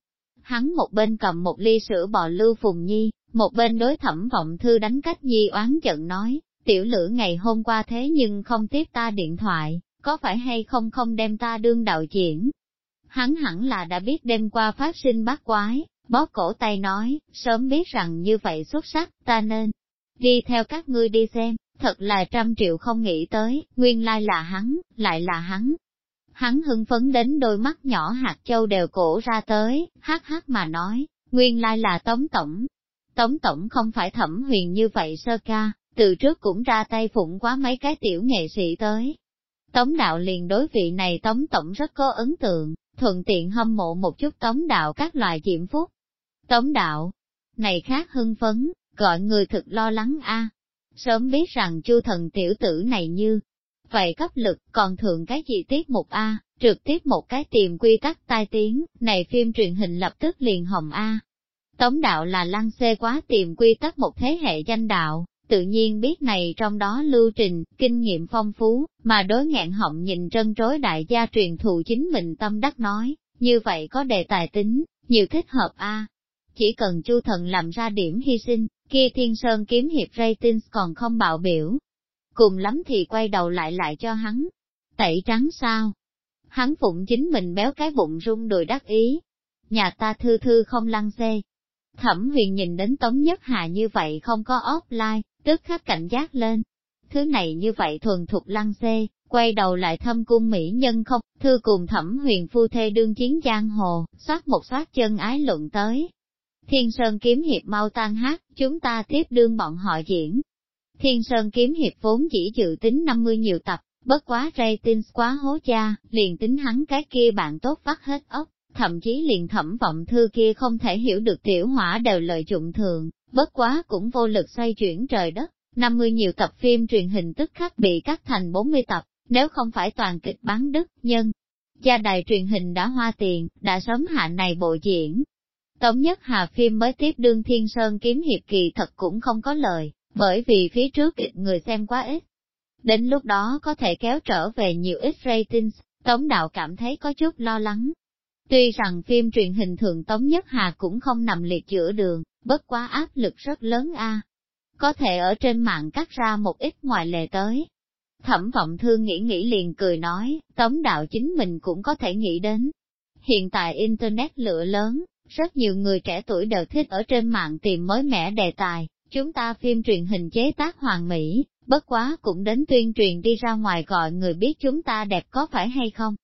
Hắn một bên cầm một ly sữa bò lưu phùng nhi, một bên đối thẩm vọng thư đánh cách nhi oán giận nói, tiểu lữ ngày hôm qua thế nhưng không tiếp ta điện thoại, có phải hay không không đem ta đương đạo diễn. Hắn hẳn là đã biết đêm qua phát sinh bát quái, bóp cổ tay nói, sớm biết rằng như vậy xuất sắc, ta nên đi theo các ngươi đi xem, thật là trăm triệu không nghĩ tới, nguyên lai là hắn, lại là hắn. Hắn hưng phấn đến đôi mắt nhỏ hạt châu đều cổ ra tới, hát hát mà nói, nguyên lai là Tống Tổng. Tống Tổng không phải thẩm huyền như vậy sơ ca, từ trước cũng ra tay phụng quá mấy cái tiểu nghệ sĩ tới. Tống đạo liền đối vị này tống tổng rất có ấn tượng, thuận tiện hâm mộ một chút tống đạo các loại diễm phúc. Tống đạo, này khác hưng phấn, gọi người thực lo lắng a. Sớm biết rằng chu thần tiểu tử này như, vậy cấp lực còn thượng cái gì tiết mục A, trực tiếp một cái tìm quy tắc tai tiếng, này phim truyền hình lập tức liền hồng A. Tống đạo là lăng xê quá tìm quy tắc một thế hệ danh đạo, tự nhiên biết này trong đó lưu trình, kinh nghiệm phong phú, mà đối ngạn họng nhìn trân trối đại gia truyền thụ chính mình tâm đắc nói, như vậy có đề tài tính, nhiều thích hợp a. Chỉ cần chu thần làm ra điểm hy sinh, kia thiên sơn kiếm hiệp ratings còn không bạo biểu. Cùng lắm thì quay đầu lại lại cho hắn. Tẩy trắng sao? Hắn phụng chính mình béo cái bụng rung đùi đắc ý. Nhà ta thư thư không lăng xê. Thẩm huyền nhìn đến Tống Nhất Hà như vậy không có offline, tức khắc cảnh giác lên. Thứ này như vậy thuần thục lăng xê, quay đầu lại thâm cung mỹ nhân không, thư cùng thẩm huyền phu thê đương chiến giang hồ, xoát một xoát chân ái luận tới. Thiên Sơn kiếm hiệp mau tan hát, chúng ta tiếp đương bọn họ diễn. Thiên Sơn kiếm hiệp vốn chỉ dự tính 50 nhiều tập, bất quá ratings quá hố cha, liền tính hắn cái kia bạn tốt vắt hết ốc, thậm chí liền thẩm vọng thư kia không thể hiểu được tiểu hỏa đều lợi dụng thường, bất quá cũng vô lực xoay chuyển trời đất, 50 nhiều tập phim truyền hình tức khắc bị cắt thành 40 tập, nếu không phải toàn kịch bán đức, nhân. Gia đài truyền hình đã hoa tiền, đã sớm hạ này bộ diễn. Tống nhất hà phim mới tiếp đương Thiên Sơn kiếm hiệp kỳ thật cũng không có lời, bởi vì phía trước ít người xem quá ít. Đến lúc đó có thể kéo trở về nhiều ít ratings, Tống đạo cảm thấy có chút lo lắng. Tuy rằng phim truyền hình thường Tống Nhất Hà cũng không nằm liệt giữa đường, bất quá áp lực rất lớn a. Có thể ở trên mạng cắt ra một ít ngoài lệ tới. Thẩm vọng thương nghĩ nghĩ liền cười nói, tống đạo chính mình cũng có thể nghĩ đến. Hiện tại Internet lựa lớn, rất nhiều người trẻ tuổi đều thích ở trên mạng tìm mới mẻ đề tài, chúng ta phim truyền hình chế tác hoàn mỹ, bất quá cũng đến tuyên truyền đi ra ngoài gọi người biết chúng ta đẹp có phải hay không.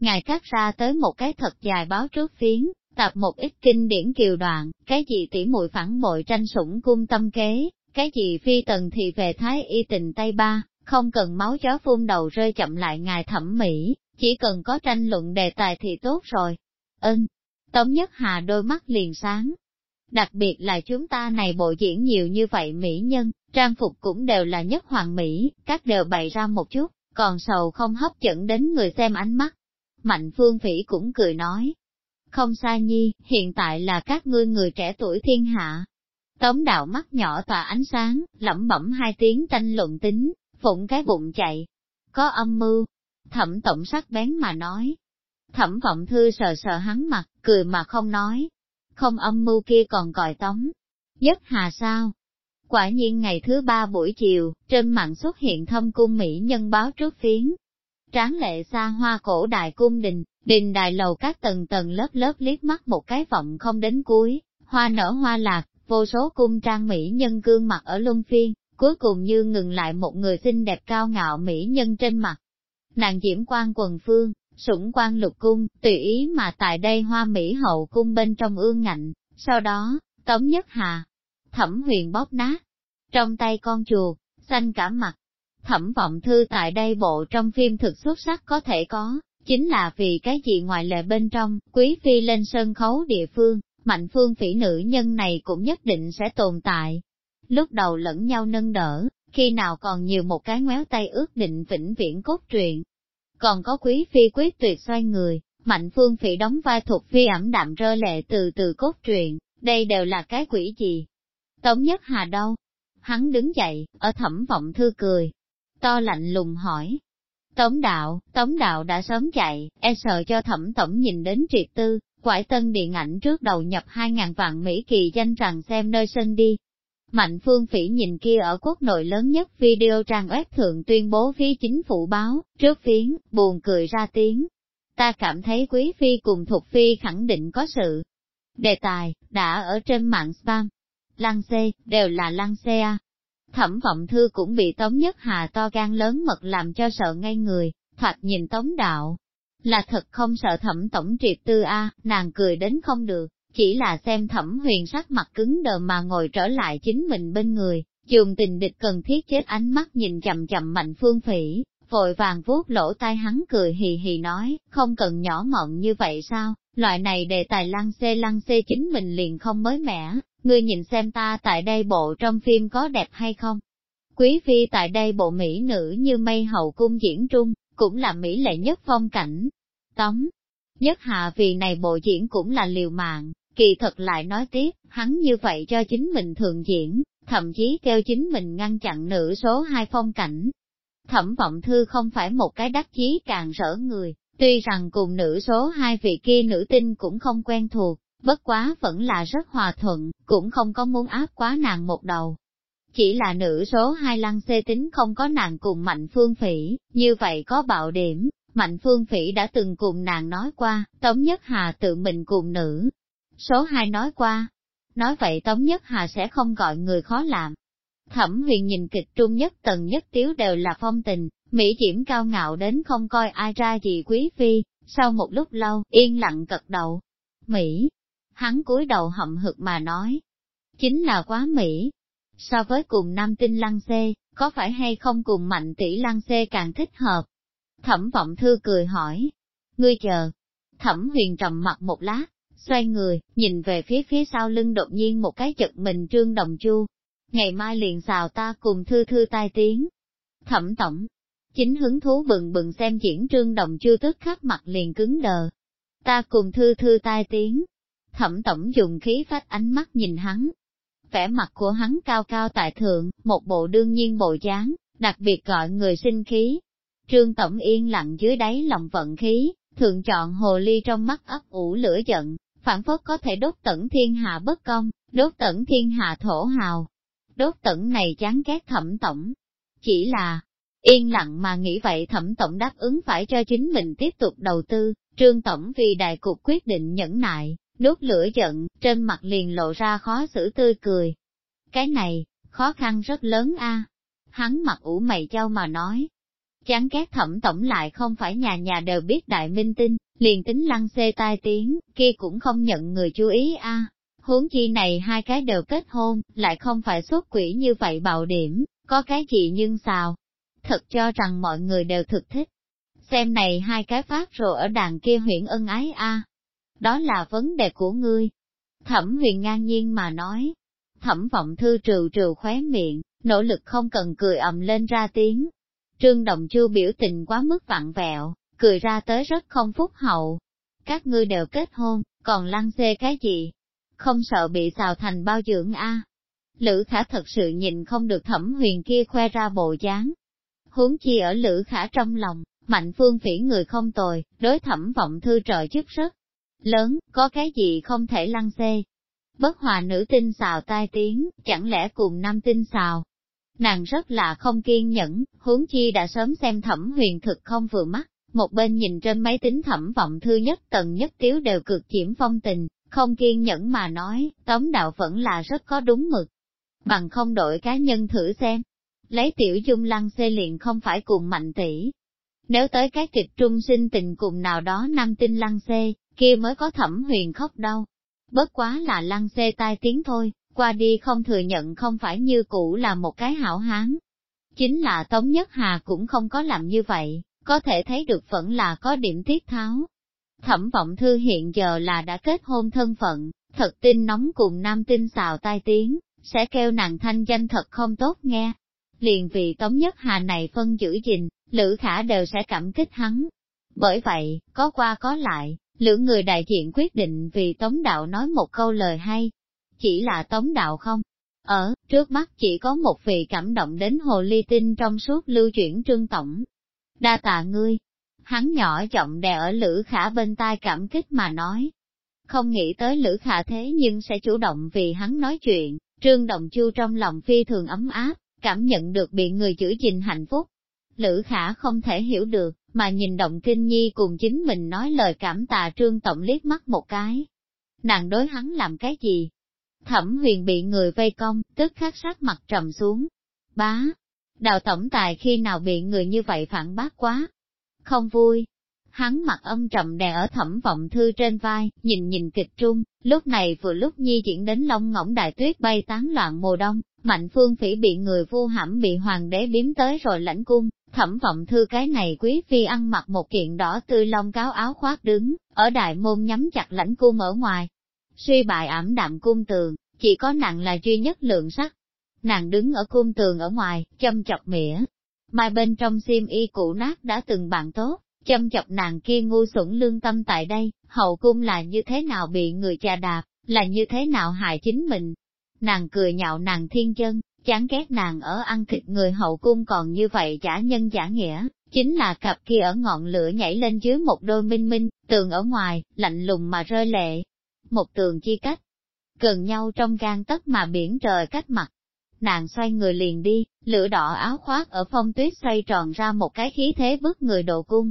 Ngài cắt ra tới một cái thật dài báo trước phiến, tập một ít kinh điển kiều đoạn, cái gì tỉ muội phản bội tranh sủng cung tâm kế, cái gì phi tần thì về thái y tình Tây Ba, không cần máu chó phun đầu rơi chậm lại ngài thẩm mỹ, chỉ cần có tranh luận đề tài thì tốt rồi. Ơn, Tống Nhất Hà đôi mắt liền sáng. Đặc biệt là chúng ta này bộ diễn nhiều như vậy mỹ nhân, trang phục cũng đều là nhất hoàng mỹ, các đều bày ra một chút, còn sầu không hấp dẫn đến người xem ánh mắt. Mạnh Phương Phỉ cũng cười nói, không sai nhi, hiện tại là các ngươi người trẻ tuổi thiên hạ. Tống đạo mắt nhỏ tỏa ánh sáng, lẩm bẩm hai tiếng tranh luận tính, phụng cái bụng chạy. Có âm mưu, thẩm tổng sắc bén mà nói. Thẩm vọng thư sờ sờ hắn mặt, cười mà không nói. Không âm mưu kia còn còi tống. Nhất hà sao? Quả nhiên ngày thứ ba buổi chiều, trên mạng xuất hiện thâm cung Mỹ nhân báo trước phiến. Tráng lệ xa hoa cổ đại cung đình, đình đài lầu các tầng tầng lớp lớp liếc mắt một cái vọng không đến cuối, hoa nở hoa lạc, vô số cung trang Mỹ nhân gương mặt ở luân phiên, cuối cùng như ngừng lại một người xinh đẹp cao ngạo Mỹ nhân trên mặt. Nàng diễm quan quần phương, sủng quan lục cung, tùy ý mà tại đây hoa Mỹ hậu cung bên trong ương ngạnh, sau đó, Tống Nhất Hà, thẩm huyền bóp nát, trong tay con chuột, xanh cả mặt. Thẩm vọng thư tại đây bộ trong phim thực xuất sắc có thể có, chính là vì cái gì ngoài lệ bên trong, quý phi lên sân khấu địa phương, mạnh phương phỉ nữ nhân này cũng nhất định sẽ tồn tại. Lúc đầu lẫn nhau nâng đỡ, khi nào còn nhiều một cái ngoéo tay ước định vĩnh viễn cốt truyện. Còn có quý phi quyết tuyệt xoay người, mạnh phương phỉ đóng vai thuộc phi ẩm đạm rơ lệ từ từ cốt truyện, đây đều là cái quỷ gì. Tống nhất hà đâu? Hắn đứng dậy, ở thẩm vọng thư cười. To lạnh lùng hỏi. Tống đạo, tống đạo đã sớm chạy, e sợ cho thẩm tổng nhìn đến triệt tư, quải tân điện ảnh trước đầu nhập 2.000 vạn Mỹ kỳ danh rằng xem nơi sân đi. Mạnh phương phỉ nhìn kia ở quốc nội lớn nhất video trang web thượng tuyên bố phía chính phủ báo, trước phiến, buồn cười ra tiếng. Ta cảm thấy quý phi cùng thuộc phi khẳng định có sự. Đề tài, đã ở trên mạng spam. Lăng xê, đều là lăng xe à. Thẩm vọng thư cũng bị Tống Nhất Hà to gan lớn mật làm cho sợ ngay người, thoạt nhìn Tống Đạo. Là thật không sợ thẩm tổng triệt tư a nàng cười đến không được, chỉ là xem thẩm huyền sắc mặt cứng đờ mà ngồi trở lại chính mình bên người, dùng tình địch cần thiết chết ánh mắt nhìn chậm chậm mạnh phương phỉ, vội vàng vuốt lỗ tai hắn cười hì hì nói, không cần nhỏ mọn như vậy sao, loại này đề tài lăng xê lăng xê chính mình liền không mới mẻ, ngươi nhìn xem ta tại đây bộ trong phim có đẹp hay không. Quý phi tại đây bộ mỹ nữ như mây hậu cung diễn trung, cũng là mỹ lệ nhất phong cảnh. Tống, nhất hạ vì này bộ diễn cũng là liều mạng, kỳ thật lại nói tiếp, hắn như vậy cho chính mình thường diễn, thậm chí kêu chính mình ngăn chặn nữ số hai phong cảnh. Thẩm vọng thư không phải một cái đắc chí càng rỡ người, tuy rằng cùng nữ số hai vị kia nữ tinh cũng không quen thuộc, bất quá vẫn là rất hòa thuận, cũng không có muốn áp quá nàng một đầu. Chỉ là nữ số hai lăng xê tính không có nàng cùng mạnh phương phỉ, như vậy có bạo điểm, mạnh phương phỉ đã từng cùng nàng nói qua, Tống Nhất Hà tự mình cùng nữ. Số hai nói qua, nói vậy Tống Nhất Hà sẽ không gọi người khó làm. Thẩm huyền nhìn kịch trung nhất tần nhất tiếu đều là phong tình, Mỹ diễm cao ngạo đến không coi ai ra gì quý phi, sau một lúc lâu, yên lặng cật đầu. Mỹ, hắn cúi đầu hậm hực mà nói, chính là quá Mỹ. So với cùng nam tinh lăng xê, có phải hay không cùng mạnh tỷ lăng xê càng thích hợp? Thẩm vọng thư cười hỏi, ngươi chờ. Thẩm huyền trầm mặt một lát, xoay người, nhìn về phía phía sau lưng đột nhiên một cái chật mình trương đồng chu. Ngày mai liền xào ta cùng thư thư tai tiếng. Thẩm tổng, chính hứng thú bừng bừng xem diễn trương đồng chu tức khắc mặt liền cứng đờ. Ta cùng thư thư tai tiếng, Thẩm tổng dùng khí phách ánh mắt nhìn hắn. Vẻ mặt của hắn cao cao tại thượng, một bộ đương nhiên bộ dáng, đặc biệt gọi người sinh khí. Trương tổng yên lặng dưới đáy lòng vận khí, thường chọn hồ ly trong mắt ấp ủ lửa giận, phản phất có thể đốt tận thiên hạ bất công, đốt tận thiên hạ thổ hào. Đốt tận này chán ghét thẩm tổng. Chỉ là, yên lặng mà nghĩ vậy thẩm tổng đáp ứng phải cho chính mình tiếp tục đầu tư, trương tổng vì đại cục quyết định nhẫn nại, Đốt lửa giận, trên mặt liền lộ ra khó xử tươi cười. Cái này, khó khăn rất lớn a. Hắn mặt ủ mày châu mà nói. Chán ghét thẩm tổng lại không phải nhà nhà đều biết đại minh tinh, liền tính lăng xê tai tiếng, kia cũng không nhận người chú ý a. Huống chi này hai cái đều kết hôn, lại không phải xuất quỷ như vậy bạo điểm, có cái gì nhưng xào Thật cho rằng mọi người đều thực thích. Xem này hai cái phát rồi ở đàn kia huyện ân ái a đó là vấn đề của ngươi. Thẩm huyền ngang nhiên mà nói, thẩm vọng thư trừ trừ khóe miệng, nỗ lực không cần cười ầm lên ra tiếng. Trương Đồng Chu biểu tình quá mức vặn vẹo, cười ra tới rất không phúc hậu. Các ngươi đều kết hôn, còn lăng xê cái gì? Không sợ bị xào thành bao dưỡng a? Lữ khả thật sự nhìn không được thẩm huyền kia khoe ra bộ dáng. Huống chi ở lữ khả trong lòng, mạnh phương phỉ người không tồi, đối thẩm vọng thư trợ chức rất lớn, có cái gì không thể lăng xê. Bất hòa nữ tinh xào tai tiếng, chẳng lẽ cùng nam tinh xào. Nàng rất là không kiên nhẫn, huống chi đã sớm xem thẩm huyền thực không vừa mắt, một bên nhìn trên máy tính thẩm vọng thư nhất tầng nhất tiếu đều cực chiếm phong tình, không kiên nhẫn mà nói, tống đạo vẫn là rất có đúng mực. Bằng không đổi cá nhân thử xem. Lấy tiểu dung lăng xê liền không phải cùng mạnh tỷ. Nếu tới cái kịch trung sinh tình cùng nào đó nam tinh lăng xê, kia mới có thẩm huyền khóc đâu. Bất quá là lăng xê tai tiếng thôi, qua đi không thừa nhận không phải như cũ là một cái hảo hán. Chính là Tống Nhất Hà cũng không có làm như vậy, có thể thấy được vẫn là có điểm tiết tháo. Thẩm vọng thư hiện giờ là đã kết hôn thân phận, thật tin nóng cùng nam tinh xào tai tiếng, sẽ kêu nàng thanh danh thật không tốt nghe. Liền vì Tống Nhất Hà này phân giữ gìn, Lữ Khả đều sẽ cảm kích hắn. Bởi vậy, có qua có lại, lữ người đại diện quyết định vì Tống Đạo nói một câu lời hay. Chỉ là Tống Đạo không. Ở, trước mắt chỉ có một vị cảm động đến hồ ly tinh trong suốt lưu chuyển trương tổng. Đa tạ ngươi. Hắn nhỏ giọng đè ở Lữ Khả bên tai cảm kích mà nói. Không nghĩ tới Lữ Khả thế nhưng sẽ chủ động vì hắn nói chuyện, Trương Đồng Chu trong lòng phi thường ấm áp, cảm nhận được bị người chửi gìn hạnh phúc. Lữ Khả không thể hiểu được, mà nhìn động kinh nhi cùng chính mình nói lời cảm tạ Trương Tổng liếc mắt một cái. Nàng đối hắn làm cái gì? Thẩm huyền bị người vây công, tức khắc sát mặt trầm xuống. Bá! Đào tổng tài khi nào bị người như vậy phản bác quá? Không vui, hắn mặt âm trầm đè ở thẩm vọng thư trên vai, nhìn nhìn kịch trung, lúc này vừa lúc nhi diễn đến long ngỗng đại tuyết bay tán loạn mùa đông, mạnh phương phỉ bị người vu hãm bị hoàng đế biếm tới rồi lãnh cung, thẩm vọng thư cái này quý phi ăn mặc một kiện đỏ tươi long cáo áo khoác đứng, ở đại môn nhắm chặt lãnh cung ở ngoài. Suy bại ảm đạm cung tường, chỉ có nặng là duy nhất lượng sắc. Nàng đứng ở cung tường ở ngoài, châm chọc mỉa. Mai bên trong xiêm y cũ nát đã từng bạn tốt, châm chọc nàng kia ngu xuẩn lương tâm tại đây, hậu cung là như thế nào bị người chà đạp, là như thế nào hại chính mình. Nàng cười nhạo nàng thiên chân, chán ghét nàng ở ăn thịt người hậu cung còn như vậy giả nhân giả nghĩa, chính là cặp kia ở ngọn lửa nhảy lên dưới một đôi minh minh, tường ở ngoài, lạnh lùng mà rơi lệ. Một tường chi cách, gần nhau trong gan tất mà biển trời cách mặt. Nàng xoay người liền đi, lửa đỏ áo khoác ở phong tuyết xoay tròn ra một cái khí thế bức người độ cung,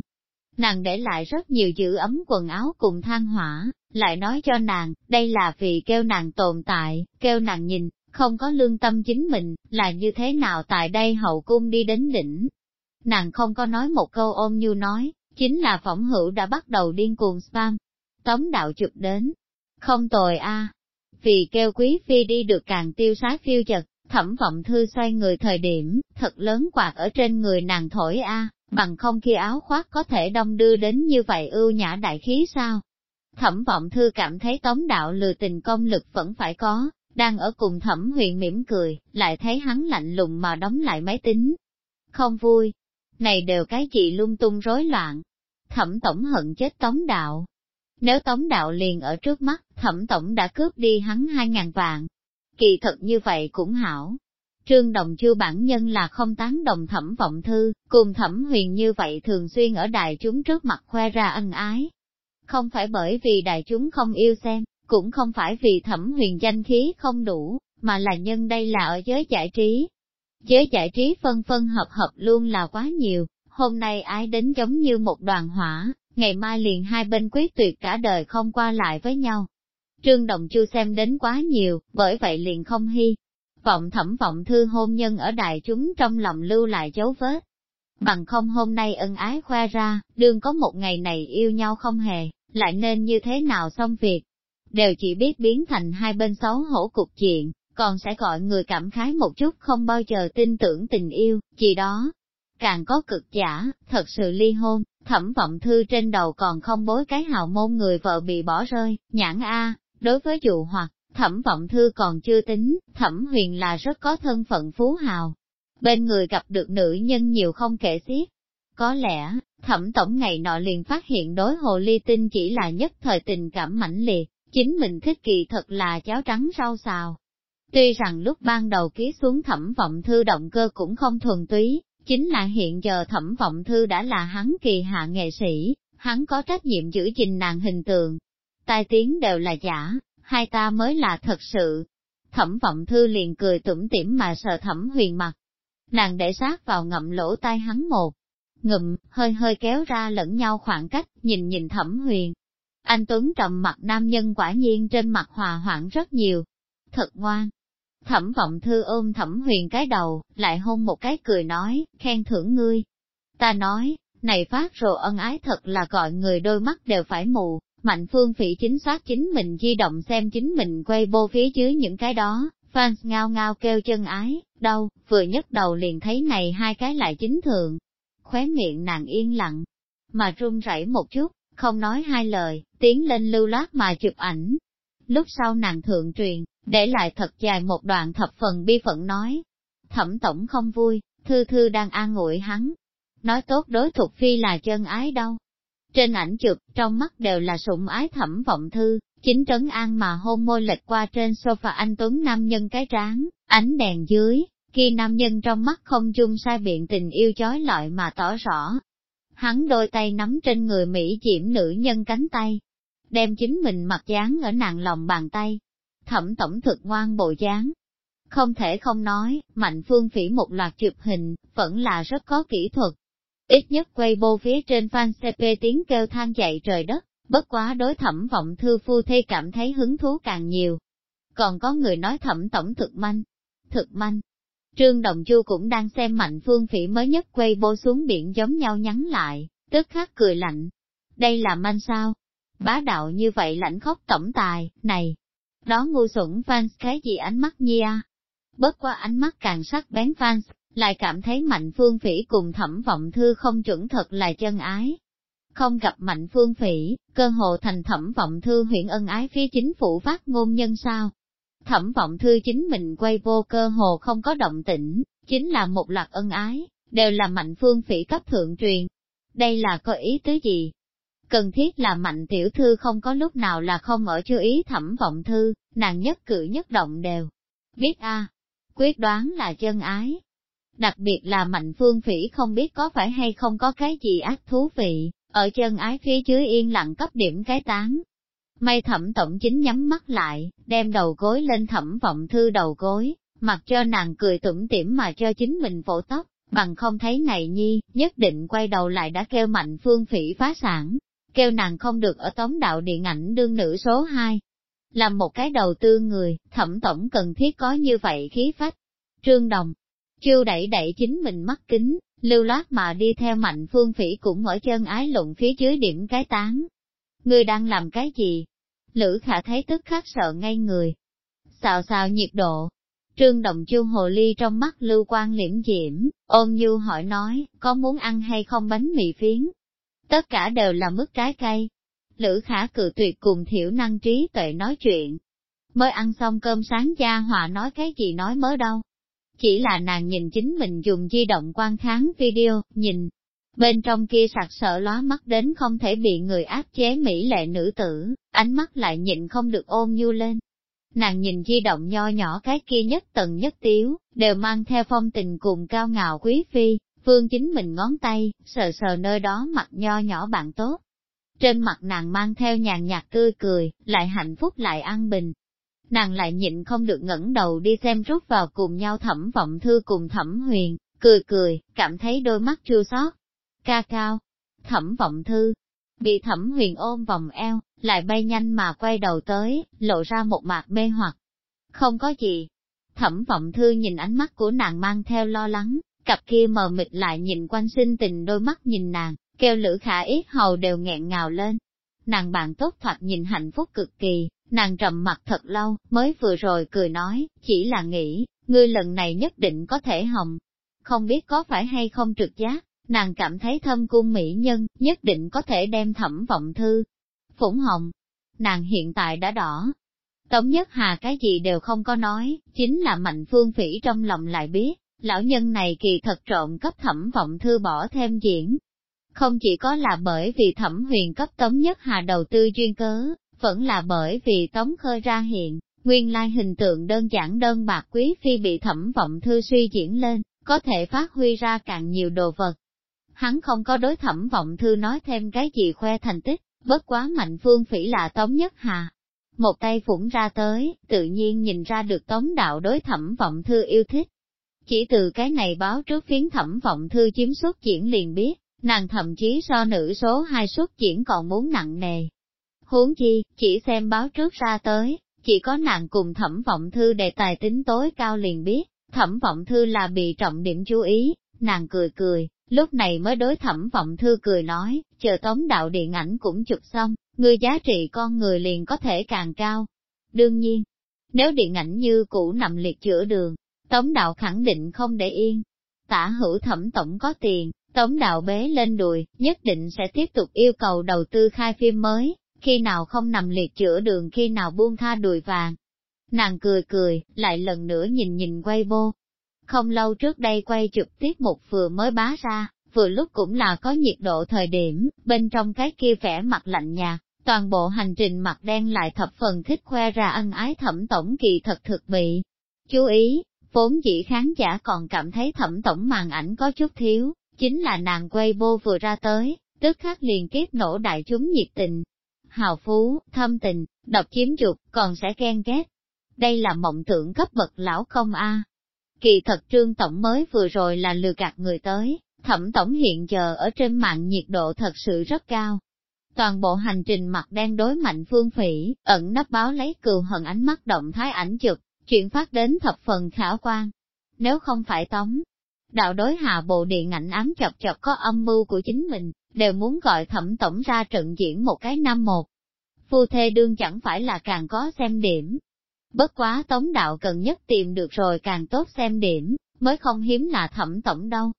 Nàng để lại rất nhiều giữ ấm quần áo cùng than hỏa, lại nói cho nàng, đây là vì kêu nàng tồn tại, kêu nàng nhìn, không có lương tâm chính mình, là như thế nào tại đây hậu cung đi đến đỉnh. Nàng không có nói một câu ôm như nói, chính là phỏng hữu đã bắt đầu điên cuồng spam. Tống đạo chụp đến. Không tồi a Vì kêu quý phi đi được càng tiêu sái phiêu chật, thẩm vọng thư xoay người thời điểm, thật lớn quạt ở trên người nàng thổi a bằng không khi áo khoác có thể đông đưa đến như vậy ưu nhã đại khí sao? Thẩm vọng thư cảm thấy tống đạo lừa tình công lực vẫn phải có, đang ở cùng thẩm huyền mỉm cười, lại thấy hắn lạnh lùng mà đóng lại máy tính. Không vui, này đều cái gì lung tung rối loạn. Thẩm tổng hận chết tống đạo. Nếu tống đạo liền ở trước mắt, thẩm tổng đã cướp đi hắn hai ngàn vạn. Kỳ thật như vậy cũng hảo, Trương Đồng Chư bản nhân là không tán đồng thẩm vọng thư, cùng thẩm huyền như vậy thường xuyên ở đại chúng trước mặt khoe ra ân ái. Không phải bởi vì đại chúng không yêu xem, cũng không phải vì thẩm huyền danh khí không đủ, mà là nhân đây là ở giới giải trí. Giới giải trí phân phân hợp hợp luôn là quá nhiều, hôm nay ai đến giống như một đoàn hỏa, ngày mai liền hai bên quyết tuyệt cả đời không qua lại với nhau. Trương Đồng Chu xem đến quá nhiều, bởi vậy liền không hy, vọng thẩm vọng thư hôn nhân ở đại chúng trong lòng lưu lại dấu vết. Bằng không hôm nay ân ái khoe ra, đương có một ngày này yêu nhau không hề, lại nên như thế nào xong việc. Đều chỉ biết biến thành hai bên xấu hổ cục chuyện, còn sẽ gọi người cảm khái một chút không bao giờ tin tưởng tình yêu, gì đó. Càng có cực giả, thật sự ly hôn, thẩm vọng thư trên đầu còn không bối cái hào môn người vợ bị bỏ rơi, nhãn A, đối với dụ hoặc, Thẩm vọng thư còn chưa tính, thẩm huyền là rất có thân phận phú hào. Bên người gặp được nữ nhân nhiều không kể xiết. Có lẽ, thẩm tổng ngày nọ liền phát hiện đối hồ ly tinh chỉ là nhất thời tình cảm mãnh liệt, chính mình thích kỳ thật là cháo trắng rau xào. Tuy rằng lúc ban đầu ký xuống thẩm vọng thư động cơ cũng không thuần túy, chính là hiện giờ thẩm vọng thư đã là hắn kỳ hạ nghệ sĩ, hắn có trách nhiệm giữ gìn nàng hình tượng. Tai tiếng đều là giả, hai ta mới là thật sự. Thẩm vọng thư liền cười tủm tỉm mà sợ thẩm huyền mặt. Nàng để sát vào ngậm lỗ tai hắn một, ngụm, hơi hơi kéo ra lẫn nhau khoảng cách, nhìn nhìn thẩm huyền. Anh Tuấn trầm mặt nam nhân quả nhiên trên mặt hòa hoãn rất nhiều. Thật ngoan. Thẩm vọng thư ôm thẩm huyền cái đầu, lại hôn một cái cười nói, khen thưởng ngươi. Ta nói, này phát rồ ân ái thật là gọi người đôi mắt đều phải mù, mạnh phương phỉ chính xác chính mình di động xem chính mình quay bô phía dưới những cái đó, fans ngao ngao kêu chân ái, đâu, vừa nhấc đầu liền thấy này hai cái lại chính thường. Khóe miệng nàng yên lặng, mà run rẩy một chút, không nói hai lời, tiến lên lưu loát mà chụp ảnh. Lúc sau nàng thượng truyền, để lại thật dài một đoạn thập phần bi phận nói. Thẩm tổng không vui, thư thư đang an ủi hắn. Nói tốt đối thuộc phi là chân ái đâu. Trên ảnh chụp, trong mắt đều là sủng ái thẩm vọng thư, chính trấn an mà hôn môi lệch qua trên sofa anh Tuấn nam nhân cái trán, ánh đèn dưới, khi nam nhân trong mắt không chung sai biện tình yêu chói lọi mà tỏ rõ. Hắn đôi tay nắm trên người Mỹ diễm nữ nhân cánh tay, đem chính mình mặt dán ở nàng lòng bàn tay. Thẩm tổng thực ngoan bộ dáng. Không thể không nói, mạnh phương phỉ một loạt chụp hình, vẫn là rất có kỹ thuật. Ít nhất quay bô phía trên fan CP tiếng kêu than chạy trời đất, bất quá đối thẩm vọng thư phu thê cảm thấy hứng thú càng nhiều. Còn có người nói thẩm tổng thực manh, thực manh. Trương Đồng Chu cũng đang xem mạnh phương phỉ mới nhất quay bô xuống biển giống nhau nhắn lại, tức khắc cười lạnh. Đây là manh sao? Bá đạo như vậy lãnh khóc tổng tài, này, đó ngu xuẩn fans cái gì ánh mắt nhi à? Bất qua ánh mắt càng sắc bén fans, lại cảm thấy mạnh phương phỉ cùng thẩm vọng thư không chuẩn thật là chân ái. Không gặp mạnh phương phỉ, cơ hồ thành thẩm vọng thư huyện ân ái phía chính phủ phát ngôn nhân sao. Thẩm vọng thư chính mình quay vô cơ hồ không có động tĩnh, chính là một loạt ân ái, đều là mạnh phương phỉ cấp thượng truyền. Đây là có ý tứ gì? Cần thiết là mạnh tiểu thư không có lúc nào là không ở chú ý thẩm vọng thư, nàng nhất cử nhất động đều. Biết a quyết đoán là chân ái. Đặc biệt là mạnh phương phỉ không biết có phải hay không có cái gì ác thú vị, ở chân ái phía dưới yên lặng cấp điểm cái tán. May thẩm tổng chính nhắm mắt lại, đem đầu gối lên thẩm vọng thư đầu gối, mặc cho nàng cười tủm tỉm mà cho chính mình phổ tóc, bằng không thấy này nhi, nhất định quay đầu lại đã kêu mạnh phương phỉ phá sản, kêu nàng không được ở tống đạo điện ảnh đương nữ số 2. Làm một cái đầu tư người, thẩm tổng cần thiết có như vậy khí phách. Trương Đồng, chiêu đẩy đẩy chính mình mắt kính, lưu loát mà đi theo mạnh phương phỉ cũng ở chân ái lụng phía dưới điểm cái tán. Người đang làm cái gì? Lữ khả thấy tức khắc sợ ngay người. Xào xào nhiệt độ. Trương Đồng Chu Hồ Ly trong mắt lưu quan liễm diễm, ôm nhu hỏi nói, có muốn ăn hay không bánh mì phiến? Tất cả đều là mức trái cây. Lữ khả cự tuyệt cùng thiểu năng trí tuệ nói chuyện. Mới ăn xong cơm sáng gia hòa nói cái gì nói mới đâu. Chỉ là nàng nhìn chính mình dùng di động quan kháng video, nhìn. Bên trong kia sặc sợ lóa mắt đến không thể bị người áp chế mỹ lệ nữ tử, ánh mắt lại nhịn không được ôm nhu lên. Nàng nhìn di động nho nhỏ cái kia nhất tầng nhất tiếu, đều mang theo phong tình cùng cao ngạo quý phi, Phương chính mình ngón tay, sờ sờ nơi đó mặt nho nhỏ bạn tốt. Trên mặt nàng mang theo nhàn nhạt tươi cười, lại hạnh phúc lại an bình. Nàng lại nhịn không được ngẩng đầu đi xem rút vào cùng nhau thẩm vọng thư cùng thẩm huyền, cười cười, cảm thấy đôi mắt chua xót. Ca cao, thẩm vọng thư, bị thẩm huyền ôm vòng eo, lại bay nhanh mà quay đầu tới, lộ ra một mặt mê hoặc. Không có gì. Thẩm vọng thư nhìn ánh mắt của nàng mang theo lo lắng, cặp kia mờ mịt lại nhìn quanh sinh tình đôi mắt nhìn nàng, kêu lữ khả ít hầu đều nghẹn ngào lên. Nàng bạn tốt thoạt nhìn hạnh phúc cực kỳ, nàng trầm mặt thật lâu, mới vừa rồi cười nói, chỉ là nghĩ, ngươi lần này nhất định có thể hồng. Không biết có phải hay không trực giác, nàng cảm thấy thâm cung mỹ nhân, nhất định có thể đem thẩm vọng thư. Phủng hồng, nàng hiện tại đã đỏ. Tống nhất hà cái gì đều không có nói, chính là mạnh phương phỉ trong lòng lại biết, Lão nhân này kỳ thật trộn cấp thẩm vọng thư bỏ thêm diễn. Không chỉ có là bởi vì thẩm huyền cấp tống nhất hà đầu tư duyên cớ, vẫn là bởi vì tống khơi ra hiện, nguyên lai hình tượng đơn giản đơn bạc quý phi bị thẩm vọng thư suy diễn lên, có thể phát huy ra càng nhiều đồ vật. Hắn không có đối thẩm vọng thư nói thêm cái gì khoe thành tích, bất quá mạnh phương phỉ là tống nhất hà. một tay phủng ra tới, tự nhiên nhìn ra được tống đạo đối thẩm vọng thư yêu thích. Chỉ từ cái này báo trước phiến thẩm vọng thư chiếm xuất diễn liền biết, nàng thậm chí so nữ số hai xuất diễn còn muốn nặng nề. Huống chi, chỉ xem báo trước ra tới, chỉ có nàng cùng thẩm vọng thư đề tài tính tối cao liền biết, thẩm vọng thư là bị trọng điểm chú ý, nàng cười cười, lúc này mới đối thẩm vọng thư cười nói, chờ tống đạo điện ảnh cũng chụp xong, người giá trị con người liền có thể càng cao. Đương nhiên, nếu điện ảnh như cũ nằm liệt chữa đường, tống đạo khẳng định không để yên. Tả hữu thẩm tổng có tiền, tống đạo bế lên đùi, nhất định sẽ tiếp tục yêu cầu đầu tư khai phim mới, khi nào không nằm liệt chữa đường khi nào buông tha đùi vàng. Nàng cười cười, lại lần nữa nhìn nhìn quay vô. Không lâu trước đây quay chụp tiết mục vừa mới bá ra, vừa lúc cũng là có nhiệt độ thời điểm, bên trong cái kia vẻ mặt lạnh nhạt, toàn bộ hành trình mặt đen lại thập phần thích khoe ra ân ái thẩm tổng kỳ thật thực bị. Chú ý, vốn dĩ khán giả còn cảm thấy thẩm tổng màn ảnh có chút thiếu, chính là nàng quay vô vừa ra tới, tức khắc liền kết nổ đại chúng nhiệt tình, hào phú, thâm tình, độc chiếm dục, còn sẽ ghen ghét. Đây là mộng tưởng cấp bậc lão không a. Kỳ thật trương tổng mới vừa rồi là lừa gạt người tới, thẩm tổng hiện giờ ở trên mạng nhiệt độ thật sự rất cao. Toàn bộ hành trình mặt đen đối mạnh phương phỉ, ẩn nấp báo lấy cừu hận ánh mắt động thái ảnh chụp, chuyện phát đến thập phần khả quan. Nếu không phải tống, đạo đối hạ bộ điện ảnh ám chọc chọc có âm mưu của chính mình, đều muốn gọi thẩm tổng ra trận diễn một cái năm một. Phu thê đương chẳng phải là càng có xem điểm. Bất quá tống đạo cần nhất tìm được rồi càng tốt xem điểm, mới không hiếm là thẩm tổng đâu.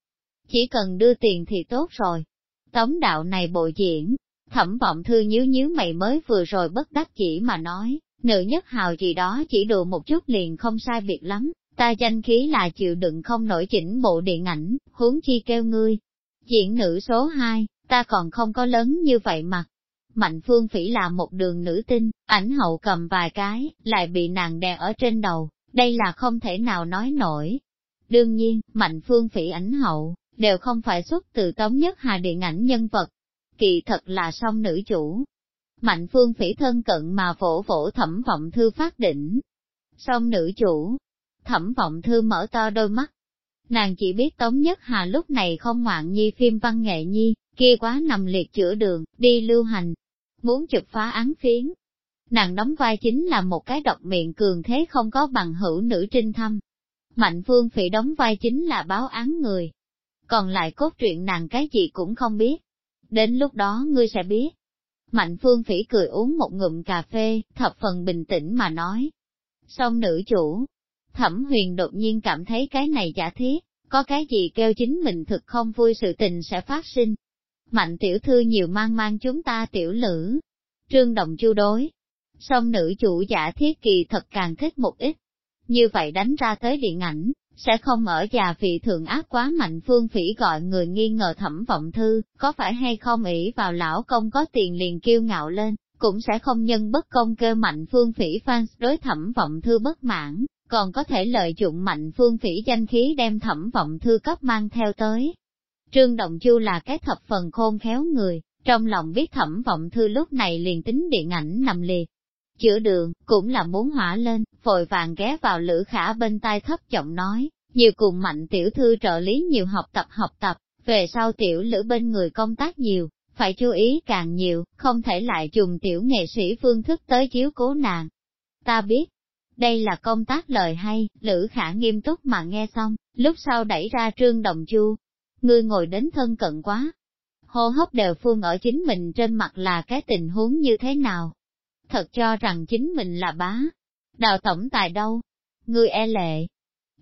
Chỉ cần đưa tiền thì tốt rồi. Tống đạo này bộ diễn, thẩm vọng thư nhíu nhíu mày mới vừa rồi bất đắc chỉ mà nói, nữ nhất hào gì đó chỉ đùa một chút liền không sai biệt lắm, ta danh khí là chịu đựng không nổi chỉnh bộ điện ảnh, huống chi kêu ngươi. Diễn nữ số 2, ta còn không có lớn như vậy mà. Mạnh phương phỉ là một đường nữ tinh, ảnh hậu cầm vài cái, lại bị nàng đè ở trên đầu, đây là không thể nào nói nổi. Đương nhiên, mạnh phương phỉ ảnh hậu, đều không phải xuất từ tống nhất hà điện ảnh nhân vật. Kỳ thật là song nữ chủ. Mạnh phương phỉ thân cận mà phổ phổ thẩm vọng thư phát đỉnh. Song nữ chủ. Thẩm vọng thư mở to đôi mắt. Nàng chỉ biết tống nhất hà lúc này không ngoạn nhi phim văn nghệ nhi, kia quá nằm liệt chữa đường, đi lưu hành, muốn chụp phá án phiến. Nàng đóng vai chính là một cái độc miệng cường thế không có bằng hữu nữ trinh thâm. Mạnh phương phỉ đóng vai chính là báo án người. Còn lại cốt truyện nàng cái gì cũng không biết. Đến lúc đó ngươi sẽ biết. Mạnh phương phỉ cười uống một ngụm cà phê, thập phần bình tĩnh mà nói. Xong nữ chủ, thẩm huyền đột nhiên cảm thấy cái này giả thiết, có cái gì kêu chính mình thực không vui sự tình sẽ phát sinh, Mạnh tiểu thư nhiều mang mang chúng ta tiểu lữ. Trương Đồng chu đối. Song nữ chủ giả thiết kỳ thật càng thích một ít. Như vậy đánh ra tới điện ảnh, sẽ không ở già vị thượng ác quá mạnh phương phỉ gọi người nghi ngờ thẩm vọng thư, có phải hay không ỷ vào lão công có tiền liền kiêu ngạo lên, cũng sẽ không nhân bất công kêu mạnh phương phỉ fans đối thẩm vọng thư bất mãn, còn có thể lợi dụng mạnh phương phỉ danh khí đem thẩm vọng thư cấp mang theo tới, Trương Động Chu là cái thập phần khôn khéo người, trong lòng biết thẩm vọng thư lúc này liền tính điện ảnh nằm liệt. Chữa đường, cũng là muốn hỏa lên, vội vàng ghé vào lữ khả bên tai thấp giọng nói, nhiều cùng mạnh tiểu thư trợ lý nhiều học tập học tập, về sau tiểu lữ bên người công tác nhiều, phải chú ý càng nhiều, không thể lại dùng tiểu nghệ sĩ phương thức tới chiếu cố nàng. Ta biết, đây là công tác lời hay, lữ khả nghiêm túc mà nghe xong, lúc sau đẩy ra trương đồng chu, ngươi ngồi đến thân cận quá. Hô hấp đều phun ở chính mình trên mặt là cái tình huống như thế nào? Thật cho rằng chính mình là bá. Đào tổng tài đâu? Ngươi e lệ.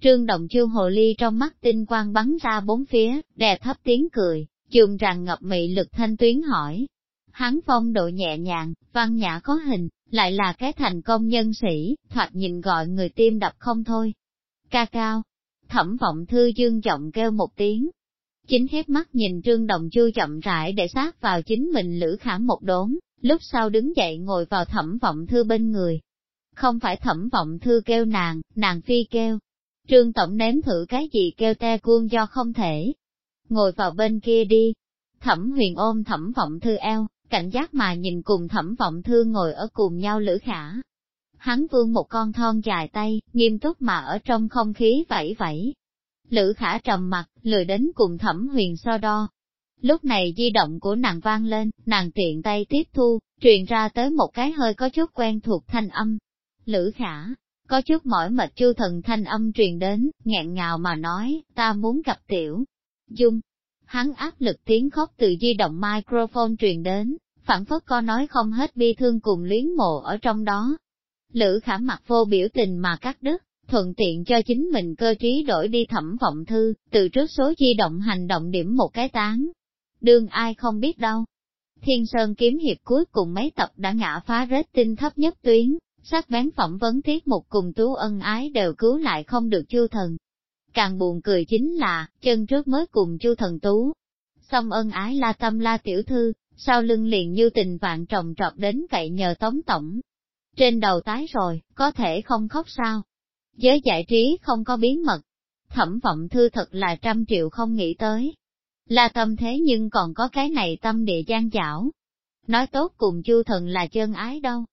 Trương Đồng Chu Hồ Ly trong mắt tinh quang bắn ra bốn phía, đè thấp tiếng cười, dùng rằng ngập mị lực thanh tuyến hỏi. Hắn phong độ nhẹ nhàng, văn nhã có hình, lại là cái thành công nhân sĩ, thoạt nhìn gọi người tim đập không thôi. Ca cao, thẩm vọng thư dương giọng kêu một tiếng, Chính hết mắt nhìn Trương Đồng Chu chậm rãi để sát vào chính mình lữ khả một đốn, lúc sau đứng dậy ngồi vào thẩm vọng thư bên người. Không phải thẩm vọng thư kêu nàng, nàng phi kêu. Trương Tổng nếm thử cái gì kêu te cuông do không thể. Ngồi vào bên kia đi. Thẩm huyền ôm thẩm vọng thư eo, cảnh giác mà nhìn cùng thẩm vọng thư ngồi ở cùng nhau lữ khả. Hắn vương một con thon dài tay, nghiêm túc mà ở trong không khí vẫy vẫy. Lữ khả trầm mặt, lười đến cùng thẩm huyền so đo. Lúc này di động của nàng vang lên, nàng tiện tay tiếp thu, truyền ra tới một cái hơi có chút quen thuộc thanh âm. Lữ khả, có chút mỏi mệt chu thần thanh âm truyền đến, nghẹn ngào mà nói, ta muốn gặp tiểu. Dung, hắn áp lực tiếng khóc từ di động microphone truyền đến, phản phất co nói không hết bi thương cùng luyến mộ ở trong đó. Lữ khả mặt vô biểu tình mà cắt đứt, thuận tiện cho chính mình cơ trí đổi đi thẩm vọng thư, từ trước số di động hành động điểm một cái tán. Đương ai không biết đâu. Thiên Sơn kiếm hiệp cuối cùng mấy tập đã ngã phá rết tinh thấp nhất tuyến, sát bén phỏng vấn tiết một cùng tú ân ái đều cứu lại không được chư thần. Càng buồn cười chính là, chân trước mới cùng chu thần tú. Xong ân ái la tâm la tiểu thư, sau lưng liền như tình vạn trọng trọt đến cậy nhờ tống tổng. Trên đầu tái rồi, có thể không khóc sao? Giới giải trí không có biến mật. Thẩm vọng thư thật là trăm triệu không nghĩ tới. La tâm thế nhưng còn có cái này tâm địa gian dảo. Nói tốt cùng chu thần là chân ái đâu.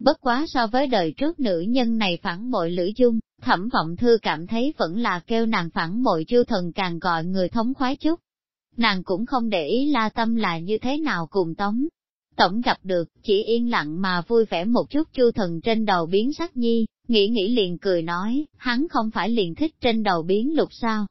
Bất quá so với đời trước nữ nhân này phản bội lữ dung, thẩm vọng thư cảm thấy vẫn là kêu nàng phản bội chư thần càng gọi người thống khoái chút. Nàng cũng không để ý la tâm là như thế nào cùng tống. Tổng gặp được, chỉ yên lặng mà vui vẻ một chút chư thần trên đầu biến sắc nhi, nghĩ nghĩ liền cười nói, hắn không phải liền thích trên đầu biến lục sao.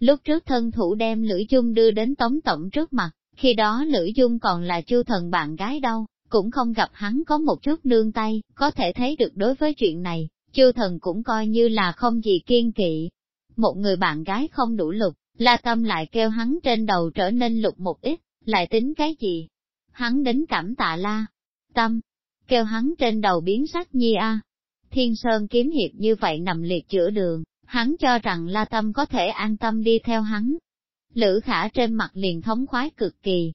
Lúc trước thân thủ đem Lữ Dung đưa đến Tống Tổng trước mặt, khi đó Lữ Dung còn là chư thần bạn gái đâu, cũng không gặp hắn có một chút nương tay, có thể thấy được đối với chuyện này, chư thần cũng coi như là không gì kiên kỵ. Một người bạn gái không đủ lục, la tâm lại kêu hắn trên đầu trở nên lục một ít, lại tính cái gì? Hắn đến cảm tạ la. Tâm, kêu hắn trên đầu biến sắc nhi a. Thiên Sơn kiếm hiệp như vậy nằm liệt giữa đường, hắn cho rằng la tâm có thể an tâm đi theo hắn. Lữ khả trên mặt liền thống khoái cực kỳ,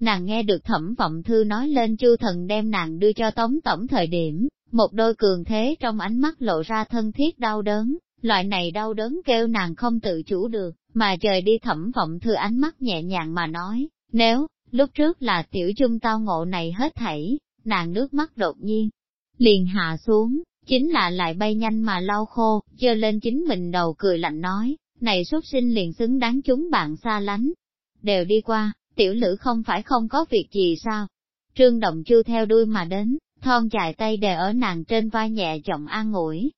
Nàng nghe được thẩm vọng thư nói lên chư thần đem nàng đưa cho tống tổng thời điểm, một đôi cường thế trong ánh mắt lộ ra thân thiết đau đớn, loại này đau đớn kêu nàng không tự chủ được, mà trời đi thẩm vọng thư ánh mắt nhẹ nhàng mà nói, nếu, lúc trước là tiểu chung tao ngộ này hết thảy, nàng nước mắt đột nhiên, liền hạ xuống, chính là lại bay nhanh mà lau khô, dơ lên chính mình đầu cười lạnh nói, này xuất sinh liền xứng đáng chúng bạn xa lánh. Đều đi qua, tiểu nữ không phải không có việc gì sao? Trương Động Chu theo đuôi mà đến, thon dài tay đè ở nàng trên vai nhẹ giọng an ủi.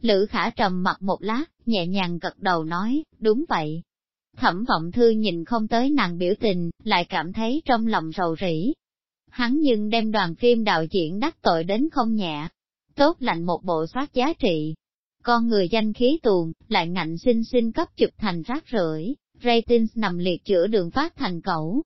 Lữ khả trầm mặt một lát, nhẹ nhàng gật đầu nói, đúng vậy. Thẩm vọng thư nhìn không tới nàng biểu tình, lại cảm thấy trong lòng rầu rĩ. Hắn nhưng đem đoàn phim đạo diễn đắc tội đến không nhẹ. Tốt lạnh một bộ soát giá trị. Con người danh khí tuồn, lại ngạnh sinh sinh cấp chụp thành rác rưởi, ratings nằm liệt chữa đường phát thành cẩu.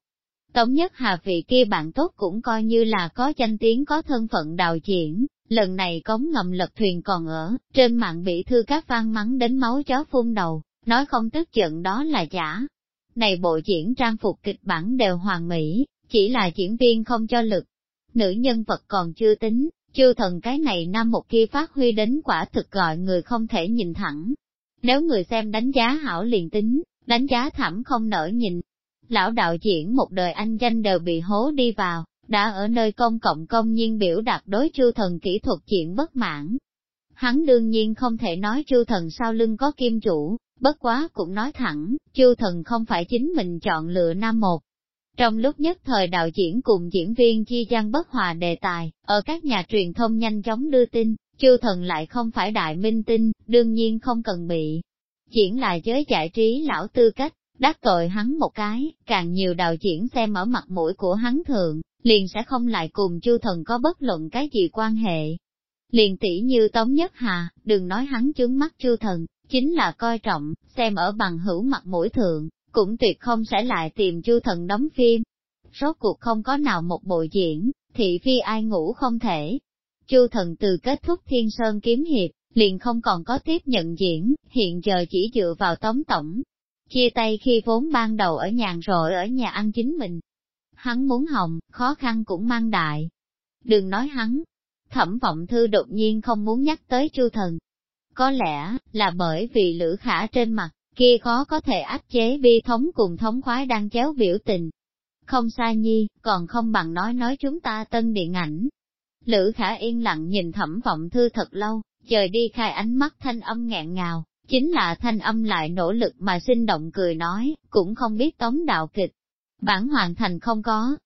Tống nhất hà vị kia bạn tốt cũng coi như là có danh tiếng có thân phận đạo diễn, lần này cống ngầm lật thuyền còn ở, trên mạng bị thư các vang mắng đến máu chó phun đầu, nói không tức giận đó là giả. Này bộ diễn trang phục kịch bản đều hoàn mỹ, chỉ là diễn viên không cho lực. Nữ nhân vật còn chưa tính, chưa thần cái này nam một kia phát huy đến quả thực gọi người không thể nhìn thẳng. Nếu người xem đánh giá hảo liền tính, đánh giá thẳm không nở nhìn. Lão đạo diễn một đời anh danh đều bị hố đi vào, đã ở nơi công cộng công nhiên biểu đạt đối chu thần kỹ thuật chuyện bất mãn. Hắn đương nhiên không thể nói chu thần sau lưng có kim chủ, bất quá cũng nói thẳng, chu thần không phải chính mình chọn lựa nam một. Trong lúc nhất thời đạo diễn cùng diễn viên chi gian bất hòa đề tài, ở các nhà truyền thông nhanh chóng đưa tin, chu thần lại không phải đại minh tinh, đương nhiên không cần bị diễn là giới giải trí lão tư cách, đắc tội hắn một cái, càng nhiều đạo diễn xem ở mặt mũi của hắn thường, liền sẽ không lại cùng chu thần có bất luận cái gì quan hệ. Liền tỷ như Tống Nhất Hà, đừng nói hắn chứng mắt chu thần, chính là coi trọng, xem ở bằng hữu mặt mũi thượng, cũng tuyệt không sẽ lại tìm chu thần đóng phim. Rốt cuộc không có nào một bộ diễn, thị phi ai ngủ không thể. Chu thần từ kết thúc thiên sơn kiếm hiệp, liền không còn có tiếp nhận diễn, hiện giờ chỉ dựa vào tống tổng. Chia tay khi vốn ban đầu ở nhàn rồi ở nhà ăn chính mình. Hắn muốn hồng, khó khăn cũng mang đại. Đừng nói hắn. Thẩm vọng thư đột nhiên không muốn nhắc tới chu thần. Có lẽ, là bởi vì lữ khả trên mặt, kia khó có thể áp chế bi thống cùng thống khoái đang chéo biểu tình. không sai nhi, còn không bằng nói nói chúng ta tân điện ảnh. Lữ khả yên lặng nhìn thẩm vọng thư thật lâu, trời đi khai ánh mắt thanh âm nghẹn ngào, chính là thanh âm lại nỗ lực mà sinh động cười nói, cũng không biết tống đạo kịch. Bản hoàn thành không có.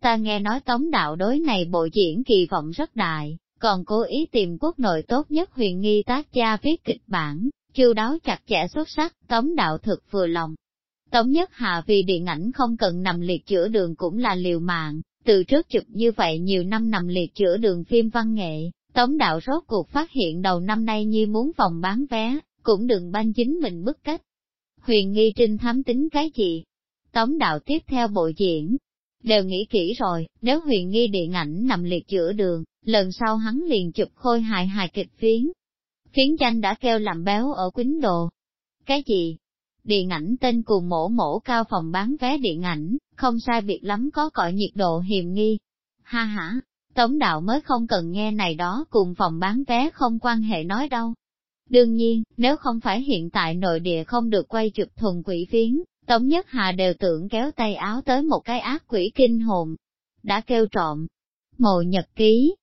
Ta nghe nói tống đạo đối này bộ diễn kỳ vọng rất đại, còn cố ý tìm quốc nội tốt nhất huyền nghi tác gia viết kịch bản, chu đáo chặt chẽ xuất sắc, tống đạo thực vừa lòng. Tống nhất hạ vì điện ảnh không cần nằm liệt chữa đường cũng là liều mạng, từ trước chụp như vậy nhiều năm nằm liệt chữa đường phim văn nghệ, tống đạo rốt cuộc phát hiện đầu năm nay như muốn vòng bán vé, cũng đừng banh chính mình bức cách. Huyền nghi trinh thám tính cái gì? Tống đạo tiếp theo bộ diễn, đều nghĩ kỹ rồi, nếu huyền nghi điện ảnh nằm liệt chữa đường, lần sau hắn liền chụp khôi hài hài kịch phiến. Phiến tranh đã kêu làm béo ở quýnh đồ. Cái gì? Điện ảnh tên cùng mổ mổ cao phòng bán vé điện ảnh, không sai biệt lắm có cõi nhiệt độ hiềm nghi. Ha ha, Tống đạo mới không cần nghe này đó cùng phòng bán vé không quan hệ nói đâu. Đương nhiên, nếu không phải hiện tại nội địa không được quay chụp thuần quỷ phiến, Tống Nhất Hà đều tưởng kéo tay áo tới một cái ác quỷ kinh hồn. Đã kêu trộm. Mộ nhật ký.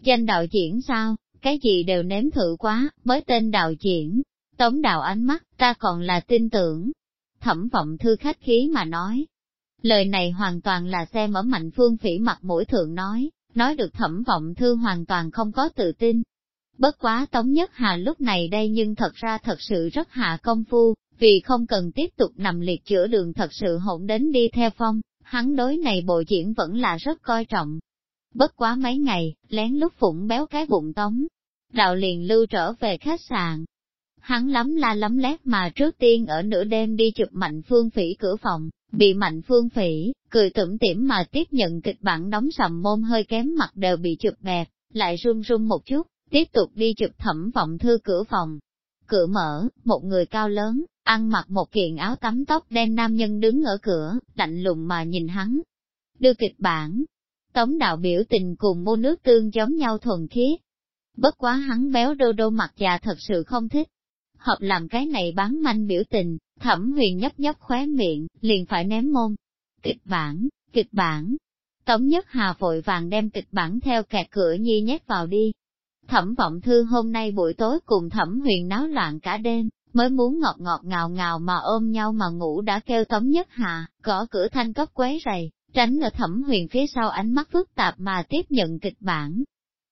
Danh đạo diễn sao, cái gì đều nếm thử quá, mới tên đạo diễn. Tống đạo ánh mắt, ta còn là tin tưởng. Thẩm vọng thư khách khí mà nói. Lời này hoàn toàn là xem ở mạnh phương phỉ mặt mũi thượng nói, nói được thẩm vọng thư hoàn toàn không có tự tin. Bất quá Tống Nhất Hà lúc này đây nhưng thật ra thật sự rất hạ công phu, vì không cần tiếp tục nằm liệt chữa đường thật sự hỗn đến đi theo phong, hắn đối này bộ diễn vẫn là rất coi trọng. Bất quá mấy ngày, lén lúc phụng béo cái bụng tống, đạo liền lưu trở về khách sạn. Hắn lắm la lắm lét mà trước tiên ở nửa đêm đi chụp mạnh phương phỉ cửa phòng, bị mạnh phương phỉ, cười tủm tỉm mà tiếp nhận kịch bản đóng sầm môn hơi kém mặt đều bị chụp bẹp lại run run một chút, tiếp tục đi chụp thẩm vọng thư cửa phòng. Cửa mở, một người cao lớn, ăn mặc một kiện áo tắm tóc đen nam nhân đứng ở cửa, lạnh lùng mà nhìn hắn. Đưa kịch bản, tống đạo biểu tình cùng mua nước tương giống nhau thuần khiết. Bất quá hắn béo đô đô mặt già thật sự không thích. Hợp làm cái này bán manh biểu tình, thẩm huyền nhấp nhấp khóe miệng, liền phải ném môn. Kịch bản, kịch bản. Tống nhất hà vội vàng đem kịch bản theo kẹt cửa nhi nhét vào đi. Thẩm vọng thư hôm nay buổi tối cùng thẩm huyền náo loạn cả đêm, mới muốn ngọt ngọt ngào ngào mà ôm nhau mà ngủ đã kêu tống nhất hà, gõ cửa thanh cấp quấy rầy, tránh ở thẩm huyền phía sau ánh mắt phức tạp mà tiếp nhận kịch bản.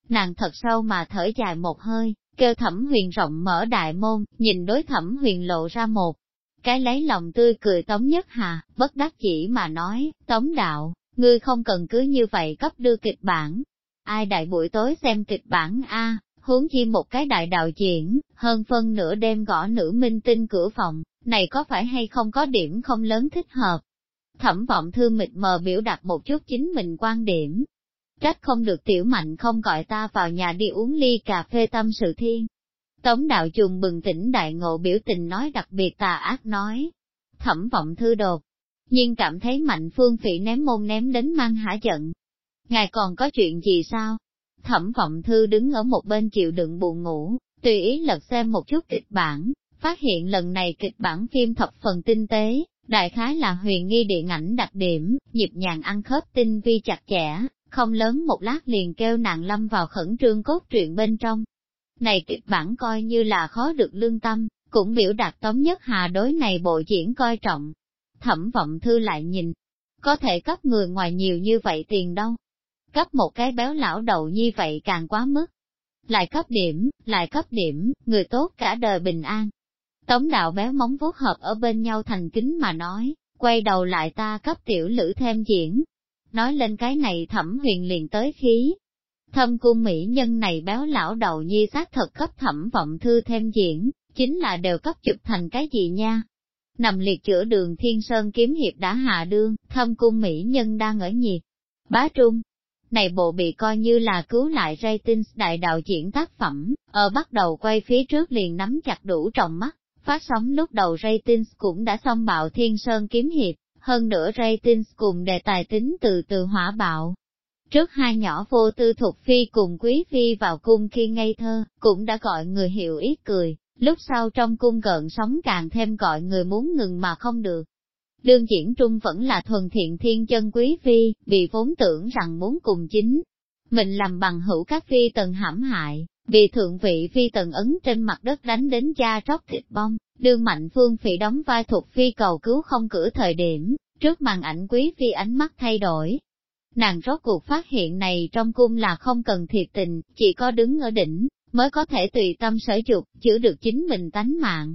Nàng thật sâu mà thở dài một hơi, kêu thẩm huyền rộng mở đại môn, nhìn đối thẩm huyền lộ ra một. Cái lấy lòng tươi cười tống nhất hà, bất đắc chỉ mà nói, tống đạo, ngươi không cần cứ như vậy cấp đưa kịch bản. Ai đại buổi tối xem kịch bản A, huống chi một cái đại đạo diễn, hơn phân nửa đêm gõ nữ minh tinh cửa phòng, này có phải hay không có điểm không lớn thích hợp. Thẩm vọng thư mịt mờ biểu đạt một chút chính mình quan điểm. Trách không được tiểu mạnh không gọi ta vào nhà đi uống ly cà phê tâm sự thiên. Tống đạo trùng bừng tỉnh đại ngộ biểu tình nói đặc biệt tà ác nói. Thẩm vọng thư đột, nhưng cảm thấy mạnh phương phỉ ném môn ném đến mang hả giận. Ngài còn có chuyện gì sao? Thẩm vọng thư đứng ở một bên chịu đựng buồn ngủ, tùy ý lật xem một chút kịch bản, phát hiện lần này kịch bản phim thập phần tinh tế, đại khái là huyền nghi điện ảnh đặc điểm, nhịp nhàng ăn khớp tinh vi chặt chẽ, không lớn một lát liền kêu nàng lâm vào khẩn trương cốt truyện bên trong. Này kịch bản coi như là khó được lương tâm, cũng biểu đạt tống nhất hà đối này bộ diễn coi trọng. Thẩm vọng thư lại nhìn, có thể cấp người ngoài nhiều như vậy tiền đâu, cấp một cái béo lão đầu như vậy càng quá mức. Lại cấp điểm, lại cấp điểm, người tốt cả đời bình an. Tống đạo béo móng vuốt hợp ở bên nhau thành kính mà nói, quay đầu lại ta cấp tiểu lữ thêm diễn. Nói lên cái này thẩm huyền liền tới khí. Thâm cung mỹ nhân này béo lão đầu nhi xác thật cấp thẩm vọng thư thêm diễn, chính là đều cấp chụp thành cái gì nha. Nằm liệt chữa đường thiên sơn kiếm hiệp đã hạ đương, thâm cung mỹ nhân đang ở nhiệt. Bá trung, này bộ bị coi như là cứu lại ratings đại đạo diễn tác phẩm, ở bắt đầu quay phía trước liền nắm chặt đủ trọng mắt, phát sóng lúc đầu ratings cũng đã xong bạo thiên sơn kiếm hiệp, hơn nữa ratings cùng đề tài tính từ từ hỏa bạo. Trước hai nhỏ vô tư thuộc phi cùng quý phi vào cung khi ngây thơ, cũng đã gọi người hiểu ít cười, lúc sau trong cung gợn sóng càng thêm gọi người muốn ngừng mà không được. Đương diễn trung vẫn là thuần thiện thiên chân quý phi, vì vốn tưởng rằng muốn cùng chính. Mình làm bằng hữu các phi tần hãm hại, vì thượng vị phi tần ấn trên mặt đất đánh đến da róc thịt bong, đương mạnh phương phỉ đóng vai thuộc phi cầu cứu không cử thời điểm, trước màn ảnh quý phi ánh mắt thay đổi. Nàng rốt cuộc phát hiện này trong cung là không cần thiệt tình, chỉ có đứng ở đỉnh, mới có thể tùy tâm sở dục, giữ được chính mình tánh mạng.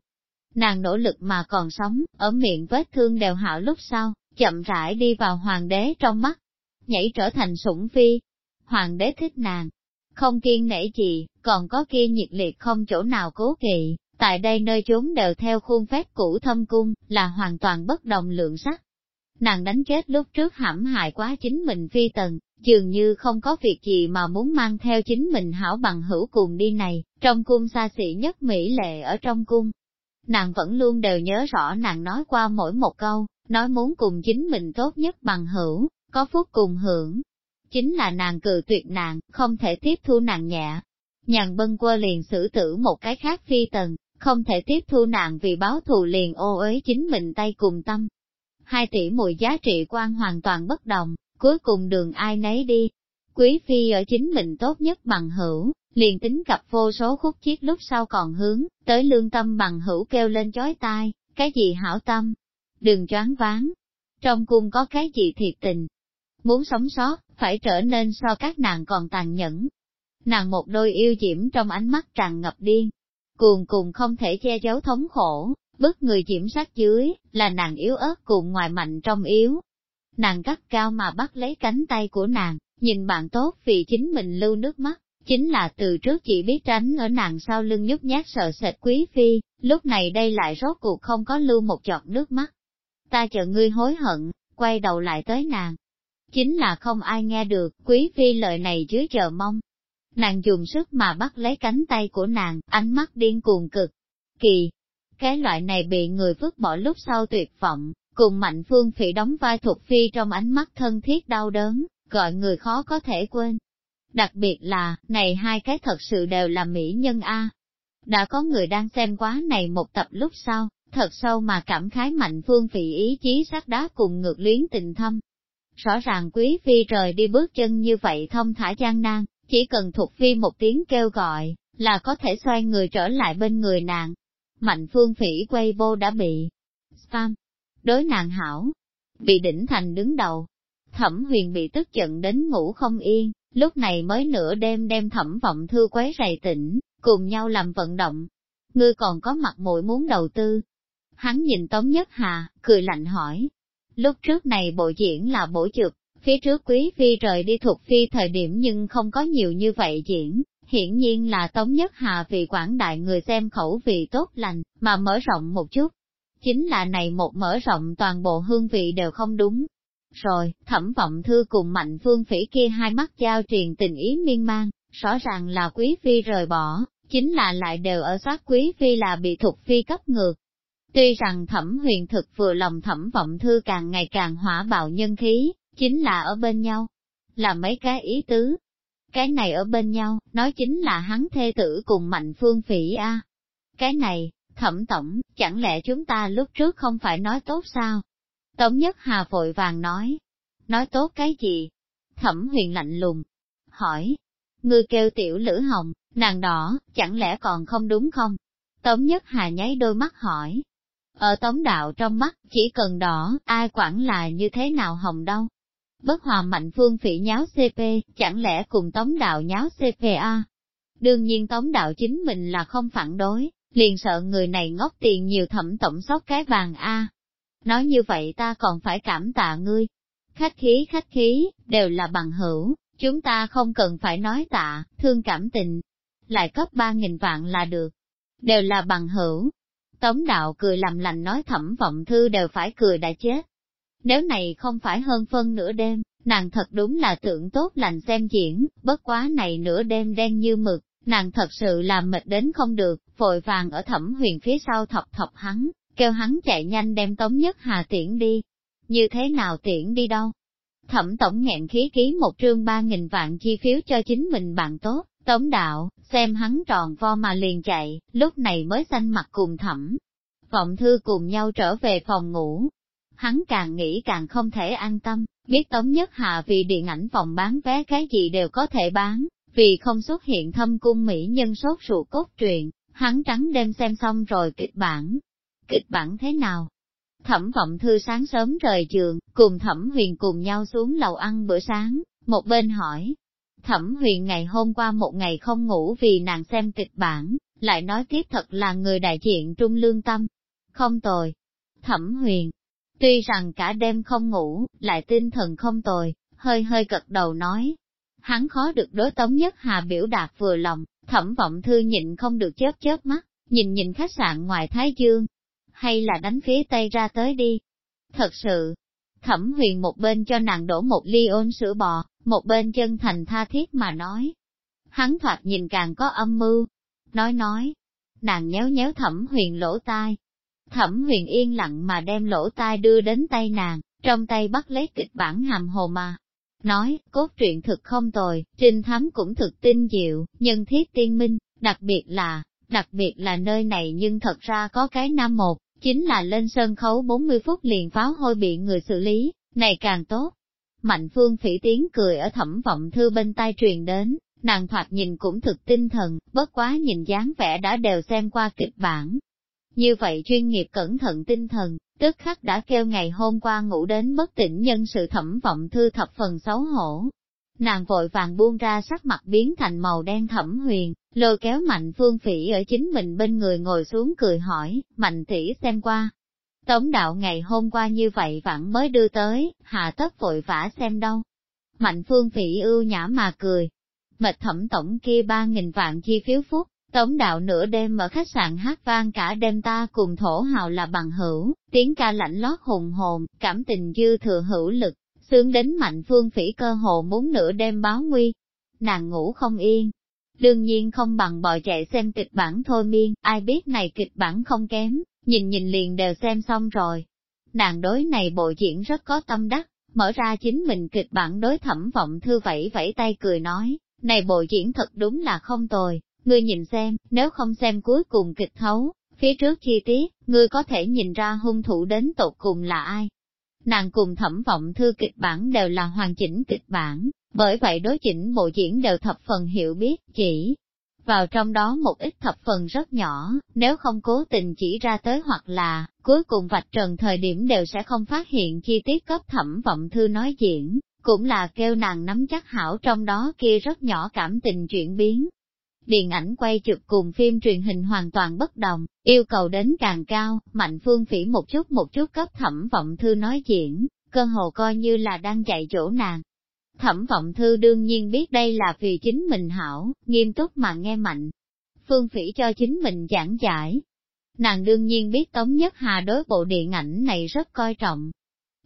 Nàng nỗ lực mà còn sống, ở miệng vết thương đều hảo lúc sau, chậm rãi đi vào hoàng đế trong mắt, nhảy trở thành sủng phi. Hoàng đế thích nàng, không kiên nể gì, còn có kia nhiệt liệt không chỗ nào cố kỵ, tại đây nơi chúng đều theo khuôn phép cũ thâm cung, là hoàn toàn bất đồng lượng sắc. Nàng đánh chết lúc trước hãm hại quá chính mình phi tần, dường như không có việc gì mà muốn mang theo chính mình hảo bằng hữu cùng đi này, trong cung xa xỉ nhất Mỹ lệ ở trong cung. Nàng vẫn luôn đều nhớ rõ nàng nói qua mỗi một câu, nói muốn cùng chính mình tốt nhất bằng hữu, có phúc cùng hưởng. Chính là nàng cự tuyệt nàng, không thể tiếp thu nàng nhẹ. Nhàn bân quơ liền xử tử một cái khác phi tần, không thể tiếp thu nàng vì báo thù liền ô uế chính mình tay cùng tâm. Hai tỷ mùi giá trị quan hoàn toàn bất đồng, cuối cùng đường ai nấy đi. Quý phi ở chính mình tốt nhất bằng hữu, liền tính cặp vô số khúc chiết lúc sau còn hướng, tới lương tâm bằng hữu kêu lên chói tai, cái gì hảo tâm, đừng choáng váng. Trong cung có cái gì thiệt tình, muốn sống sót, phải trở nên so các nàng còn tàn nhẫn. Nàng một đôi yêu diễm trong ánh mắt tràn ngập điên, cuồng cùng không thể che giấu thống khổ, bức người diễm sát dưới, là nàng yếu ớt cùng ngoài mạnh trong yếu, nàng cắt cao mà bắt lấy cánh tay của nàng, nhìn bạn tốt vì chính mình lưu nước mắt, chính là từ trước chỉ biết tránh ở nàng sau lưng nhút nhát sợ sệt quý phi, lúc này đây lại rốt cuộc không có lưu một giọt nước mắt. Ta chờ ngươi hối hận, quay đầu lại tới nàng. Chính là không ai nghe được, quý phi lời này dưới chờ mong. Nàng dùng sức mà bắt lấy cánh tay của nàng, ánh mắt điên cuồng cực. Kỳ, cái loại này bị người vứt bỏ lúc sau tuyệt vọng, cùng mạnh phương phỉ đóng vai thuộc phi trong ánh mắt thân thiết đau đớn, gọi người khó có thể quên. Đặc biệt là, này hai cái thật sự đều là mỹ nhân A. Đã có người đang xem quá này một tập lúc sau, thật sâu mà cảm khái mạnh phương phỉ ý chí sắc đá cùng ngược luyến tình thâm. Rõ ràng quý phi rời đi bước chân như vậy thông thả gian nan, chỉ cần thuộc phi một tiếng kêu gọi, là có thể xoay người trở lại bên người nàng. Mạnh phương phỉ quay vô đã bị spam, đối nàng hảo, bị đỉnh thành đứng đầu. Thẩm huyền bị tức giận đến ngủ không yên, lúc này mới nửa đêm đem thẩm vọng thư quấy rầy tỉnh, cùng nhau làm vận động. Ngươi còn có mặt mũi muốn đầu tư. Hắn nhìn Tống Nhất Hà, cười lạnh hỏi. Lúc trước này bộ diễn là bổ trực, phía trước quý phi rời đi thuộc phi thời điểm nhưng không có nhiều như vậy diễn, hiển nhiên là Tống Nhất Hà vì quảng đại người xem khẩu vị tốt lành, mà mở rộng một chút chính là này một mở rộng toàn bộ hương vị đều không đúng. Rồi, thẩm vọng thư cùng mạnh phương phỉ kia hai mắt giao truyền tình ý miên man, rõ ràng là quý phi rời bỏ, chính là lại đều ở sát quý phi là bị thuộc phi cấp ngược. Tuy rằng thẩm huyền thực vừa lòng thẩm vọng thư càng ngày càng hỏa bạo nhân khí, chính là ở bên nhau. Là mấy cái ý tứ. Cái này ở bên nhau, nói chính là hắn thê tử cùng mạnh phương phỉ a. Cái này, Thẩm tổng, chẳng lẽ chúng ta lúc trước không phải nói tốt sao? Tống Nhất Hà vội vàng nói. Nói tốt cái gì? Thẩm huyền lạnh lùng. Hỏi. Ngươi kêu tiểu lữ hồng, nàng đỏ, chẳng lẽ còn không đúng không? Tống Nhất Hà nháy đôi mắt hỏi. Ở tống đạo trong mắt, chỉ cần đỏ, ai quản là như thế nào hồng đâu. Bất hòa mạnh phương phỉ nháo CP, chẳng lẽ cùng tống đạo nháo CPA? Đương nhiên tống đạo chính mình là không phản đối, liền sợ người này ngốc tiền nhiều thẩm tổng sóc cái vàng A. Nói như vậy ta còn phải cảm tạ ngươi. Khách khí khách khí, đều là bằng hữu, chúng ta không cần phải nói tạ, thương cảm tình. Lại cấp ba nghìn vạn là được. Đều là bằng hữu. Tống đạo cười làm lành nói thẩm vọng thư đều phải cười đã chết. Nếu này không phải hơn phân nửa đêm, nàng thật đúng là tưởng tốt lành xem diễn, bất quá này nửa đêm đen như mực, nàng thật sự là mệt đến không được, vội vàng ở thẩm huyền phía sau thọc thọc hắn, kêu hắn chạy nhanh đem tống nhất hà tiễn đi. Như thế nào tiễn đi đâu? Thẩm tổng nghẹn khí ký một trương ba nghìn vạn chi phiếu cho chính mình bạn tốt, tống đạo, xem hắn tròn vo mà liền chạy, lúc này mới xanh mặt cùng thẩm. Vọng thư cùng nhau trở về phòng ngủ. hắn càng nghĩ càng không thể an tâm, biết Tống Nhất Hạ vì điện ảnh phòng bán vé cái gì đều có thể bán, vì không xuất hiện thâm cung mỹ nhân sốt ruột cốt truyện, hắn trắng đêm xem xong rồi kịch bản. Kịch bản thế nào? Thẩm vọng thư sáng sớm rời giường, cùng thẩm huyền cùng nhau xuống lầu ăn bữa sáng, một bên hỏi. Thẩm huyền ngày hôm qua một ngày không ngủ vì nàng xem kịch bản, lại nói tiếp thật là người đại diện trung lương tâm. Không tồi. Thẩm huyền, tuy rằng cả đêm không ngủ, lại tinh thần không tồi, hơi hơi gật đầu nói. Hắn khó được đối tống nhất hà biểu đạt vừa lòng, thẩm vọng thư nhịn không được chớp chớp mắt, nhìn nhìn khách sạn ngoài Thái Dương, hay là đánh phía Tây ra tới đi. Thật sự, thẩm huyền một bên cho nàng đổ một ly ôn sữa bò, một bên chân thành tha thiết mà nói. Hắn thoạt nhìn càng có âm mưu. Nói nói, nàng nhéo nhéo thẩm huyền lỗ tai. Thẩm huyền yên lặng mà đem lỗ tai đưa đến tay nàng, trong tay bắt lấy kịch bản hàm hồ mà. Nói, cốt truyện thực không tồi, trinh thám cũng thực tinh diệu, nhân thiết tiên minh, đặc biệt là, đặc biệt là nơi này nhưng thật ra có cái nam một, chính là lên sân khấu 40 phút liền pháo hôi bị người xử lý, này càng tốt. Mạnh phương phỉ tiếng cười ở thẩm vọng thư bên tai truyền đến, nàng thoạt nhìn cũng thực tinh thần, bất quá nhìn dáng vẻ đã đều xem qua kịch bản. Như vậy chuyên nghiệp cẩn thận tinh thần, tức khắc đã kêu ngày hôm qua ngủ đến bất tỉnh nhân sự thẩm vọng thư thập phần xấu hổ, Nàng vội vàng buông ra sắc mặt biến thành màu đen thẩm huyền, lôi kéo mạnh phương phỉ ở chính mình bên người ngồi xuống cười hỏi, mạnh tỷ xem qua. Tống đạo ngày hôm qua như vậy vẫn mới đưa tới, hạ tất vội vã xem đâu. Mạnh phương phỉ ưu nhã mà cười. Mệt thẩm tổng kia ba nghìn vạn chi phiếu phúc, tống đạo nửa đêm ở khách sạn hát vang cả đêm ta cùng thổ hào là bằng hữu, tiếng ca lạnh lót hùng hồn, cảm tình dư thừa hữu lực, Sướng đến mạnh phương phỉ cơ hồ muốn nửa đêm báo nguy. Nàng ngủ không yên. Đương nhiên không bằng bò chạy xem kịch bản thôi miên, ai biết này kịch bản không kém, nhìn nhìn liền đều xem xong rồi. Nàng đối này bộ diễn rất có tâm đắc, mở ra chính mình kịch bản đối thẩm vọng thư vẫy vẫy tay cười nói, này bộ diễn thật đúng là không tồi, ngươi nhìn xem, nếu không xem cuối cùng kịch thấu, phía trước chi tiết, ngươi có thể nhìn ra hung thủ đến tột cùng là ai, Nàng cùng thẩm vọng thư kịch bản đều là hoàn chỉnh kịch bản, bởi vậy đối chỉnh bộ diễn đều thập phần hiểu biết, chỉ vào trong đó một ít thập phần rất nhỏ, nếu không cố tình chỉ ra tới hoặc là, cuối cùng vạch trần thời điểm đều sẽ không phát hiện chi tiết cấp thẩm vọng thư nói diễn, cũng là kêu nàng nắm chắc hảo trong đó kia rất nhỏ cảm tình chuyển biến, điện ảnh quay chụp cùng phim truyền hình hoàn toàn bất đồng, yêu cầu đến càng cao, mạnh phương phỉ một chút một chút cấp thẩm vọng thư nói diễn, cơ hồ coi như là đang chạy chỗ nàng. Thẩm vọng thư đương nhiên biết đây là vì chính mình hảo, nghiêm túc mà nghe mạnh. Phương phỉ cho chính mình giảng giải. Nàng đương nhiên biết Tống Nhất Hà đối bộ điện ảnh này rất coi trọng,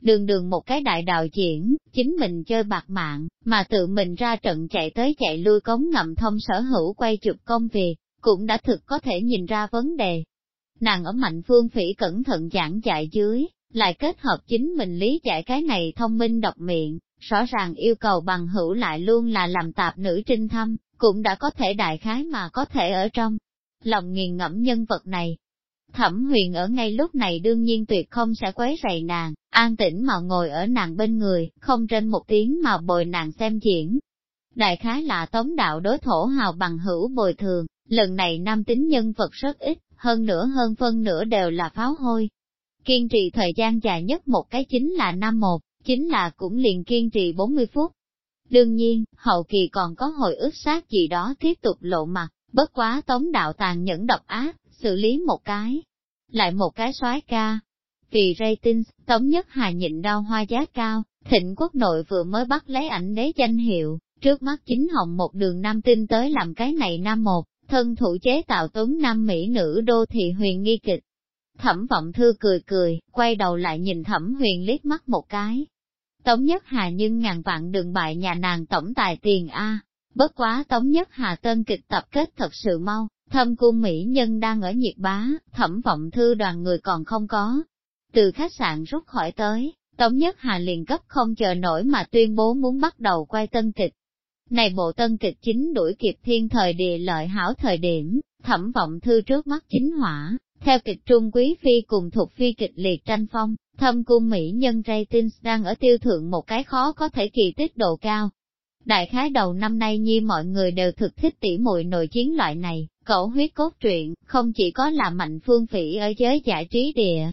đường đường một cái đại đạo diễn, chính mình chơi bạc mạng, mà tự mình ra trận chạy tới chạy lui cống ngầm thông sở hữu quay chụp công việc, cũng đã thực có thể nhìn ra vấn đề. Nàng ở mạnh phương phỉ cẩn thận giảng dạy dưới, lại kết hợp chính mình lý giải cái này thông minh độc miệng, rõ ràng yêu cầu bằng hữu lại luôn là làm tạp nữ trinh thâm, cũng đã có thể đại khái mà có thể ở trong lòng nghiền ngẫm nhân vật này, Thẩm huyền ở ngay lúc này đương nhiên tuyệt không sẽ quấy rầy nàng, an tĩnh mà ngồi ở nàng bên người, không trên một tiếng mà bồi nàng xem diễn. Đại khái là tống đạo đối thổ hào bằng hữu bồi thường, lần này nam tính nhân vật rất ít, hơn nữa hơn phân nửa đều là pháo hôi. Kiên trì thời gian dài nhất một cái chính là năm một, chính là cũng liền kiên trì 40 phút. Đương nhiên, hậu kỳ còn có hồi ức sát gì đó tiếp tục lộ mặt, bất quá tống đạo tàn nhẫn độc ác, xử lý một cái, lại một cái soái ca. Vì rating, Tống Nhất Hà nhịn đau hoa giá cao, thịnh quốc nội vừa mới bắt lấy ảnh đế danh hiệu, trước mắt chính hồng một đường nam tinh tới làm cái này nam một, thân thủ chế tạo tuấn nam mỹ nữ đô thị huyền nghi kịch. Thẩm vọng thư cười cười, quay đầu lại nhìn thẩm huyền liếc mắt một cái. Tống Nhất Hà nhưng ngàn vạn đừng bại nhà nàng tổng tài tiền A, bất quá Tống Nhất Hà tân kịch tập kết thật sự mau, Thâm cung mỹ nhân đang ở nhiệt bá, thẩm vọng thư đoàn người còn không có. Từ khách sạn rút khỏi tới, Tống Nhất Hà liền cấp không chờ nổi mà tuyên bố muốn bắt đầu quay tân kịch. Này bộ tân kịch chính đuổi kịp thiên thời địa lợi hảo thời điểm, thẩm vọng thư trước mắt chính hỏa, theo kịch trung quý phi cùng thuộc phi kịch liệt tranh phong, Thâm cung Mỹ nhân ratings đang ở tiêu thượng một cái khó có thể kỳ tích độ cao. Đại khái đầu năm nay nhi mọi người đều thực thích tỉ muội nội chiến loại này, cẩu huyết cốt truyện, không chỉ có là mạnh phương phỉ ở giới giải trí địa,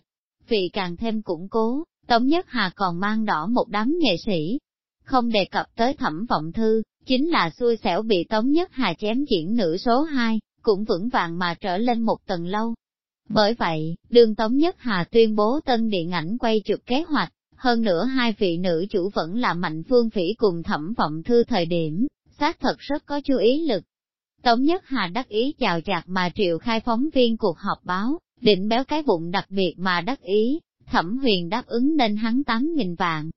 vị càng thêm củng cố, Tống Nhất Hà còn mang đỏ một đám nghệ sĩ. Không đề cập tới thẩm vọng thư, chính là xui xẻo bị Tống Nhất Hà chém diễn nữ số 2, cũng vững vàng mà trở lên một tầng lâu. Bởi vậy, đường Tống Nhất Hà tuyên bố tân điện ảnh quay chụp kế hoạch, hơn nữa hai vị nữ chủ vẫn là Mạnh Phương Phỉ cùng thẩm vọng thư thời điểm, xác thật rất có chú ý lực. Tống Nhất Hà đắc ý chào chạc mà triệu khai phóng viên cuộc họp báo, định béo cái bụng đặc biệt mà đắc ý, thẩm huyền đáp ứng nên hắn 8.000 vạn.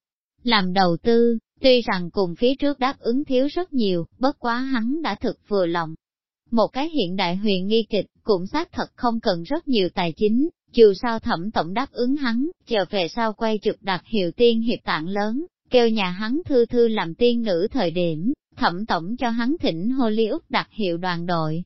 Làm đầu tư, tuy rằng cùng phía trước đáp ứng thiếu rất nhiều, bất quá hắn đã thực vừa lòng. Một cái hiện đại huyền nghi kịch, cũng xác thật không cần rất nhiều tài chính, dù sao thẩm tổng đáp ứng hắn, chờ về sau quay chụp đặt hiệu tiên hiệp tạng lớn, kêu nhà hắn thư thư làm tiên nữ thời điểm, thẩm tổng cho hắn thỉnh Hollywood đặt hiệu đoàn đội.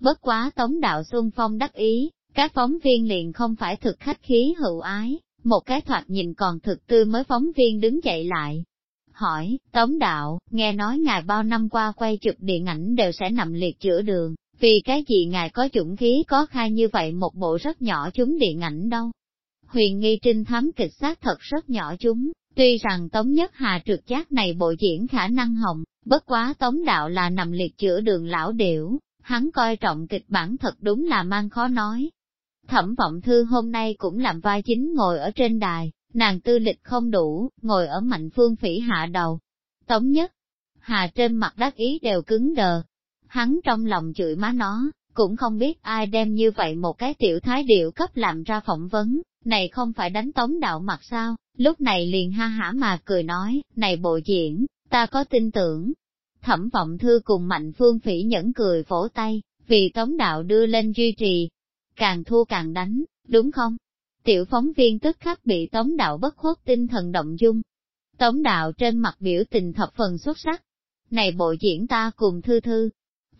Bất quá tống đạo Xuân Phong đắc ý, các phóng viên liền không phải thực khách khí hữu ái, một cái thoạt nhìn còn thực tư mới phóng viên đứng dậy lại. Hỏi, Tống Đạo, nghe nói ngài bao năm qua quay chụp điện ảnh đều sẽ nằm liệt chữa đường, vì cái gì ngài có chủng khí có khai như vậy một bộ rất nhỏ chúng điện ảnh đâu. Huyền nghi trinh thám kịch sát thật rất nhỏ chúng, tuy rằng Tống Nhất Hà trượt giác này bộ diễn khả năng hồng, bất quá Tống Đạo là nằm liệt chữa đường lão điểu, hắn coi trọng kịch bản thật đúng là mang khó nói. Thẩm vọng thư hôm nay cũng làm vai chính ngồi ở trên đài, nàng tư lịch không đủ, ngồi ở mạnh phương phỉ hạ đầu. Tống nhất, hà trên mặt đắc ý đều cứng đờ. Hắn trong lòng chửi má nó, cũng không biết ai đem như vậy một cái tiểu thái điệu cấp làm ra phỏng vấn, này không phải đánh tống đạo mặt sao, lúc này liền ha hả mà cười nói, này bộ diễn, ta có tin tưởng. Thẩm vọng thư cùng mạnh phương phỉ nhẫn cười vỗ tay, vì tống đạo đưa lên duy trì, càng thua càng đánh, đúng không? Tiểu phóng viên tức khắc bị tống đạo bất khuất tinh thần động dung. Tống đạo trên mặt biểu tình thập phần xuất sắc. Này bộ diễn ta cùng thư thư,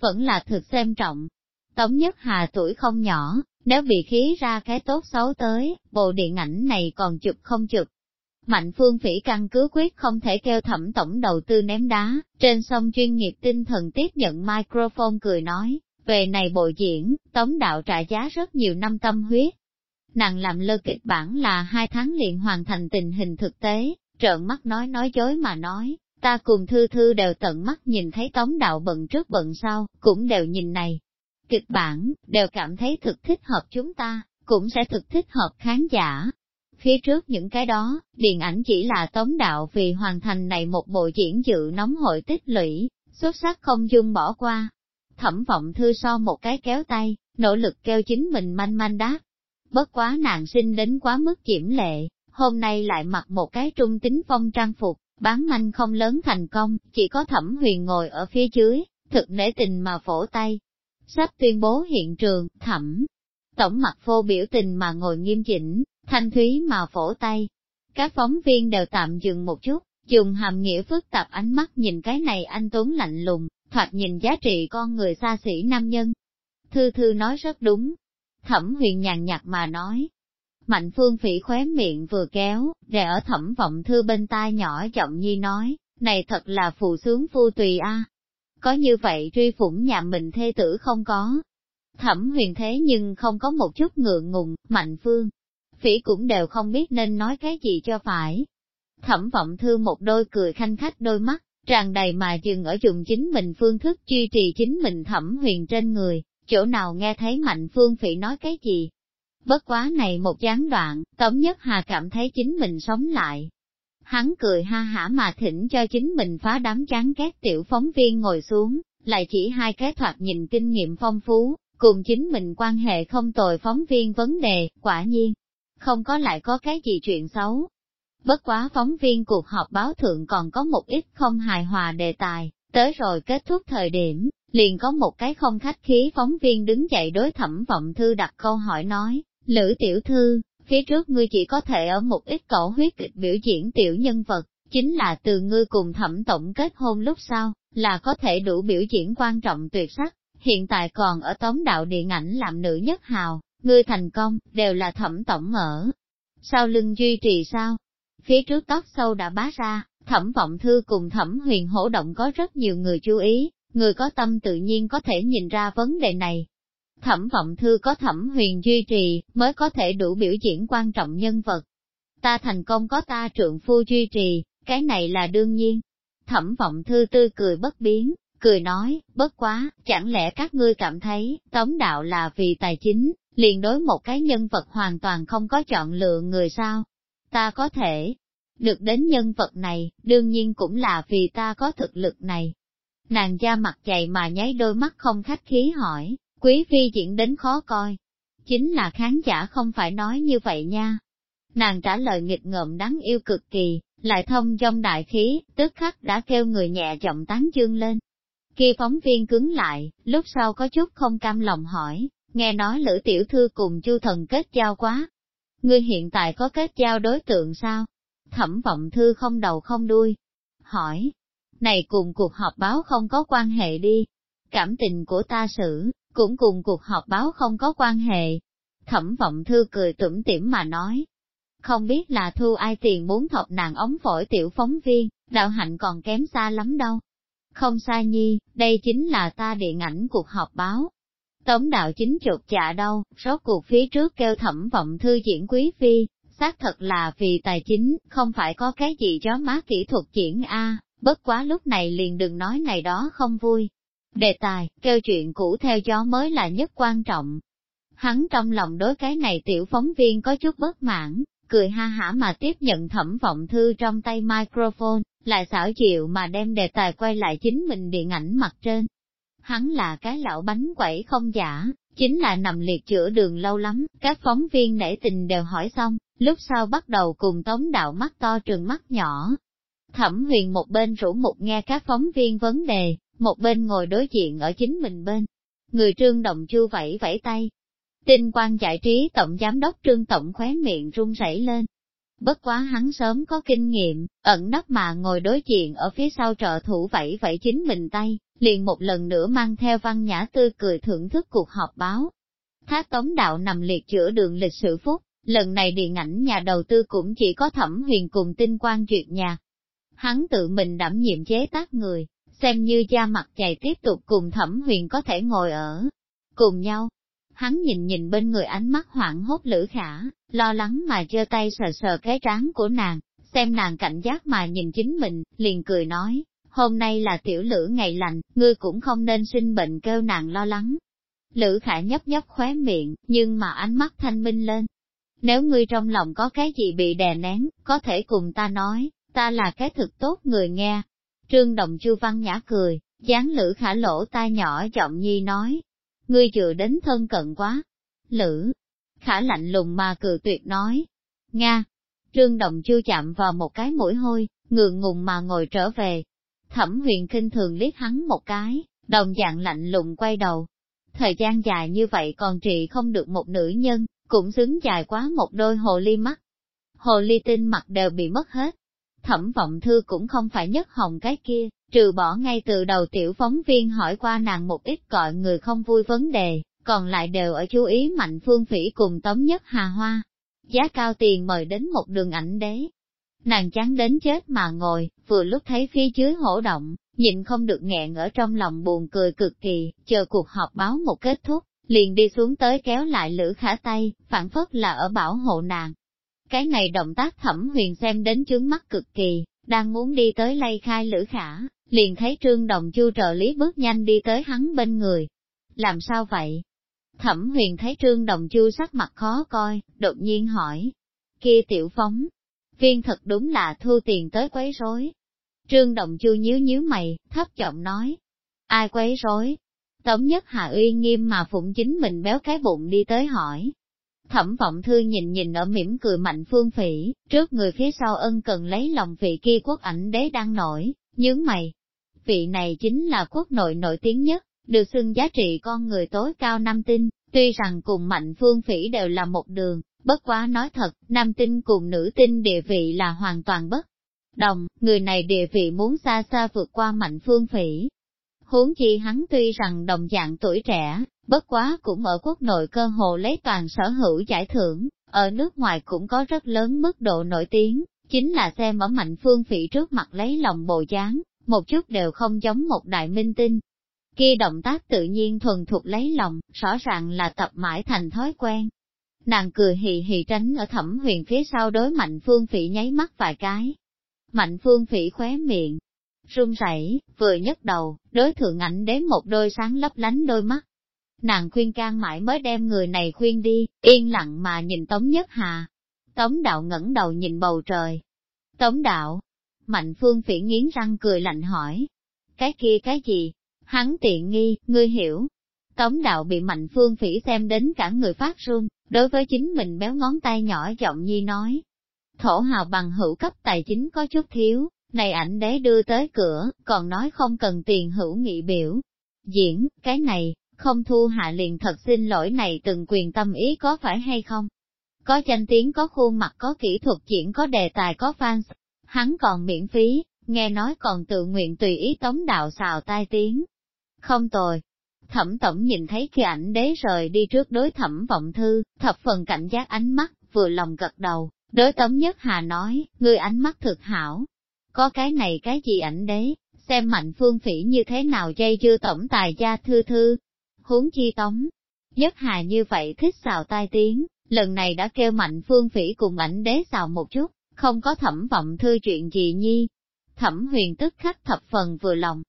vẫn là thực xem trọng. Tống nhất hà tuổi không nhỏ, nếu bị khí ra cái tốt xấu tới, bộ điện ảnh này còn chụp không chụp. Mạnh phương phỉ căn cứ quyết không thể kêu thẩm tổng đầu tư ném đá, trên sông chuyên nghiệp tinh thần tiếp nhận microphone cười nói, về này bộ diễn, tống đạo trả giá rất nhiều năm tâm huyết. Nàng làm lơ kịch bản là hai tháng liền hoàn thành tình hình thực tế, trợn mắt nói nói dối mà nói, ta cùng thư thư đều tận mắt nhìn thấy tống đạo bận trước bận sau, cũng đều nhìn này. Kịch bản, đều cảm thấy thực thích hợp chúng ta, cũng sẽ thực thích hợp khán giả. Phía trước những cái đó, điện ảnh chỉ là tống đạo vì hoàn thành này một bộ diễn dự nóng hội tích lũy, xuất sắc không dung bỏ qua, Thẩm vọng thư so một cái kéo tay, nỗ lực kêu chính mình manh manh đáp. Bất quá nàng sinh đến quá mức kiểm lệ, hôm nay lại mặc một cái trung tính phong trang phục, bán manh không lớn thành công, chỉ có thẩm huyền ngồi ở phía dưới, thực nể tình mà phổ tay. Sắp tuyên bố hiện trường, thẩm, tổng mặt vô biểu tình mà ngồi nghiêm chỉnh, thanh thúy mà phổ tay. Các phóng viên đều tạm dừng một chút, dùng hàm nghĩa phức tạp ánh mắt nhìn cái này anh Tuấn lạnh lùng, thoạt nhìn giá trị con người xa xỉ nam nhân. Thư thư nói rất đúng. Thẩm huyền nhàn nhạt mà nói. Mạnh phương phỉ khóe miệng vừa kéo, để ở thẩm vọng thư bên tai nhỏ giọng nhi nói, này thật là phù sướng phu tùy a. Có như vậy truy phủng nhà mình thê tử không có. Thẩm huyền thế nhưng không có một chút ngượng ngùng, mạnh phương. Phỉ cũng đều không biết nên nói cái gì cho phải. Thẩm vọng thư một đôi cười khanh khách đôi mắt, tràn đầy mà dừng ở dùng chính mình phương thức duy trì chính mình thẩm huyền trên người, chỗ nào nghe thấy mạnh phương phỉ nói cái gì. Bất quá này một gián đoạn, Tống Nhất Hà cảm thấy chính mình sống lại. Hắn cười ha hả mà thỉnh cho chính mình phá đám chán ghét tiểu phóng viên ngồi xuống, lại chỉ hai cái thoạt nhìn kinh nghiệm phong phú, cùng chính mình quan hệ không tồi phóng viên vấn đề, quả nhiên, không có lại có cái gì chuyện xấu, Bất quá phóng viên cuộc họp báo thượng còn có một ít không hài hòa đề tài, tới rồi kết thúc thời điểm, liền có một cái không khách khí phóng viên đứng dậy đối thẩm vọng thư đặt câu hỏi nói, Lữ tiểu thư, phía trước ngươi chỉ có thể ở một ít cổ huyết kịch biểu diễn tiểu nhân vật, chính là từ ngươi cùng thẩm tổng kết hôn lúc sau, là có thể đủ biểu diễn quan trọng tuyệt sắc, hiện tại còn ở tống đạo điện ảnh làm nữ nhất hào, ngươi thành công, đều là thẩm tổng ở, sau lưng duy trì sao? Phía trước tóc sâu đã bá ra, thẩm vọng thư cùng thẩm huyền hổ động có rất nhiều người chú ý, người có tâm tự nhiên có thể nhìn ra vấn đề này. Thẩm vọng thư có thẩm huyền duy trì, mới có thể đủ biểu diễn quan trọng nhân vật. Ta thành công có ta trượng phu duy trì, cái này là đương nhiên. Thẩm vọng thư tươi cười bất biến, cười nói, bất quá, chẳng lẽ các ngươi cảm thấy, tống đạo là vì tài chính, liền đối một cái nhân vật hoàn toàn không có chọn lựa người sao? Ta có thể được đến nhân vật này, đương nhiên cũng là vì ta có thực lực này. Nàng da mặt dày mà nháy đôi mắt không khách khí hỏi, quý phi diễn đến khó coi. Chính là khán giả không phải nói như vậy nha. Nàng trả lời nghịch ngợm đáng yêu cực kỳ, lại thông trong đại khí, tức khắc đã kêu người nhẹ giọng tán dương lên. Khi phóng viên cứng lại, lúc sau có chút không cam lòng hỏi, nghe nói lữ tiểu thư cùng chu thần kết giao quá. Ngươi hiện tại có kết giao đối tượng sao? Thẩm vọng thư không đầu không đuôi. Hỏi, này cùng cuộc họp báo không có quan hệ đi. Cảm tình của ta xử, cũng cùng cuộc họp báo không có quan hệ. Thẩm vọng thư cười tủm tỉm mà nói. Không biết là thu ai tiền muốn thọc nàng ống phổi tiểu phóng viên, đạo hạnh còn kém xa lắm đâu. Không sai nhi, đây chính là ta điện ảnh cuộc họp báo. Tống đạo chính chuột chạ đâu, rốt cuộc phía trước kêu thẩm vọng thư diễn quý phi, xác thật là vì tài chính, không phải có cái gì chó má kỹ thuật diễn A, bất quá lúc này liền đừng nói này đó không vui. Đề tài, kêu chuyện cũ theo gió mới là nhất quan trọng. Hắn trong lòng đối cái này tiểu phóng viên có chút bất mãn, cười ha hả mà tiếp nhận thẩm vọng thư trong tay microphone, lại xảo chịu mà đem đề tài quay lại chính mình điện ảnh mặt trên. Hắn là cái lão bánh quẩy không giả, chính là nằm liệt chữa đường lâu lắm, các phóng viên nể tình đều hỏi xong, lúc sau bắt đầu cùng tống đạo mắt to trường mắt nhỏ. Thẩm huyền một bên rủ một nghe các phóng viên vấn đề, một bên ngồi đối diện ở chính mình bên. Người trương đồng chu vẫy vẫy tay. Tinh quan giải trí tổng giám đốc trương tổng khóe miệng run rẩy lên. Bất quá hắn sớm có kinh nghiệm, ẩn nấp mà ngồi đối diện ở phía sau trợ thủ vẫy vẫy chính mình tay, liền một lần nữa mang theo văn nhã tươi cười thưởng thức cuộc họp báo. Thác tống đạo nằm liệt chữa đường lịch sử phúc, lần này điện ảnh nhà đầu tư cũng chỉ có thẩm huyền cùng tinh quan duyệt nhạc. Hắn tự mình đảm nhiệm chế tác người, xem như da mặt chày tiếp tục cùng thẩm huyền có thể ngồi ở cùng nhau. Hắn nhìn nhìn bên người ánh mắt hoảng hốt lữ khả, lo lắng mà giơ tay sờ sờ cái trán của nàng, xem nàng cảnh giác mà nhìn chính mình, liền cười nói, hôm nay là tiểu lữ ngày lành, ngươi cũng không nên sinh bệnh kêu nàng lo lắng. Lữ khả nhấp nhấp khóe miệng, nhưng mà ánh mắt thanh minh lên. Nếu ngươi trong lòng có cái gì bị đè nén, có thể cùng ta nói, ta là cái thực tốt người nghe. Trương Đồng Chu Văn Nhã cười, dáng Lữ khả lỗ tai nhỏ giọng nhi nói. Ngươi chừa đến thân cận quá. Lữ, khả lạnh lùng mà cười tuyệt nói. Nga, Trương Đồng Chu chạm vào một cái mũi hôi, ngượng ngùng mà ngồi trở về, Thẩm huyền kinh thường liếc hắn một cái, đồng dạng lạnh lùng quay đầu. Thời gian dài như vậy còn trị không được một nữ nhân, cũng xứng dài quá một đôi hồ ly mắt. Hồ ly tinh mặt đều bị mất hết. Thẩm vọng thư cũng không phải nhất hồng cái kia, trừ bỏ ngay từ đầu tiểu phóng viên hỏi qua nàng một ít gọi người không vui vấn đề, còn lại đều ở chú ý mạnh phương phỉ cùng tống nhất hà hoa. Giá cao tiền mời đến một đường ảnh đế, Nàng chán đến chết mà ngồi, vừa lúc thấy phía dưới hổ động, nhịn không được nghẹn ở trong lòng buồn cười cực kỳ, chờ cuộc họp báo một kết thúc, liền đi xuống tới kéo lại lữ khả tay, phản phất là ở bảo hộ nàng. Cái này động tác thẩm huyền xem đến chướng mắt cực kỳ, đang muốn đi tới lay khai lữ khả, liền thấy trương đồng chu trợ lý bước nhanh đi tới hắn bên người. Làm sao vậy? Thẩm huyền thấy trương đồng chu sắc mặt khó coi, đột nhiên hỏi. Kia tiểu phóng, viên thật đúng là thu tiền tới quấy rối. Trương Đồng Chu nhíu nhíu mày, thấp giọng nói, ai quấy rối? Tống nhất Hà Uy nghiêm mà phụng chính mình béo cái bụng đi tới hỏi. Thẩm vọng thư nhìn nhìn ở mỉm cười mạnh phương phỉ, trước người phía sau ân cần lấy lòng vị kia quốc ảnh đế đang nổi, nhướng mày. Vị này chính là quốc nội nổi tiếng nhất, được xưng giá trị con người tối cao năm tinh, tuy rằng cùng mạnh phương phỉ đều là một đường, Bất quá nói thật, nam tinh cùng nữ tinh địa vị là hoàn toàn bất đồng, người này địa vị muốn xa xa vượt qua mạnh phương phỉ. Huống chi hắn tuy rằng đồng dạng tuổi trẻ, bất quá cũng ở quốc nội cơ hồ lấy toàn sở hữu giải thưởng, ở nước ngoài cũng có rất lớn mức độ nổi tiếng, chính là xem ở mạnh phương phỉ trước mặt lấy lòng bồ dáng, một chút đều không giống một đại minh tinh. Kia động tác tự nhiên thuần thuộc lấy lòng, rõ ràng là tập mãi thành thói quen. Nàng cười hì hì tránh ở thẩm huyền phía sau đối mạnh phương phỉ nháy mắt vài cái. Mạnh phương phỉ khóe miệng, run rẩy, vừa nhấc đầu, đối thượng ảnh đến một đôi sáng lấp lánh đôi mắt. Nàng khuyên can mãi mới đem người này khuyên đi, yên lặng mà nhìn Tống Nhất Hà. Tống đạo ngẩng đầu nhìn bầu trời. Tống đạo, Mạnh phương phỉ nghiến răng cười lạnh hỏi. Cái kia cái gì? Hắn tiện nghi, ngươi hiểu. Tống đạo bị mạnh phương phỉ xem đến cả người phát run, đối với chính mình béo ngón tay nhỏ giọng nhi nói. Thổ hào bằng hữu cấp tài chính có chút thiếu, này ảnh đế đưa tới cửa, còn nói không cần tiền hữu nghị biểu. Diễn, cái này, không thu hạ liền thật xin lỗi này từng quyền tâm ý có phải hay không? Có danh tiếng có khuôn mặt có kỹ thuật diễn có đề tài có fans, hắn còn miễn phí, nghe nói còn tự nguyện tùy ý tống đạo xào tai tiếng. Không tồi. Thẩm tổng nhìn thấy khi ảnh đế rời đi trước đối thẩm vọng thư, thập phần cảnh giác ánh mắt, vừa lòng gật đầu, đối tống nhất hà nói, ngươi ánh mắt thực hảo. Có cái này cái gì ảnh đế, xem mạnh phương phỉ như thế nào dây dưa tổng tài gia thư thư. Huống chi tống, nhất hà như vậy thích xào tai tiếng, lần này đã kêu mạnh phương phỉ cùng ảnh đế xào một chút, không có thẩm vọng thư chuyện gì nhi. Thẩm huyền tức khắc thập phần vừa lòng.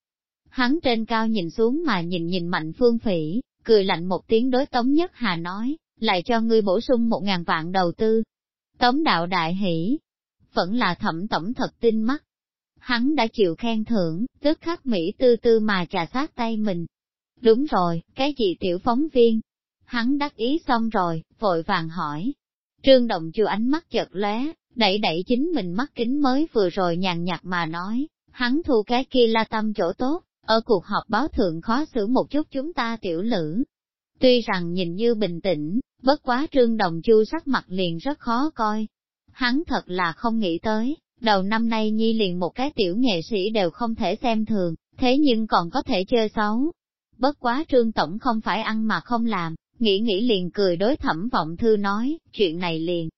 Hắn trên cao nhìn xuống mà nhìn nhìn mạnh phương phỉ, cười lạnh một tiếng đối Tống Nhất Hà nói, lại cho ngươi bổ sung một ngàn vạn đầu tư. Tống đạo đại hỷ, vẫn là thẩm tổng thật tin mắt. Hắn đã chịu khen thưởng, tức khắc Mỹ tư tư mà trà sát tay mình. Đúng rồi, cái gì tiểu phóng viên? Hắn đắc ý xong rồi, vội vàng hỏi. Trương Động chưa ánh mắt chợt lóe, đẩy đẩy chính mình mắt kính mới vừa rồi nhàn nhạt mà nói, hắn thu cái kia la tâm chỗ tốt, ở cuộc họp báo thượng khó xử một chút chúng ta tiểu lữ. Tuy rằng nhìn như bình tĩnh, bất quá trương đồng chu sắc mặt liền rất khó coi. Hắn thật là không nghĩ tới, đầu năm nay nhi liền một cái tiểu nghệ sĩ đều không thể xem thường, thế nhưng còn có thể chơi xấu. Bất quá trương tổng không phải ăn mà không làm, nghĩ nghĩ liền cười đối thẩm vọng thư nói, chuyện này liền,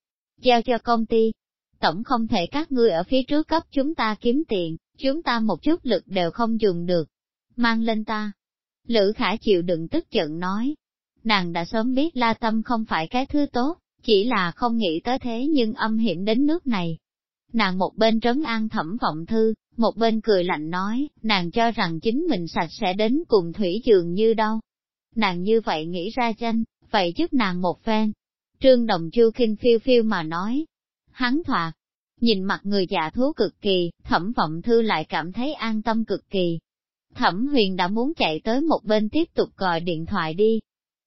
giao cho công ty, tổng không thể các ngươi ở phía trước cấp chúng ta kiếm tiền, chúng ta một chút lực đều không dùng được. Mang lên ta. Lữ khả chịu đựng tức giận nói. Nàng đã sớm biết la tâm không phải cái thứ tốt, chỉ là không nghĩ tới thế nhưng âm hiểm đến nước này. Nàng một bên trấn an thẩm vọng thư, một bên cười lạnh nói, nàng cho rằng chính mình sạch sẽ đến cùng thủy trường như đâu. Nàng như vậy nghĩ ra tranh, vậy giúp nàng một phen. Trương Đồng Chu kinh phiêu phiêu mà nói, hắn thoạt. Nhìn mặt người dạ thú cực kỳ, thẩm vọng thư lại cảm thấy an tâm cực kỳ. Thẩm huyền đã muốn chạy tới một bên tiếp tục gọi điện thoại đi.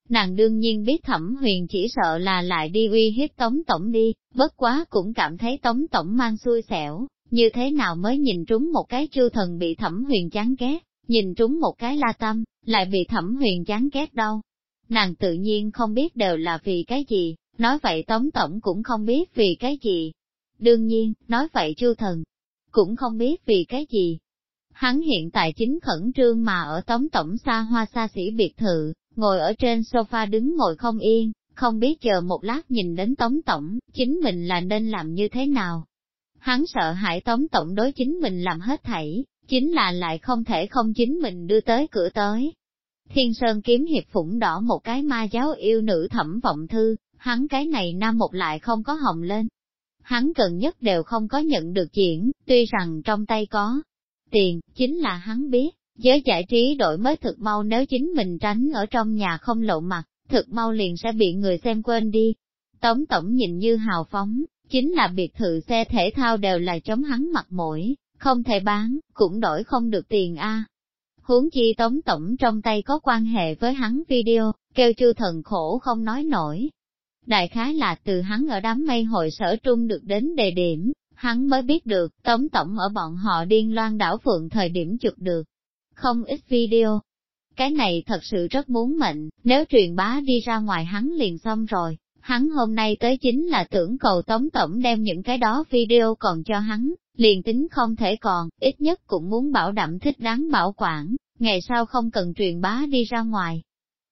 Nàng đương nhiên biết thẩm huyền chỉ sợ là lại đi uy hiếp tống tổng đi, bất quá cũng cảm thấy tống tổng mang xui xẻo, như thế nào mới nhìn trúng một cái chư thần bị thẩm huyền chán ghét, nhìn trúng một cái la tâm, lại bị thẩm huyền chán ghét đâu. Nàng tự nhiên không biết đều là vì cái gì, nói vậy tống tổng cũng không biết vì cái gì, Đương nhiên, nói vậy chư thần, cũng không biết vì cái gì. Hắn hiện tại chính khẩn trương mà ở tống tổng xa hoa xa xỉ biệt thự, ngồi ở trên sofa đứng ngồi không yên, không biết chờ một lát nhìn đến tống tổng, chính mình là nên làm như thế nào. Hắn sợ hãi tống tổng đối chính mình làm hết thảy, chính là lại không thể không chính mình đưa tới cửa tới. Thiên Sơn kiếm hiệp phủng đỏ một cái ma giáo yêu nữ thẩm vọng thư, hắn cái này nam một lại không có hồng lên, hắn gần nhất đều không có nhận được diễn tuy rằng trong tay có tiền, chính là hắn biết, giới giải trí đổi mới thực mau nếu chính mình tránh ở trong nhà không lộ mặt, thực mau liền sẽ bị người xem quên đi. Tống tổng nhìn như hào phóng, chính là biệt thự xe thể thao đều là chống hắn mặt mũi, không thể bán, cũng đổi không được tiền a. Huống chi tống tổng trong tay có quan hệ với hắn video, kêu chư thần khổ không nói nổi, Đại khái là từ hắn ở đám mây hội sở trung được đến đề điểm, hắn mới biết được tống tổng ở bọn họ điên loan đảo phượng thời điểm chụp được. Không ít video. Cái này thật sự rất muốn mệnh, nếu truyền bá đi ra ngoài hắn liền xong rồi. Hắn hôm nay tới chính là tưởng cầu tống tổng đem những cái đó video còn cho hắn, liền tính không thể còn, ít nhất cũng muốn bảo đảm thích đáng bảo quản, ngày sau không cần truyền bá đi ra ngoài.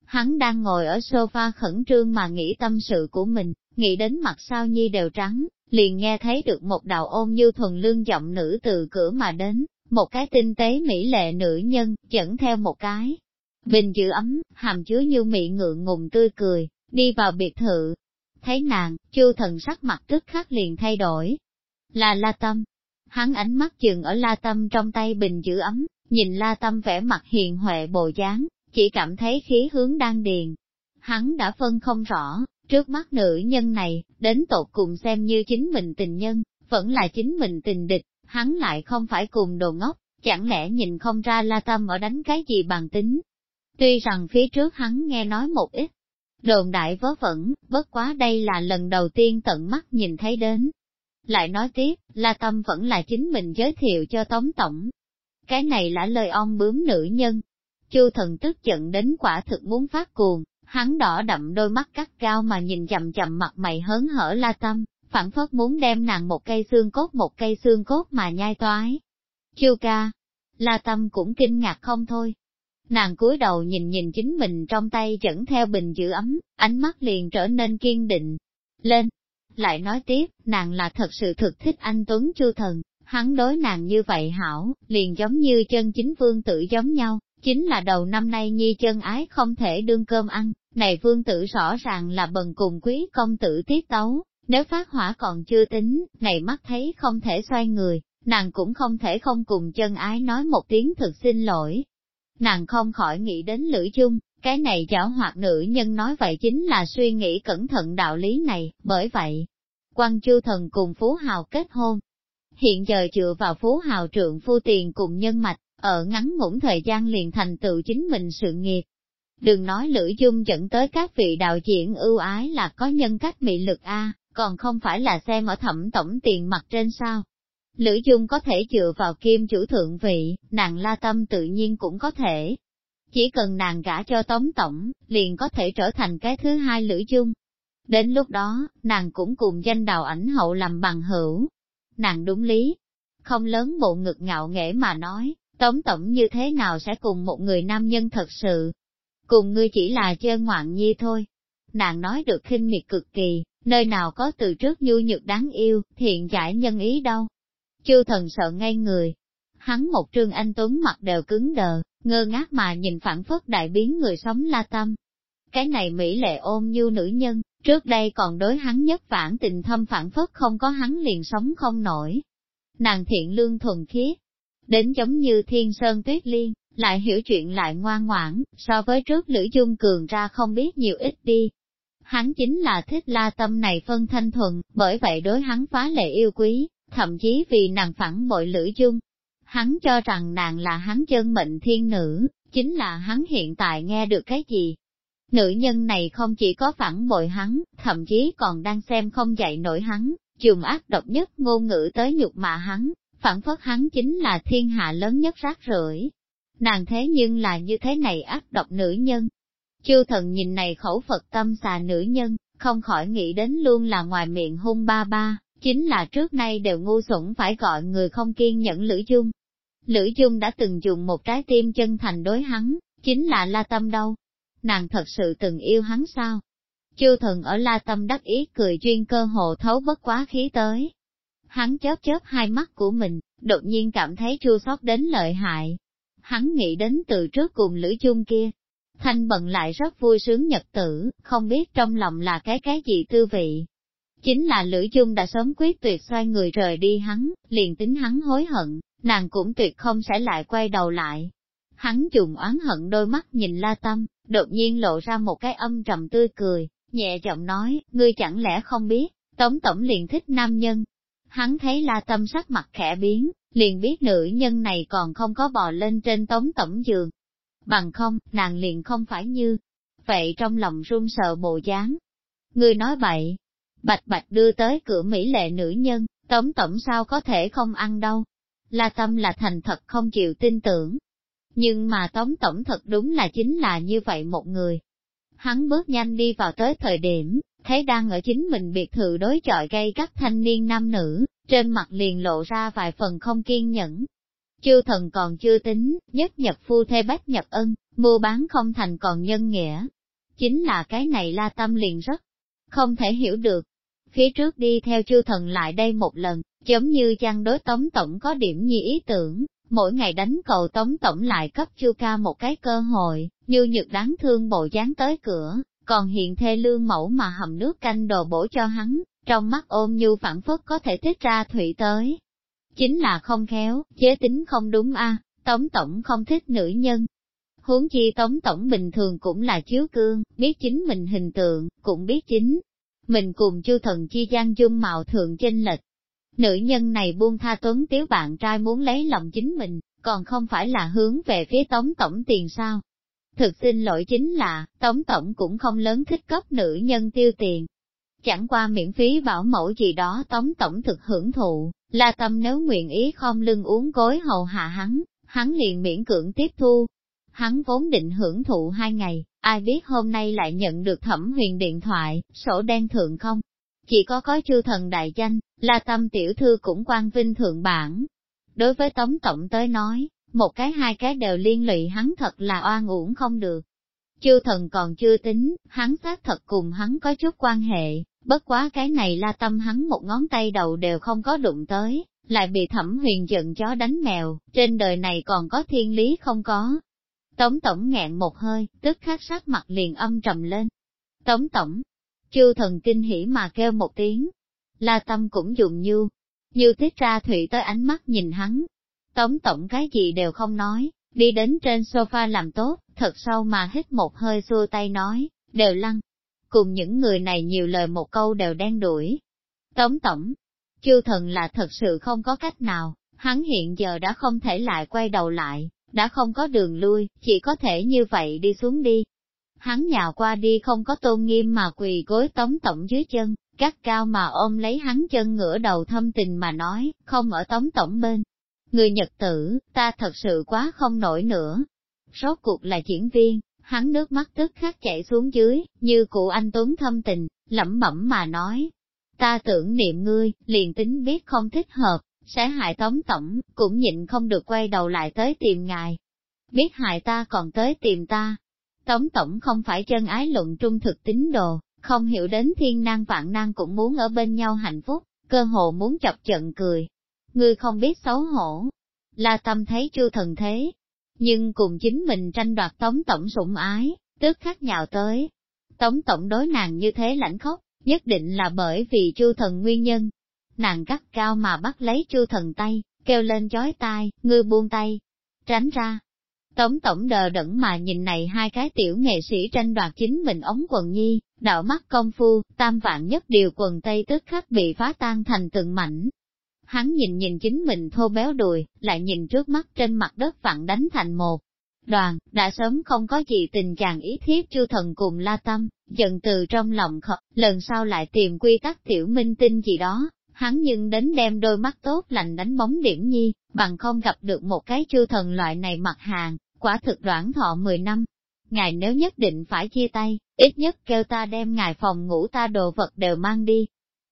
Hắn đang ngồi ở sofa khẩn trương mà nghĩ tâm sự của mình, nghĩ đến mặt sao nhi đều trắng, liền nghe thấy được một đạo ôn như thuần lương giọng nữ từ cửa mà đến, một cái tinh tế mỹ lệ nữ nhân, dẫn theo một cái. Bình giữ ấm, hàm chứa như mị ngượng ngùng tươi cười, đi vào biệt thự. Thấy nàng, chu thần sắc mặt tức khắc liền thay đổi. Là la tâm. Hắn ánh mắt chừng ở la tâm trong tay bình giữ ấm, nhìn la tâm vẻ mặt hiền huệ bồ dáng, chỉ cảm thấy khí hướng đang điền. Hắn đã phân không rõ, trước mắt nữ nhân này, đến tột cùng xem như chính mình tình nhân, vẫn là chính mình tình địch, hắn lại không phải cùng đồ ngốc, chẳng lẽ nhìn không ra la tâm ở đánh cái gì bằng tính. Tuy rằng phía trước hắn nghe nói một ít, đồn đại vớ vẩn, bất quá đây là lần đầu tiên tận mắt nhìn thấy đến. Lại nói tiếp, La Tâm vẫn là chính mình giới thiệu cho Tống Tổng. Cái này là lời ong bướm nữ nhân. Chu thần tức giận đến quả thực muốn phát cuồng, hắn đỏ đậm đôi mắt cắt cao mà nhìn chậm chậm mặt mày hớn hở La Tâm, phản phất muốn đem nàng một cây xương cốt một cây xương cốt mà nhai toái. chiêu ca, La Tâm cũng kinh ngạc không thôi. Nàng cúi đầu nhìn nhìn chính mình trong tay dẫn theo bình giữ ấm, ánh mắt liền trở nên kiên định. Lên! Lại nói tiếp, nàng là thật sự thực thích anh Tuấn Chu Thần, hắn đối nàng như vậy hảo, liền giống như chân chính vương tử giống nhau, chính là đầu năm nay nhi chân ái không thể đương cơm ăn, này vương tử rõ ràng là bần cùng quý công tử tiết tấu, nếu phát hỏa còn chưa tính, này mắt thấy không thể xoay người, nàng cũng không thể không cùng chân ái nói một tiếng thực xin lỗi. Nàng không khỏi nghĩ đến lưỡi chung, cái này giảo hoạt nữ nhân nói vậy chính là suy nghĩ cẩn thận đạo lý này, bởi vậy, quan chu thần cùng Phú Hào kết hôn. Hiện giờ dựa vào Phú Hào trượng phu tiền cùng nhân mạch, ở ngắn ngủn thời gian liền thành tựu chính mình sự nghiệp. Đừng nói lữ dung dẫn tới các vị đạo diễn ưu ái là có nhân cách mị lực A, còn không phải là xem ở thẩm tổng tiền mặt trên sao. Lữ Dung có thể dựa vào kim chủ thượng vị, nàng la tâm tự nhiên cũng có thể. Chỉ cần nàng gả cho tống tổng, liền có thể trở thành cái thứ hai Lữ Dung. Đến lúc đó, nàng cũng cùng danh đào ảnh hậu làm bằng hữu. Nàng đúng lý, không lớn bộ ngực ngạo nghễ mà nói, tống tổng như thế nào sẽ cùng một người nam nhân thật sự. Cùng ngươi chỉ là chơi ngoạn nhi thôi. Nàng nói được khinh miệt cực kỳ, nơi nào có từ trước nhu nhược đáng yêu, thiện giải nhân ý đâu. Chư thần sợ ngay người. Hắn một trương anh tuấn mặt đều cứng đờ, ngơ ngác mà nhìn phản phất đại biến người sống la tâm. Cái này mỹ lệ ôm như nữ nhân, trước đây còn đối hắn nhất phản tình thâm phản phất không có hắn liền sống không nổi. Nàng thiện lương thuần khiết, đến giống như thiên sơn tuyết liên, lại hiểu chuyện lại ngoan ngoãn, so với trước lữ dung cường ra không biết nhiều ít đi, Hắn chính là thích la tâm này phân thanh thuần, bởi vậy đối hắn phá lệ yêu quý, thậm chí vì nàng phản bội lữ dung. Hắn cho rằng nàng là hắn chân mệnh thiên nữ, chính là hắn hiện tại nghe được cái gì. Nữ nhân này không chỉ có phản bội hắn, thậm chí còn đang xem không dạy nổi hắn, dùng ác độc nhất ngôn ngữ tới nhục mạ hắn, phản phất hắn chính là thiên hạ lớn nhất rác rưởi. Nàng thế nhưng là như thế này ác độc nữ nhân, Chư thần nhìn này khẩu Phật tâm xà nữ nhân, không khỏi nghĩ đến luôn là ngoài miệng hung ba ba, chính là trước nay đều ngu xuẩn phải gọi người không kiên nhẫn Lữ Dung. Lữ Dung đã từng dùng một trái tim chân thành đối hắn, chính là La Tâm đâu. Nàng thật sự từng yêu hắn sao? Chư thần ở La Tâm đắc ý cười chuyên cơ hồ thấu bất quá khí tới. Hắn chớp chớp hai mắt của mình, đột nhiên cảm thấy chua xót đến lợi hại. Hắn nghĩ đến từ trước cùng Lữ chung kia, Thanh bận lại rất vui sướng nhật tử, không biết trong lòng là cái cái gì tư vị. Chính là Lữ chung đã sớm quyết tuyệt xoay người rời đi hắn, liền tính hắn hối hận, nàng cũng tuyệt không sẽ lại quay đầu lại. Hắn dùng oán hận đôi mắt nhìn La Tâm, đột nhiên lộ ra một cái âm trầm tươi cười, nhẹ giọng nói, ngươi chẳng lẽ không biết, Tống Tổng liền thích nam nhân. Hắn thấy La Tâm sắc mặt khẽ biến, liền biết nữ nhân này còn không có bò lên trên Tống Tổng giường, Bằng không, nàng liền không phải như. Vậy trong lòng run sợ bộ dáng. Người nói bậy. Bạch bạch đưa tới cửa Mỹ lệ nữ nhân, tống tổng sao có thể không ăn đâu. La tâm là thành thật không chịu tin tưởng. Nhưng mà tống tổng thật đúng là chính là như vậy một người. Hắn bước nhanh đi vào tới thời điểm, thấy đang ở chính mình biệt thự đối chọi gây các thanh niên nam nữ, trên mặt liền lộ ra vài phần không kiên nhẫn, Chư thần còn chưa tính, nhất nhập phu thê bách nhập ân, mua bán không thành còn nhân nghĩa. Chính là cái này la tâm liền rất không thể hiểu được, phía trước đi theo chư thần lại đây một lần, giống như chăng đối tống tổng có điểm như ý tưởng, mỗi ngày đánh cầu tống tổng lại cấp chu ca một cái cơ hội, như nhược đáng thương bộ dáng tới cửa, còn hiện thê lương mẫu mà hầm nước canh đồ bổ cho hắn, trong mắt ôm như phản phất có thể thích ra thủy tới. Chính là không khéo, chế tính không đúng a tống tổng không thích nữ nhân. Huống chi tống tổng bình thường cũng là chiếu cương, biết chính mình hình tượng, cũng biết chính. Mình cùng chư thần chi gian dung mạo thượng chênh lệch, Nữ nhân này buông tha tuấn tiếu bạn trai muốn lấy lòng chính mình, còn không phải là hướng về phía tống tổng tiền sao. Thực xin lỗi chính là, tống tổng cũng không lớn thích cấp nữ nhân tiêu tiền. Chẳng qua miễn phí bảo mẫu gì đó tống tổng thực hưởng thụ, là tâm nếu nguyện ý không lưng uống gối hầu hạ hắn, hắn liền miễn cưỡng tiếp thu. Hắn vốn định hưởng thụ hai ngày, ai biết hôm nay lại nhận được thẩm huyền điện thoại, sổ đen thượng không? Chỉ có có chư thần đại danh, là tâm tiểu thư cũng quan vinh thượng bản. Đối với Tống Tổng tới nói, một cái hai cái đều liên lụy hắn thật là oan uổng không được. Chư thần còn chưa tính, hắn xác thật cùng hắn có chút quan hệ, bất quá cái này la tâm hắn một ngón tay đầu đều không có đụng tới, lại bị thẩm huyền giận chó đánh mèo, trên đời này còn có thiên lý không có. Tống tổng nghẹn một hơi, tức khắc sát mặt liền âm trầm lên. Tống tổng, Chư thần kinh hỉ mà kêu một tiếng. La tâm cũng dùng như, như tiết ra thủy tới ánh mắt nhìn hắn. Tống tổng cái gì đều không nói, đi đến trên sofa làm tốt, thật sâu mà hít một hơi xua tay nói, đều lăn Cùng những người này nhiều lời một câu đều đen đuổi. Tống tổng, chư thần là thật sự không có cách nào, hắn hiện giờ đã không thể lại quay đầu lại, đã không có đường lui, chỉ có thể như vậy đi xuống đi hắn nhào qua đi không có tôn nghiêm mà quỳ gối tống tổng dưới chân, gắt cao mà ôm lấy hắn chân ngửa đầu thâm tình mà nói, không ở tống tổng bên. Người Nhật tử, ta thật sự quá không nổi nữa. Rốt cuộc là diễn viên, hắn nước mắt tức khắc chảy xuống dưới, như cụ anh Tuấn thâm tình, lẩm bẩm mà nói. Ta tưởng niệm ngươi, liền tính biết không thích hợp, sẽ hại tống tổng, cũng nhịn không được quay đầu lại tới tìm ngài. Biết hại ta còn tới tìm ta, Tống Tổng không phải chân ái luận trung thực tín đồ, không hiểu đến thiên năng vạn năng cũng muốn ở bên nhau hạnh phúc, cơ hồ muốn chọc trận cười. Ngươi không biết xấu hổ. La tâm thấy chu thần thế, nhưng cùng chính mình tranh đoạt Tống Tổng sủng ái, tức khắc nhào tới. Tống Tổng đối nàng như thế lãnh khóc, nhất định là bởi vì chu thần nguyên nhân. Nàng cắt cao mà bắt lấy chu thần tay, kêu lên chói tai, ngươi buông tay, tránh ra, Tống tổng đờ đẫn mà nhìn này hai cái tiểu nghệ sĩ tranh đoạt chính mình ống quần nhi, đạo mắt công phu, tam vạn nhất điều quần tây tức khắc bị phá tan thành từng mảnh. Hắn nhìn nhìn chính mình thô béo đùi, lại nhìn trước mắt trên mặt đất vặn đánh thành một. Đoàn, đã sớm không có gì tình chàng ý thiết chư thần cùng la tâm, dần từ trong lòng khập, lần sau lại tìm quy tắc tiểu minh tinh gì đó, hắn nhưng đến đem đôi mắt tốt lành đánh bóng điểm nhi, bằng không gặp được một cái chư thần loại này mặt hàng, quả thực đoạn thọ 10 năm. Ngài nếu nhất định phải chia tay, ít nhất kêu ta đem ngài phòng ngủ ta đồ vật đều mang đi.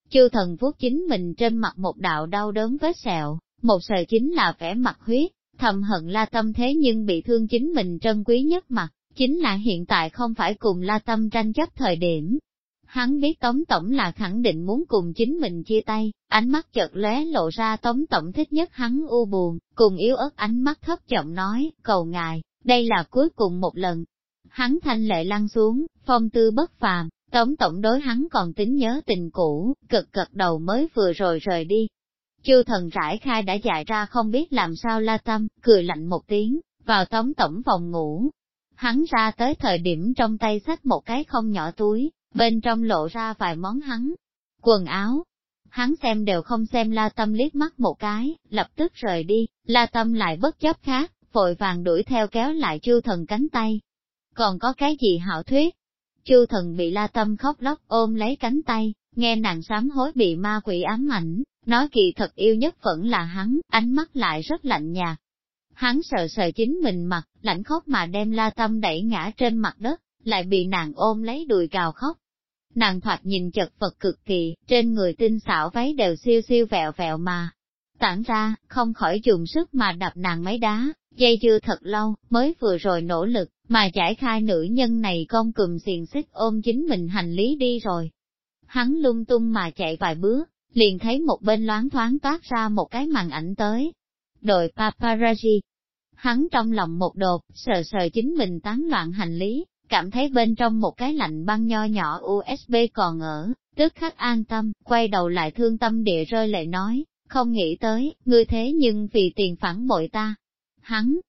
Chư thần vuốt chính mình trên mặt một đạo đau đớn vết sẹo, một sợi chính là vẻ mặt huyết, thầm hận la tâm thế nhưng bị thương chính mình trân quý nhất mặt, chính là hiện tại không phải cùng la tâm tranh chấp thời điểm, Hắn biết Tống Tổng là khẳng định muốn cùng chính mình chia tay, ánh mắt chợt lóe lộ ra Tống Tổng thích nhất hắn u buồn, cùng yếu ớt ánh mắt thấp giọng nói, cầu ngài, đây là cuối cùng một lần. Hắn thanh lệ lăn xuống, phong tư bất phàm, Tống Tổng đối hắn còn tính nhớ tình cũ, cực cật đầu mới vừa rồi rời đi. Chư thần rải khai đã dại ra không biết làm sao la tâm, cười lạnh một tiếng, vào Tống Tổng phòng ngủ. Hắn ra tới thời điểm trong tay xách một cái không nhỏ túi, bên trong lộ ra vài món hắn, quần áo. Hắn xem đều không xem La Tâm liếc mắt một cái, lập tức rời đi, La Tâm lại bất chấp khác, vội vàng đuổi theo kéo lại Chu Thần cánh tay. Còn có cái gì hảo thuyết? Chu Thần bị La Tâm khóc lóc ôm lấy cánh tay, nghe nàng sám hối bị ma quỷ ám ảnh, nói kỳ thật yêu nhất vẫn là hắn, ánh mắt lại rất lạnh nhạt. Hắn sợ sợ chính mình mặt, lạnh khóc mà đem La Tâm đẩy ngã trên mặt đất, lại bị nàng ôm lấy đùi cào khóc. Nàng thoạt nhìn chật vật cực kỳ, trên người tinh xảo váy đều siêu siêu vẹo vẹo mà. Tản ra, không khỏi dùng sức mà đập nàng mấy đá, dây dưa thật lâu, mới vừa rồi nỗ lực, mà giải khai nữ nhân này con cùm xiềng xích ôm chính mình hành lý đi rồi. Hắn lung tung mà chạy vài bước, liền thấy một bên loáng thoáng toát ra một cái màn ảnh tới. Đội paparazzi. Hắn trong lòng một đột, sờ sờ chính mình tán loạn hành lý, cảm thấy bên trong một cái lạnh băng nho nhỏ USB còn ở, tức khắc an tâm, quay đầu lại thương tâm địa rơi lệ nói, không nghĩ tới, ngươi thế nhưng vì tiền phản bội ta. Hắn,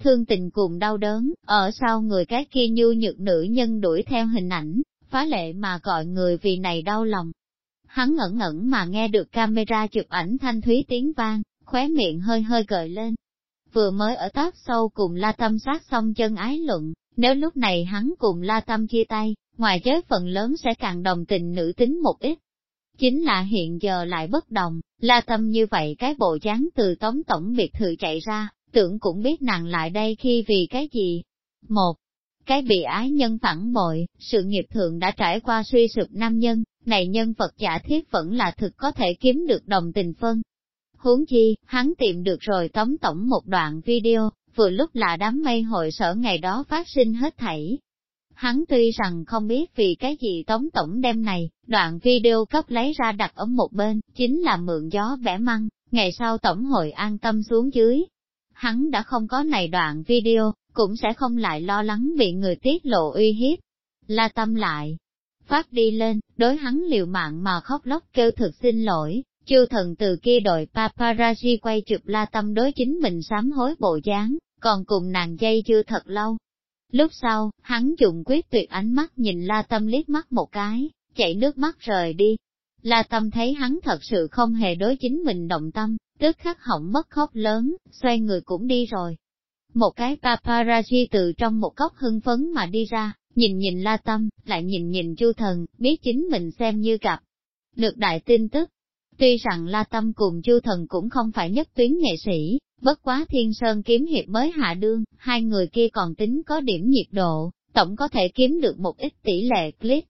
thương tình cùng đau đớn, ở sau người cái kia nhu nhược nữ nhân đuổi theo hình ảnh, phá lệ mà gọi người vì này đau lòng. Hắn ngẩn ngẩn mà nghe được camera chụp ảnh thanh thúy tiếng vang, khóe miệng hơi hơi gợi lên. Vừa mới ở tác sâu cùng la tâm sát xong chân ái luận, nếu lúc này hắn cùng la tâm chia tay, ngoài giới phần lớn sẽ càng đồng tình nữ tính một ít. Chính là hiện giờ lại bất đồng, la tâm như vậy cái bộ dáng từ tống tổng biệt thự chạy ra, tưởng cũng biết nàng lại đây khi vì cái gì. Một, cái bị ái nhân phản bội, sự nghiệp thượng đã trải qua suy sụp nam nhân, này nhân vật giả thiết vẫn là thực có thể kiếm được đồng tình phân. Huống chi, hắn tìm được rồi tống tổng một đoạn video, vừa lúc là đám mây hội sở ngày đó phát sinh hết thảy. Hắn tuy rằng không biết vì cái gì tống tổng đem này, đoạn video cấp lấy ra đặt ở một bên, chính là mượn gió bẻ măng, ngày sau tổng hội an tâm xuống dưới. Hắn đã không có này đoạn video, cũng sẽ không lại lo lắng bị người tiết lộ uy hiếp. La tâm lại, phát đi lên, đối hắn liều mạng mà khóc lóc kêu thực xin lỗi, chư thần từ kia đội paparazzi quay chụp la tâm đối chính mình sám hối bộ dáng, còn cùng nàng dây chưa thật lâu. Lúc sau, hắn dùng quyết tuyệt ánh mắt nhìn la tâm liếc mắt một cái, chảy nước mắt rời đi. La tâm thấy hắn thật sự không hề đối chính mình động tâm, tức khắc hỏng mất khóc lớn, xoay người cũng đi rồi. Một cái paparazzi từ trong một góc hưng phấn mà đi ra, nhìn nhìn la tâm, lại nhìn nhìn chu thần, biết chính mình xem như gặp. Được đại tin tức, tuy rằng la tâm cùng chu thần cũng không phải nhất tuyến nghệ sĩ, bất quá thiên sơn kiếm hiệp mới hạ đương, hai người kia còn tính có điểm nhiệt độ, tổng có thể kiếm được một ít tỷ lệ clip.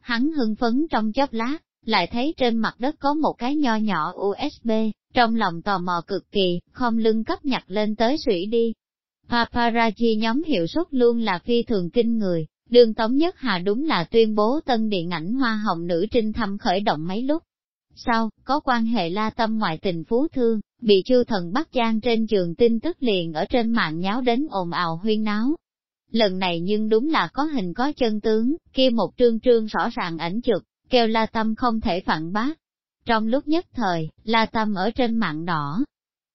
Hắn hưng phấn trong chốc lát, lại thấy trên mặt đất có một cái nho nhỏ USB, trong lòng tò mò cực kỳ, không lưng cấp nhặt lên tới sủy đi. Paparazzi nhóm hiệu suất luôn là phi thường kinh người, Đường Tống Nhất Hà đúng là tuyên bố tân điện ảnh hoa hồng nữ trinh thăm khởi động mấy lúc. Sau, có quan hệ la tâm ngoại tình phú thương, bị chư thần bắt giang trên trường tin tức liền ở trên mạng nháo đến ồn ào huyên náo. Lần này nhưng đúng là có hình có chân tướng, kia một trương trương rõ ràng ảnh chụp, kêu la tâm không thể phản bác. Trong lúc nhất thời, la tâm ở trên mạng đỏ.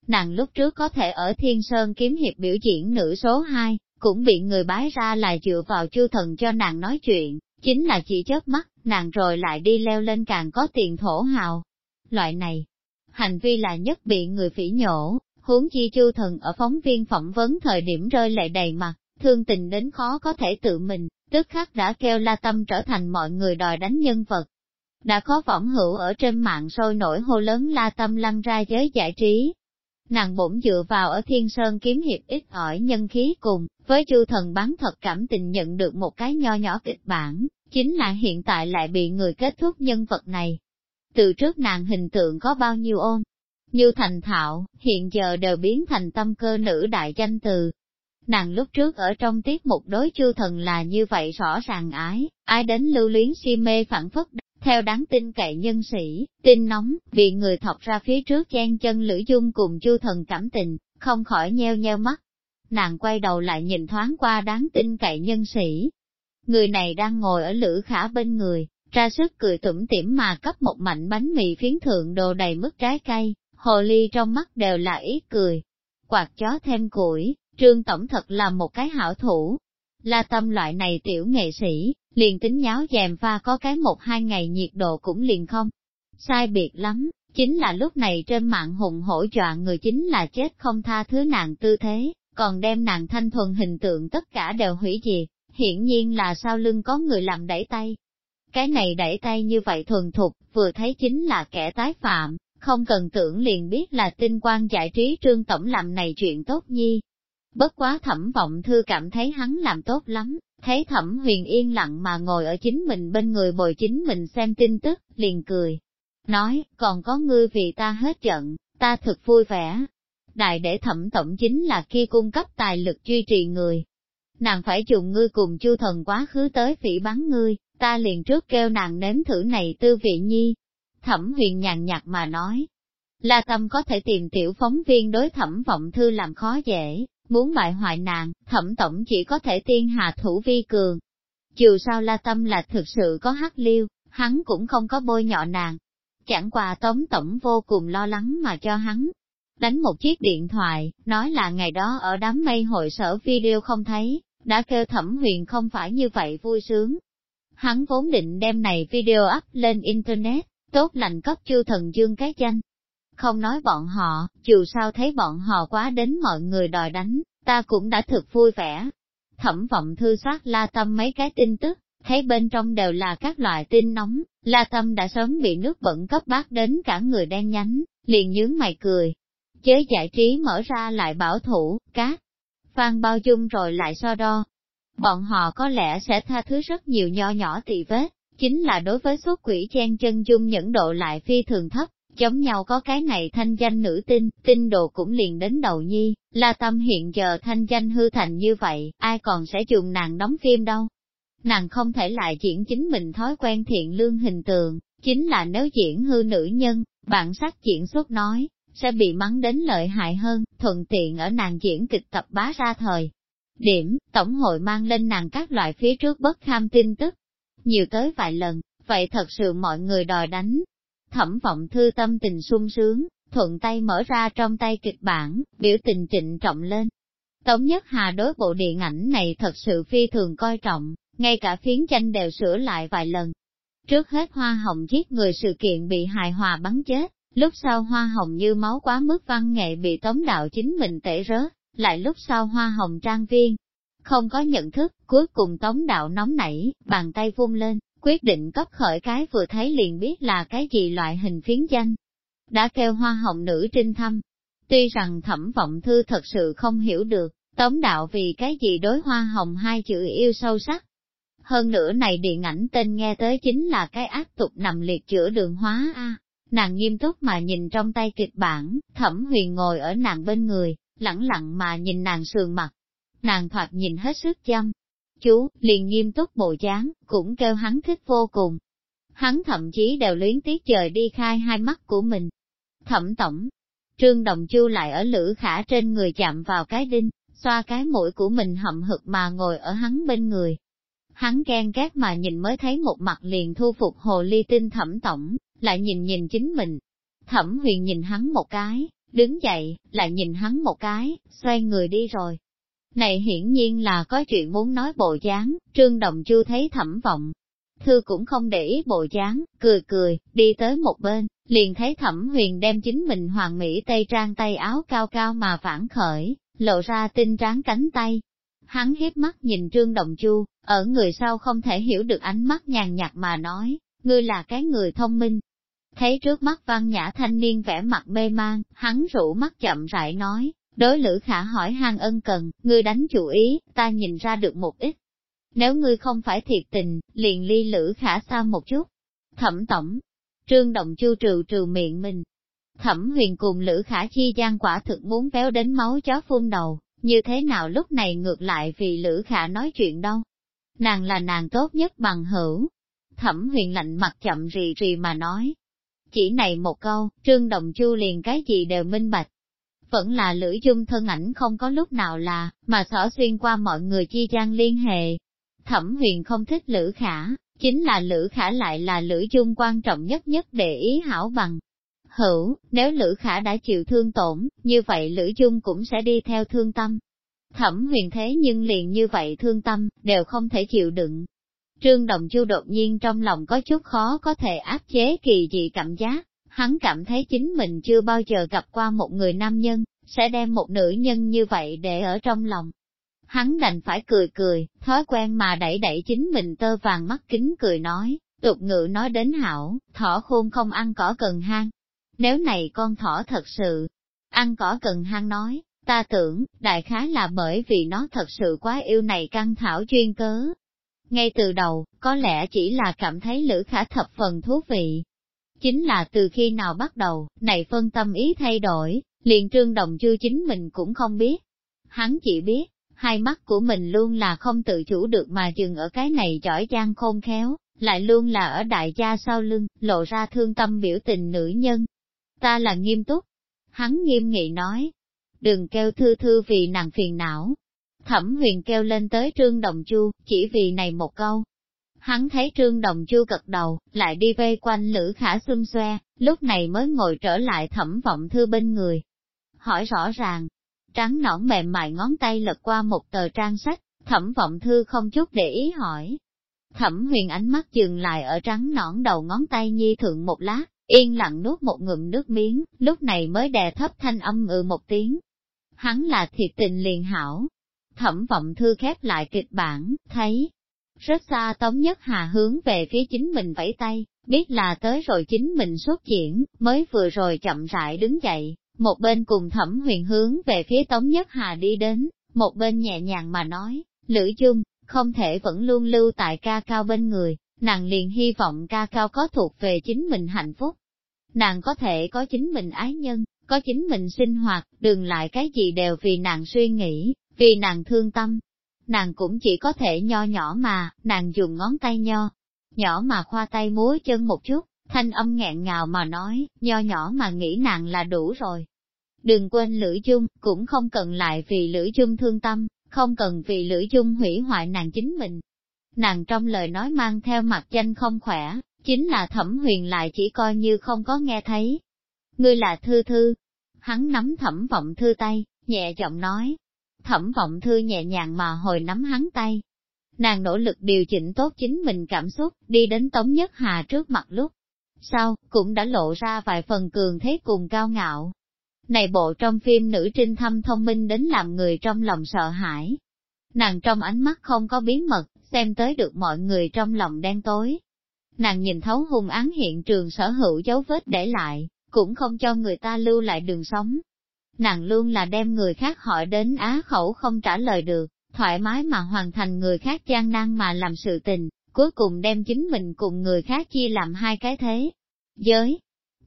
Nàng lúc trước có thể ở Thiên Sơn kiếm hiệp biểu diễn nữ số 2, cũng bị người bái ra là dựa vào chư thần cho nàng nói chuyện, chính là chỉ chớp mắt, nàng rồi lại đi leo lên càng có tiền thổ hào. Loại này, hành vi là nhất bị người phỉ nhổ, huống chi chư thần ở phóng viên phỏng vấn thời điểm rơi lệ đầy mặt, thương tình đến khó có thể tự mình, tức khắc đã kêu la tâm trở thành mọi người đòi đánh nhân vật. Đã có võng hữu ở trên mạng sôi nổi hô lớn la tâm lăn ra giới giải trí, Nàng bổn dựa vào ở thiên sơn kiếm hiệp ít ỏi nhân khí cùng, với chu thần bán thật cảm tình nhận được một cái nho nhỏ kịch bản, chính là hiện tại lại bị người kết thúc nhân vật này. Từ trước nàng hình tượng có bao nhiêu ôn, như thành thạo, hiện giờ đều biến thành tâm cơ nữ đại danh từ. Nàng lúc trước ở trong tiết mục đối chu thần là như vậy rõ ràng ái, ai đến lưu luyến si mê phản phất theo đáng tin cậy nhân sĩ, tin nóng, vì người thọc ra phía trước chen chân Lữ Dung cùng chu thần cảm tình, không khỏi nheo nheo mắt. Nàng quay đầu lại nhìn thoáng qua đáng tin cậy nhân sĩ. Người này đang ngồi ở Lữ Khả bên người, ra sức cười tủm tỉm mà cấp một mảnh bánh mì phiến thượng đồ đầy mức trái cây, hồ ly trong mắt đều là ý cười. Quạt chó thêm củi, trương tổng thật là một cái hảo thủ. La tâm loại này tiểu nghệ sĩ, liền tính nháo dèm pha có cái một hai ngày nhiệt độ cũng liền không. Sai biệt lắm, chính là lúc này trên mạng hùng hổ dọa người chính là chết không tha thứ nàng tư thế, còn đem nàng thanh thuần hình tượng tất cả đều hủy diệt, hiển nhiên là sau lưng có người làm đẩy tay. Cái này đẩy tay như vậy thuần thục, vừa thấy chính là kẻ tái phạm, không cần tưởng liền biết là tinh quan giải trí trương tổng làm này chuyện tốt nhi. Bất quá thẩm vọng thư cảm thấy hắn làm tốt lắm, Thấy thẩm huyền yên lặng mà ngồi ở chính mình bên người bồi chính mình xem tin tức, liền cười. Nói, còn có ngươi vì ta hết giận, ta thật vui vẻ. Đại để thẩm tổng chính là khi cung cấp tài lực duy trì người. Nàng phải dùng ngươi cùng chu thần quá khứ tới phỉ bắn ngươi, ta liền trước kêu nàng nếm thử này tư vị nhi. Thẩm huyền nhàn nhạt mà nói, La Tâm có thể tìm tiểu phóng viên đối thẩm vọng thư làm khó dễ, muốn bại hoại nàng, thẩm tổng chỉ có thể tiên hạ thủ vi cường. Dù sao La Tâm là thực sự có hắc liêu, hắn cũng không có bôi nhọ nàng. Chẳng qua tống tổng vô cùng lo lắng mà cho hắn. Đánh một chiếc điện thoại, nói là ngày đó ở đám mây hội sở video không thấy, đã kêu thẩm huyền không phải như vậy vui sướng. Hắn vốn định đem này video up lên Internet, tốt lành cấp chư thần dương cái danh. Không nói bọn họ, dù sao thấy bọn họ quá đến mọi người đòi đánh, ta cũng đã thực vui vẻ. Thẩm vọng thư soát la tâm mấy cái tin tức, thấy bên trong đều là các loại tin nóng, la tâm đã sớm bị nước bẩn cấp bát đến cả người đen nhánh, liền nhướng mày cười. Chế giải trí mở ra lại bảo thủ, cát, phan bao dung rồi lại so đo. Bọn họ có lẽ sẽ tha thứ rất nhiều nho nhỏ tỳ vết, chính là đối với số quỷ chen chân dung nhẫn độ lại phi thường thấp, giống nhau có cái này thanh danh nữ tinh, tinh đồ cũng liền đến đầu nhi, la tâm hiện giờ thanh danh hư thành như vậy, ai còn sẽ dùng nàng đóng phim đâu. Nàng không thể lại diễn chính mình thói quen thiện lương hình tượng, chính là nếu diễn hư nữ nhân, bản sắc diễn xuất nói, sẽ bị mắng đến lợi hại hơn, thuận tiện ở nàng diễn kịch tập bá ra thời. Điểm, Tổng hội mang lên nàng các loại phía trước bất kham tin tức. Nhiều tới vài lần, vậy thật sự mọi người đòi đánh. Thẩm vọng thư tâm tình sung sướng, thuận tay mở ra trong tay kịch bản, biểu tình trịnh trọng lên. Tống Nhất Hà đối bộ điện ảnh này thật sự phi thường coi trọng, ngay cả phiến tranh đều sửa lại vài lần. Trước hết hoa hồng giết người sự kiện bị hài hòa bắn chết, Lúc sau hoa hồng như máu quá mức văn nghệ bị tống đạo chính mình tể rớt, lại lúc sau hoa hồng trang viên. Không có nhận thức, cuối cùng tống đạo nóng nảy, bàn tay vung lên, quyết định cấp khởi cái vừa thấy liền biết là cái gì loại hình phiến danh. Đã kêu hoa hồng nữ trinh thăm. Tuy rằng thẩm vọng thư thật sự không hiểu được, tống đạo vì cái gì đối hoa hồng hai chữ yêu sâu sắc. Hơn nữa này điện ảnh tên nghe tới chính là cái ác tục nằm liệt chữa đường hóa A. Nàng nghiêm túc mà nhìn trong tay kịch bản, thẩm huyền ngồi ở nàng bên người, lẳng lặng mà nhìn nàng sườn mặt. Nàng thoạt nhìn hết sức chăm. Chú, liền nghiêm túc bộ dáng, cũng kêu hắn thích vô cùng. Hắn thậm chí đều luyến tiếc trời đi khai hai mắt của mình. Thẩm tổng, trương đồng chu lại ở lữ khả trên người chạm vào cái đinh, xoa cái mũi của mình hậm hực mà ngồi ở hắn bên người. Hắn ghen ghét mà nhìn mới thấy một mặt liền thu phục hồ ly tinh thẩm tổng, lại nhìn nhìn chính mình. Thẩm huyền nhìn hắn một cái, đứng dậy, lại nhìn hắn một cái, xoay người đi rồi. Này hiển nhiên là có chuyện muốn nói bộ dáng, trương đồng chu thấy thẩm vọng. Thư cũng không để ý bộ dáng, cười cười, đi tới một bên, liền thấy thẩm huyền đem chính mình hoàng mỹ tây trang tay áo cao cao mà phản khởi, lộ ra tinh tráng cánh tay. Hắn hiếp mắt nhìn trương đồng chu, ở người sau không thể hiểu được ánh mắt nhàn nhạt mà nói, ngươi là cái người thông minh, Thấy trước mắt văn nhã thanh niên vẻ mặt mê mang, hắn rủ mắt chậm rãi nói, đối lữ khả hỏi hang ân cần, ngươi đánh chủ ý, ta nhìn ra được một ít. Nếu ngươi không phải thiệt tình, liền ly lữ khả xa một chút. Thẩm tổng, trương động chu trừ trừ miệng mình. Thẩm huyền cùng lữ khả chi gian quả thực muốn véo đến máu chó phun đầu, như thế nào lúc này ngược lại vì lữ khả nói chuyện đâu. Nàng là nàng tốt nhất bằng hữu. Thẩm huyền lạnh mặt chậm rì rì mà nói, chỉ này một câu, Trương Đồng Chu liền cái gì đều minh bạch. Vẫn là lữ dung thân ảnh không có lúc nào là, mà xỏ xuyên qua mọi người chi gian liên hệ. Thẩm huyền không thích lữ khả, chính là lữ khả lại là lữ dung quan trọng nhất nhất để ý hảo bằng. Hữu, nếu lữ khả đã chịu thương tổn, như vậy lữ dung cũng sẽ đi theo thương tâm. Thẩm huyền thế nhưng liền như vậy thương tâm, đều không thể chịu đựng, Trương Đồng Chu đột nhiên trong lòng có chút khó có thể áp chế kỳ dị cảm giác, hắn cảm thấy chính mình chưa bao giờ gặp qua một người nam nhân, sẽ đem một nữ nhân như vậy để ở trong lòng. Hắn đành phải cười cười, thói quen mà đẩy đẩy chính mình tơ vàng mắt kính cười nói, tục ngữ nói đến hảo, thỏ khôn không ăn cỏ cần hang. Nếu này con thỏ thật sự, ăn cỏ cần hang nói, ta tưởng, đại khái là bởi vì nó thật sự quá yêu này căng thảo chuyên cớ, ngay từ đầu, có lẽ chỉ là cảm thấy Lữ Khả thập phần thú vị. Chính là từ khi nào bắt đầu, này phân tâm ý thay đổi, liền trương đồng chưa chính mình cũng không biết. Hắn chỉ biết, hai mắt của mình luôn là không tự chủ được mà dừng ở cái này giỏi giang khôn khéo, lại luôn là ở đại gia sau lưng, lộ ra thương tâm biểu tình nữ nhân. Ta là nghiêm túc. Hắn nghiêm nghị nói, đừng kêu thư thư vì nàng phiền não. Thẩm huyền kêu lên tới trương đồng chu, chỉ vì này một câu. Hắn thấy trương đồng chu gật đầu, lại đi vây quanh lữ khả xung xoe, lúc này mới ngồi trở lại thẩm vọng thư bên người. Hỏi rõ ràng, trắng nõn mềm mại ngón tay lật qua một tờ trang sách, thẩm vọng thư không chút để ý hỏi. Thẩm huyền ánh mắt dừng lại ở trắng nõn đầu ngón tay nhi thượng một lát, yên lặng nuốt một ngụm nước miếng, lúc này mới đè thấp thanh âm ừ một tiếng. Hắn là thiệt tình liền hảo. Thẩm vọng thư khép lại kịch bản, thấy, rất xa Tống Nhất Hà hướng về phía chính mình vẫy tay, biết là tới rồi chính mình xuất diễn, mới vừa rồi chậm rãi đứng dậy, một bên cùng thẩm huyền hướng về phía Tống Nhất Hà đi đến, một bên nhẹ nhàng mà nói, Lữ Dung, không thể vẫn luôn lưu tại ca cao bên người, nàng liền hy vọng ca cao có thuộc về chính mình hạnh phúc. Nàng có thể có chính mình ái nhân, có chính mình sinh hoạt, đừng lại cái gì đều vì nàng suy nghĩ, vì nàng thương tâm. Nàng cũng chỉ có thể nho nhỏ mà, nàng dùng ngón tay nho, nhỏ mà khoa tay múa chân một chút, thanh âm nghẹn ngào mà nói, nho nhỏ mà nghĩ nàng là đủ rồi. Đừng quên lưỡi chung cũng không cần lại vì lưỡi chung thương tâm, không cần vì lưỡi chung hủy hoại nàng chính mình. Nàng trong lời nói mang theo mặt danh không khỏe, chính là thẩm huyền lại chỉ coi như không có nghe thấy. Ngươi là thư thư. Hắn nắm thẩm vọng thư tay, nhẹ giọng nói. Thẩm vọng thư nhẹ nhàng mà hồi nắm hắn tay. Nàng nỗ lực điều chỉnh tốt chính mình cảm xúc, đi đến Tống Nhất Hà trước mặt lúc. Sau, cũng đã lộ ra vài phần cường thế cùng cao ngạo, này bộ trong phim nữ trinh thâm thông minh đến làm người trong lòng sợ hãi. Nàng trong ánh mắt không có bí mật, xem tới được mọi người trong lòng đen tối. Nàng nhìn thấu hung án hiện trường sở hữu dấu vết để lại, cũng không cho người ta lưu lại đường sống. Nàng luôn là đem người khác hỏi đến á khẩu không trả lời được, thoải mái mà hoàn thành người khác gian nan mà làm sự tình, cuối cùng đem chính mình cùng người khác chia làm hai cái thế. Giới,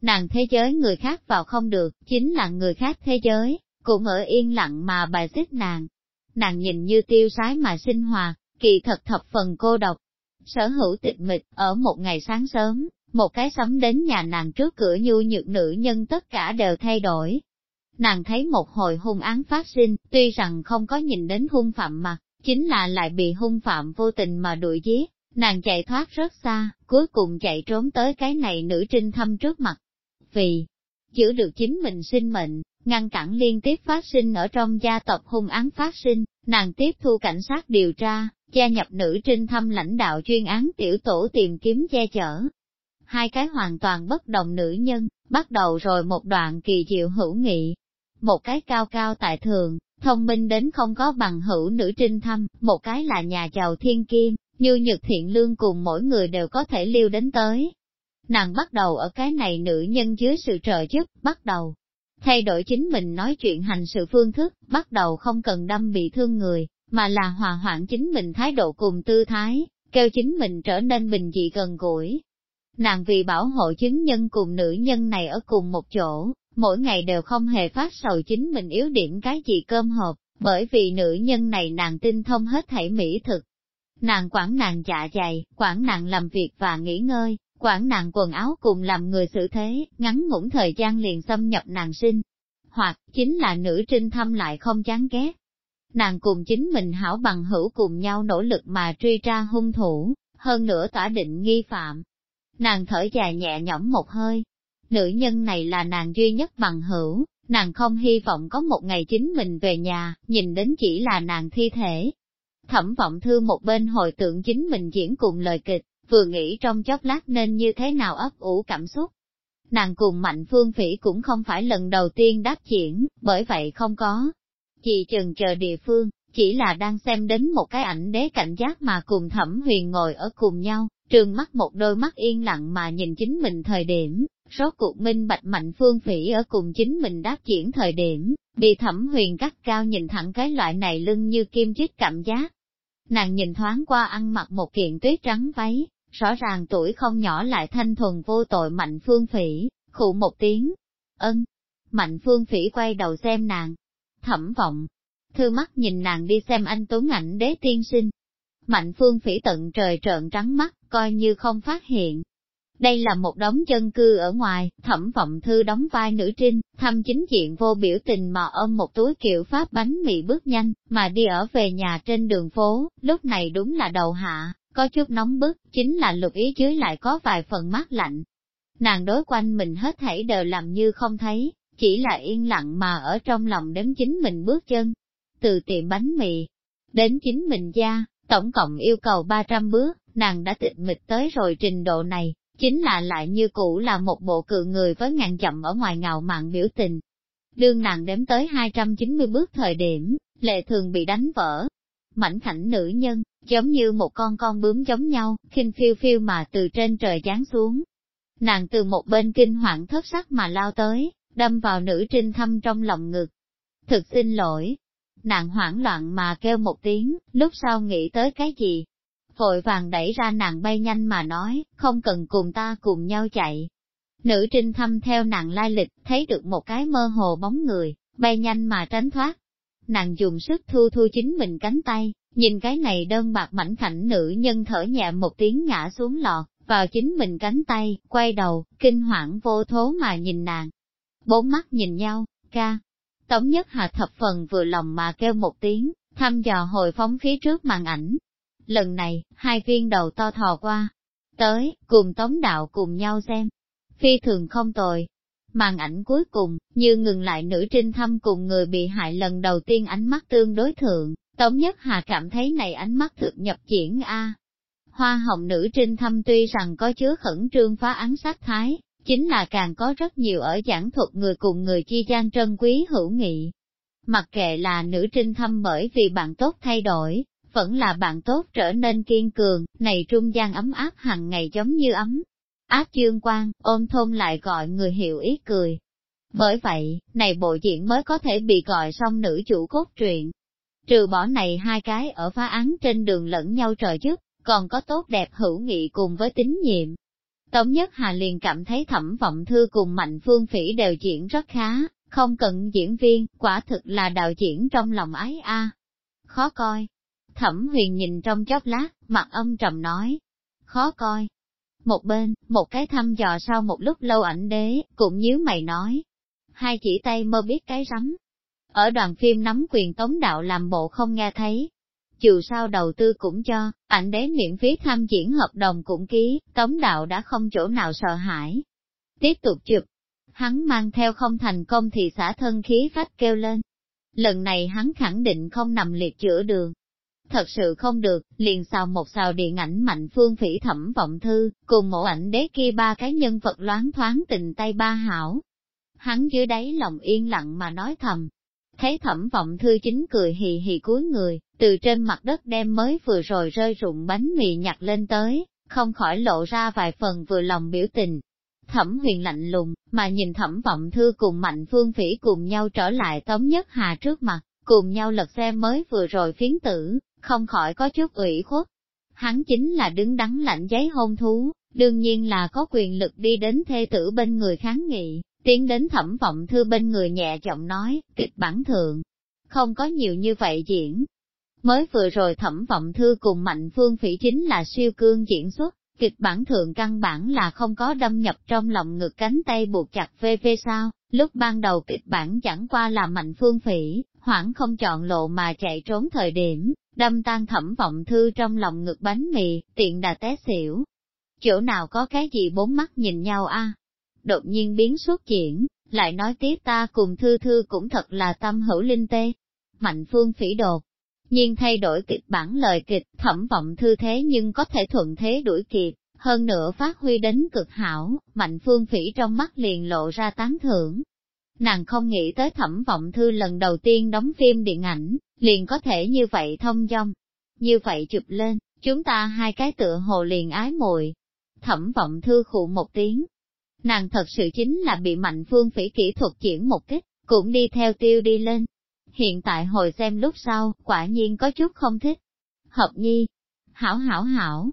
nàng thế giới người khác vào không được, chính là người khác thế giới, cũng ở yên lặng mà bài xích nàng. Nàng nhìn như tiêu sái mà sinh hoạt, kỳ thật thập phần cô độc. Sở hữu tịch mịch, ở một ngày sáng sớm, một cái sấm đến nhà nàng trước cửa nhu nhược nữ nhân tất cả đều thay đổi. Nàng thấy một hồi hung án phát sinh, tuy rằng không có nhìn đến hung phạm mặt, chính là lại bị hung phạm vô tình mà đuổi giết. Nàng chạy thoát rất xa, cuối cùng chạy trốn tới cái này nữ trinh thâm trước mặt vì giữ được chính mình sinh mệnh, ngăn cản liên tiếp phát sinh ở trong gia tộc hung án phát sinh, nàng tiếp thu cảnh sát điều tra, gia nhập nữ trinh thâm lãnh đạo chuyên án tiểu tổ tìm kiếm che chở. Hai cái hoàn toàn bất đồng nữ nhân, bắt đầu rồi một đoạn kỳ diệu hữu nghị. Một cái cao cao tại thường, thông minh đến không có bằng hữu nữ trinh thăm, một cái là nhà giàu thiên kim, như nhật thiện lương cùng mỗi người đều có thể lưu đến tới, Nàng bắt đầu ở cái này nữ nhân dưới sự trợ giúp, bắt đầu thay đổi chính mình nói chuyện hành sự phương thức, bắt đầu không cần đâm bị thương người, mà là hòa hoãn chính mình thái độ cùng tư thái, kêu chính mình trở nên bình dị gần gũi. Nàng vì bảo hộ chứng nhân cùng nữ nhân này ở cùng một chỗ, mỗi ngày đều không hề phát sầu chính mình yếu điểm cái gì cơm hộp, bởi vì nữ nhân này nàng tinh thông hết thảy mỹ thực. Nàng quản nàng dạ dày, quản nàng làm việc và nghỉ ngơi, quản nàng quần áo cùng làm người xử thế, ngắn ngủn thời gian liền xâm nhập nàng sinh. Hoặc, chính là nữ trinh thâm lại không chán ghét. Nàng cùng chính mình hảo bằng hữu cùng nhau nỗ lực mà truy tra hung thủ, hơn nữa tỏa định nghi phạm. Nàng thở dài nhẹ nhõm một hơi. Nữ nhân này là nàng duy nhất bằng hữu, nàng không hy vọng có một ngày chính mình về nhà, nhìn đến chỉ là nàng thi thể. Thẩm vọng thư một bên hồi tượng chính mình diễn cùng lời kịch, vừa nghĩ trong chốc lát nên như thế nào ấp ủ cảm xúc. Nàng cùng Mạnh Phương Phỉ cũng không phải lần đầu tiên đáp diễn, bởi vậy không có. Chị chừng chờ địa phương, chỉ là đang xem đến một cái ảnh đế cảnh giác mà cùng thẩm huyền ngồi ở cùng nhau, trường mắt một đôi mắt yên lặng mà nhìn chính mình thời điểm, rốt cuộc minh bạch mạnh phương phỉ ở cùng chính mình đáp diễn thời điểm, bị thẩm huyền cắt cao nhìn thẳng cái loại này lưng như kim chích cảm giác. Nàng nhìn thoáng qua ăn mặc một kiện tuyết trắng váy, rõ ràng tuổi không nhỏ lại thanh thuần vô tội mạnh phương phỉ, khụ một tiếng. Ân, mạnh phương phỉ quay đầu xem nàng, thẩm vọng, thư mắt nhìn nàng đi xem anh tuấn ảnh đế tiên sinh. Mạnh phương phỉ tận trời trợn trắng mắt, coi như không phát hiện. Đây là một đống chân cư ở ngoài, thẩm vọng thư đóng vai nữ trinh, thăm chính diện vô biểu tình mà ôm một túi kiệu pháp bánh mì bước nhanh, mà đi ở về nhà trên đường phố, lúc này đúng là đầu hạ, có chút nóng bức, chính là lục ý dưới lại có vài phần mát lạnh. Nàng đối quanh mình hết thảy đều làm như không thấy, chỉ là yên lặng mà ở trong lòng đếm chính mình bước chân. Từ tiệm bánh mì, đến chính mình gia, tổng cộng yêu cầu 300 bước, nàng đã tịch mịch tới rồi trình độ này, chính là lại như cũ là một bộ cự người với ngàn chậm ở ngoài ngạo mạn biểu tình. Đương nàng đếm tới 290 bước thời điểm, lệ thường bị đánh vỡ. Mảnh khảnh nữ nhân, giống như một con con bướm giống nhau, khinh phiêu phiêu mà từ trên trời giáng xuống. Nàng từ một bên kinh hoảng thất sắc mà lao tới, đâm vào nữ trinh thâm trong lòng ngực. Thực xin lỗi. Nàng hoảng loạn mà kêu một tiếng, lúc sau nghĩ tới cái gì, vội vàng đẩy ra nàng bay nhanh mà nói, không cần cùng ta cùng nhau chạy. Nữ trinh thăm theo nàng lai lịch, thấy được một cái mơ hồ bóng người, bay nhanh mà tránh thoát. Nàng dùng sức thu thu chính mình cánh tay, nhìn cái này đơn bạc mảnh khảnh nữ nhân thở nhẹ một tiếng ngã xuống lọt, vào chính mình cánh tay, quay đầu, kinh hoảng vô thố mà nhìn nàng. Bốn mắt nhìn nhau, ca. Tống nhất hạ thập phần vừa lòng mà kêu một tiếng, thăm dò hồi phóng phía trước màn ảnh, Lần này, hai viên đầu to thò qua, tới, cùng tống đạo cùng nhau xem. Phi thường không tồi. Màn ảnh cuối cùng, như ngừng lại nữ trinh thăm cùng người bị hại lần đầu tiên ánh mắt tương đối thượng, Tống Nhất Hà cảm thấy này ánh mắt thực nhập diễn A. Hoa hồng nữ trinh thăm tuy rằng có chứa khẩn trương phá án sát thái, chính là càng có rất nhiều ở giảng thuật người cùng người chi gian trân quý hữu nghị. Mặc kệ là nữ trinh thăm bởi vì bạn tốt thay đổi, vẫn là bạn tốt trở nên kiên cường, này trung gian ấm áp hàng ngày giống như ấm. Áp dương quan, ôm thôn lại gọi người hiểu ý cười. Bởi vậy, này bộ diễn mới có thể bị gọi xong nữ chủ cốt truyện. Trừ bỏ này hai cái ở phá án trên đường lẫn nhau trời giúp, còn có tốt đẹp hữu nghị cùng với tín nhiệm. Tống Nhất Hà liền cảm thấy thẩm vọng thư cùng Mạnh Phương Phỉ đều diễn rất khá, không cần diễn viên, quả thực là đạo diễn trong lòng ái a. Khó coi, Thẩm huyền nhìn trong chốc lát, mặt âm trầm nói. Khó coi. Một bên, một cái thăm dò sau một lúc lâu ảnh đế, cũng nhíu mày nói. Hai chỉ tay mơ biết cái rắm. Ở đoàn phim nắm quyền tống đạo làm bộ không nghe thấy. Dù sao đầu tư cũng cho, ảnh đế miễn phí tham diễn hợp đồng cũng ký, tống đạo đã không chỗ nào sợ hãi. Tiếp tục chụp, hắn mang theo không thành công thì xả thân khí phách kêu lên. Lần này hắn khẳng định không nằm liệt chữa đường, thật sự không được, liền xào một xào điện ảnh mạnh phương phỉ thẩm vọng thư, cùng mẫu ảnh đế kia ba cái nhân vật loáng thoáng tình tay ba hảo. Hắn dưới đáy lòng yên lặng mà nói thầm. Thấy thẩm vọng thư chính cười hì hì cuối người, từ trên mặt đất đem mới vừa rồi rơi rụng bánh mì nhặt lên tới, không khỏi lộ ra vài phần vừa lòng biểu tình. Thẩm huyền lạnh lùng, mà nhìn thẩm vọng thư cùng mạnh phương phỉ cùng nhau trở lại tống nhất hà trước mặt, cùng nhau lật xe mới vừa rồi phiến tử, không khỏi có chút ủy khuất. Hắn chính là đứng đắn lạnh giấy hôn thú, đương nhiên là có quyền lực đi đến thê tử bên người kháng nghị, tiến đến thẩm vọng thư bên người nhẹ giọng nói, kịch bản thượng. Không có nhiều như vậy diễn. Mới vừa rồi thẩm vọng thư cùng mạnh phương phỉ chính là siêu cương diễn xuất, kịch bản thượng căn bản là không có đâm nhập trong lòng ngực cánh tay buộc chặt phê phê sao, lúc ban đầu kịch bản chẳng qua là mạnh phương phỉ, hoảng không chọn lộ mà chạy trốn thời điểm, đâm tan thẩm vọng thư trong lòng ngực bánh mì, tiện đà té xỉu. Chỗ nào có cái gì bốn mắt nhìn nhau a? Đột nhiên biến xuất diễn, lại nói tiếp ta cùng thư thư cũng thật là tâm hữu linh tê. Mạnh phương phỉ đột, nhiên thay đổi kịch bản lời kịch, thẩm vọng thư thế nhưng có thể thuận thế đuổi kịp, hơn nữa phát huy đến cực hảo, mạnh phương phỉ trong mắt liền lộ ra tán thưởng. Nàng không nghĩ tới thẩm vọng thư lần đầu tiên đóng phim điện ảnh, liền có thể như vậy thông dong. Như vậy chụp lên, chúng ta hai cái tựa hồ liền ái muội Thẩm vọng thư khụ một tiếng. Nàng thật sự chính là bị mạnh phương phỉ kỹ thuật chuyển một kích, cũng đi theo tiêu đi lên. Hiện tại hồi xem lúc sau, quả nhiên có chút không thích. Hợp nhi, hảo hảo hảo.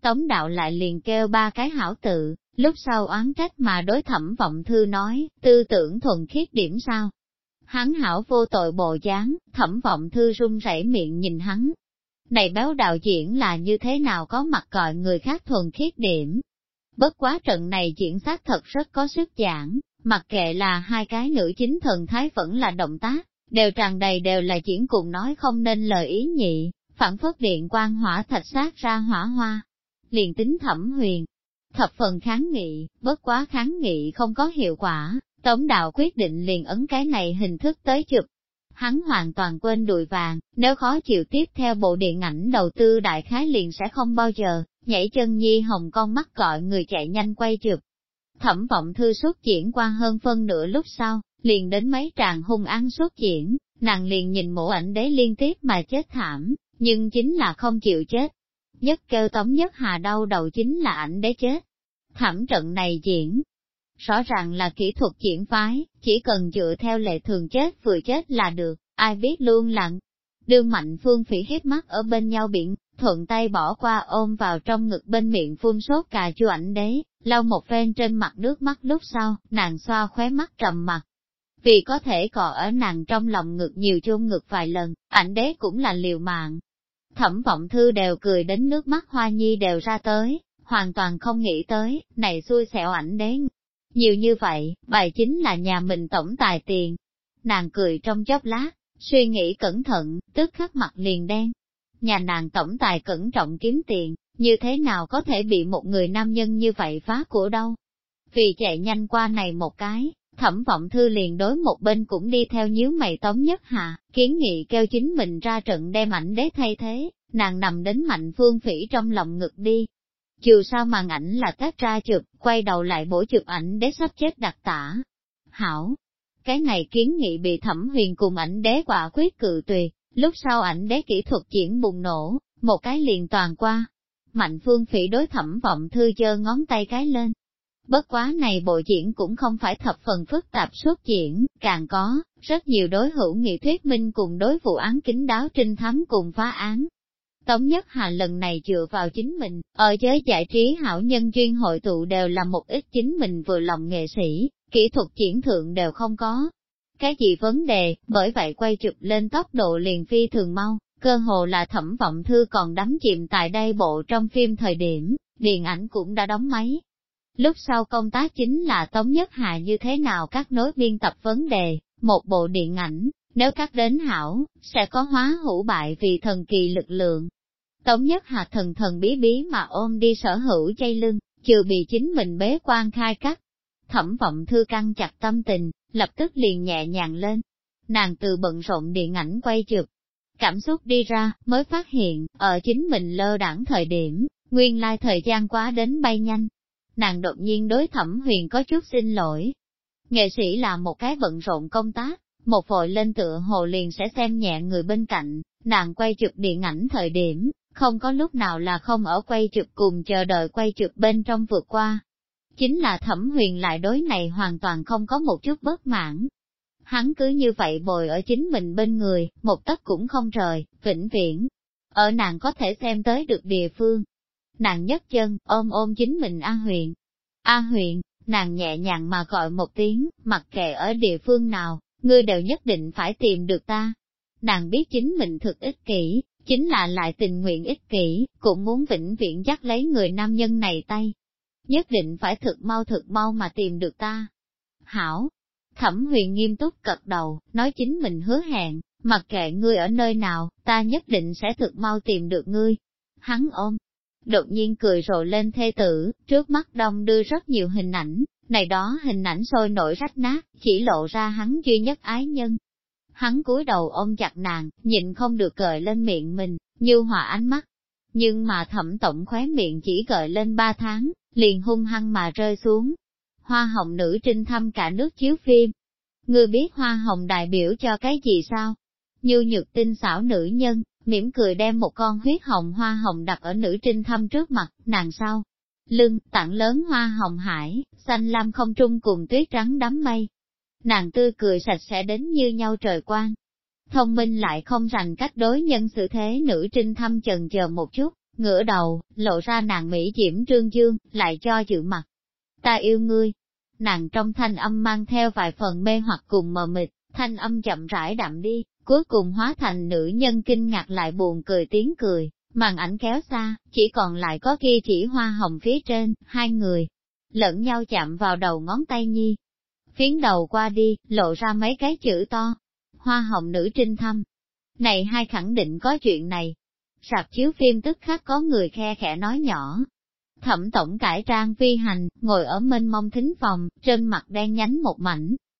Tống đạo lại liền kêu ba cái hảo tự, lúc sau oán trách mà đối thẩm vọng thư nói, tư tưởng thuần khiết điểm sao, Hắn hảo vô tội bộ dáng, thẩm vọng thư run rẩy miệng nhìn hắn. này béo đạo diễn là như thế nào có mặt gọi người khác thuần khiết điểm. Bất quá trận này diễn xác thật rất có sức giảng, mặc kệ là hai cái nữ chính thần thái vẫn là động tác, đều tràn đầy đều là diễn cùng nói không nên lời ý nhị, phản phất điện quan hỏa thạch sát ra hỏa hoa. Liền tính thẩm huyền, thập phần kháng nghị, bất quá kháng nghị không có hiệu quả, Tống đạo quyết định liền ấn cái này hình thức tới chụp. Hắn hoàn toàn quên đùi vàng, nếu khó chịu tiếp theo bộ điện ảnh đầu tư đại khái liền sẽ không bao giờ, nhảy chân nhi hồng con mắt gọi người chạy nhanh quay chụp. Thẩm vọng thư xuất diễn qua hơn phân nửa lúc sau, liền đến mấy tràng hung án xuất diễn, nàng liền nhìn mộ ảnh đế liên tiếp mà chết thảm, nhưng chính là không chịu chết. Nhất kêu tống nhất hà đau đầu chính là ảnh đế chết. Thảm trận này diễn, rõ ràng là kỹ thuật diễn phái, chỉ cần dựa theo lệ thường chết vừa chết là được, ai biết luôn lặng. Đương mạnh phương phỉ hít mắt ở bên nhau biển, thuận tay bỏ qua ôm vào trong ngực bên miệng phun sốt cà chua ảnh đế, lau một phen trên mặt nước mắt lúc sau, nàng xoa khóe mắt trầm mặt. Vì có thể cọ ở nàng trong lòng ngực nhiều chôn ngực vài lần, ảnh đế cũng là liều mạng. Thẩm vọng thư đều cười đến nước mắt hoa nhi đều ra tới, hoàn toàn không nghĩ tới, này xui xẻo ảnh đế, nhiều như vậy, bài chính là nhà mình tổng tài tiền. Nàng cười trong chốc lát, suy nghĩ cẩn thận, tức khắc mặt liền đen. Nhà nàng tổng tài cẩn trọng kiếm tiền, như thế nào có thể bị một người nam nhân như vậy phá của đâu. Vì chạy nhanh qua này một cái, thẩm vọng thư liền đối một bên cũng đi theo nhíu mày tống nhất hạ, kiến nghị kêu chính mình ra trận đem ảnh đế thay thế, nàng nằm đến mạnh phương phỉ trong lòng ngực đi, dù sao màn ảnh là tác ra chụp, quay đầu lại bổ chụp ảnh đế sắp chết đặc tả. Hảo, cái này kiến nghị bị thẩm huyền cùng ảnh đế quả quyết cự tuyệt, lúc sau ảnh đế kỹ thuật diễn bùng nổ, một cái liền toàn qua. Mạnh phương phỉ đối thẩm vọng thư chơ ngón tay cái lên. Bất quá này bộ diễn cũng không phải thập phần phức tạp suốt diễn, càng có, rất nhiều đối hữu nghị thuyết minh cùng đối vụ án kính đáo trinh thám cùng phá án, Tống Nhất Hà lần này dựa vào chính mình, ở giới giải trí hảo nhân chuyên hội tụ đều là một ít chính mình vừa lòng nghệ sĩ, kỹ thuật triển thượng đều không có. Cái gì vấn đề, bởi vậy quay chụp lên tốc độ liền phi thường mau, cơ hồ là thẩm vọng thư còn đắm chìm tại đây bộ trong phim thời điểm, điện ảnh cũng đã đóng máy. Lúc sau công tác chính là Tống Nhất Hà như thế nào các nối biên tập vấn đề, một bộ điện ảnh, nếu các đến hảo, sẽ có hóa hữu bại vì thần kỳ lực lượng. Tống nhất hà thần thần bí bí mà ôm đi sở hữu chay lưng, chưa bị chính mình bế quan khai cắt. Thẩm vọng thư căng chặt tâm tình, lập tức liền nhẹ nhàng lên. Nàng từ bận rộn điện ảnh quay chụp, cảm xúc đi ra, mới phát hiện, ở chính mình lơ đẳng thời điểm, nguyên lai thời gian quá đến bay nhanh. Nàng đột nhiên đối thẩm huyền có chút xin lỗi. Nghệ sĩ là một cái bận rộn công tác, một vội lên tựa hồ liền sẽ xem nhẹ người bên cạnh, nàng quay chụp điện ảnh thời điểm, không có lúc nào là không ở quay chụp cùng chờ đợi quay chụp bên trong vượt qua. Chính là thẩm huyền lại đối này hoàn toàn không có một chút bất mãn. Hắn cứ như vậy bồi ở chính mình bên người, một tấc cũng không rời, vĩnh viễn. Ở nàng có thể xem tới được địa phương. Nàng nhấc chân, ôm ôm chính mình A huyền. A huyền, nàng nhẹ nhàng mà gọi một tiếng, mặc kệ ở địa phương nào, ngươi đều nhất định phải tìm được ta. Nàng biết chính mình thực ích kỷ, chính là lại tình nguyện ích kỷ, cũng muốn vĩnh viễn dắt lấy người nam nhân này tay. Nhất định phải thực mau thực mau mà tìm được ta. Hảo, thẩm huyền nghiêm túc cật đầu, nói chính mình hứa hẹn, mặc kệ ngươi ở nơi nào, ta nhất định sẽ thực mau tìm được ngươi. Hắn ôm, đột nhiên cười rộ lên thê tử, trước mắt đông đưa rất nhiều hình ảnh, này đó hình ảnh sôi nổi rách nát, chỉ lộ ra hắn duy nhất ái nhân, Hắn cúi đầu ôm chặt nàng, nhịn không được cười lên miệng mình, như hòa ánh mắt. Nhưng mà thẩm tổng khóe miệng chỉ gợi lên ba tháng, liền hung hăng mà rơi xuống. Hoa hồng nữ trinh thăm cả nước chiếu phim. Ngươi biết hoa hồng đại biểu cho cái gì sao? Như nhược tinh xảo nữ nhân, mỉm cười đem một con huyết hồng hoa hồng đặt ở nữ trinh thâm trước mặt, nàng sau. Lưng, tặng lớn hoa hồng hải, xanh lam không trung cùng tuyết trắng đám mây, nàng tươi cười sạch sẽ đến như nhau trời quang. Thông minh lại không rành cách đối nhân xử thế nữ trinh thâm chần chờ một chút, ngửa đầu, lộ ra nàng mỹ diễm trương dương, lại cho dự mặt. Ta yêu ngươi. Nàng trong thanh âm mang theo vài phần mê hoặc cùng mờ mịt, Thanh âm chậm rãi đậm đi, cuối cùng hóa thành nữ nhân kinh ngạc lại buồn cười tiếng cười, màn ảnh kéo xa, chỉ còn lại có kia chỉ hoa hồng phía trên, hai người, lẫn nhau chạm vào đầu ngón tay nhi. Phiến đầu qua đi, lộ ra mấy cái chữ to. Hoa hồng nữ trinh thăm. Này hai khẳng định có chuyện này. Sạp chiếu phim tức khắc có người khe khẽ nói nhỏ. Thẩm tổng cải trang vi hành, ngồi ở mênh mông thính phòng, trên mặt đen nhánh một mảnh,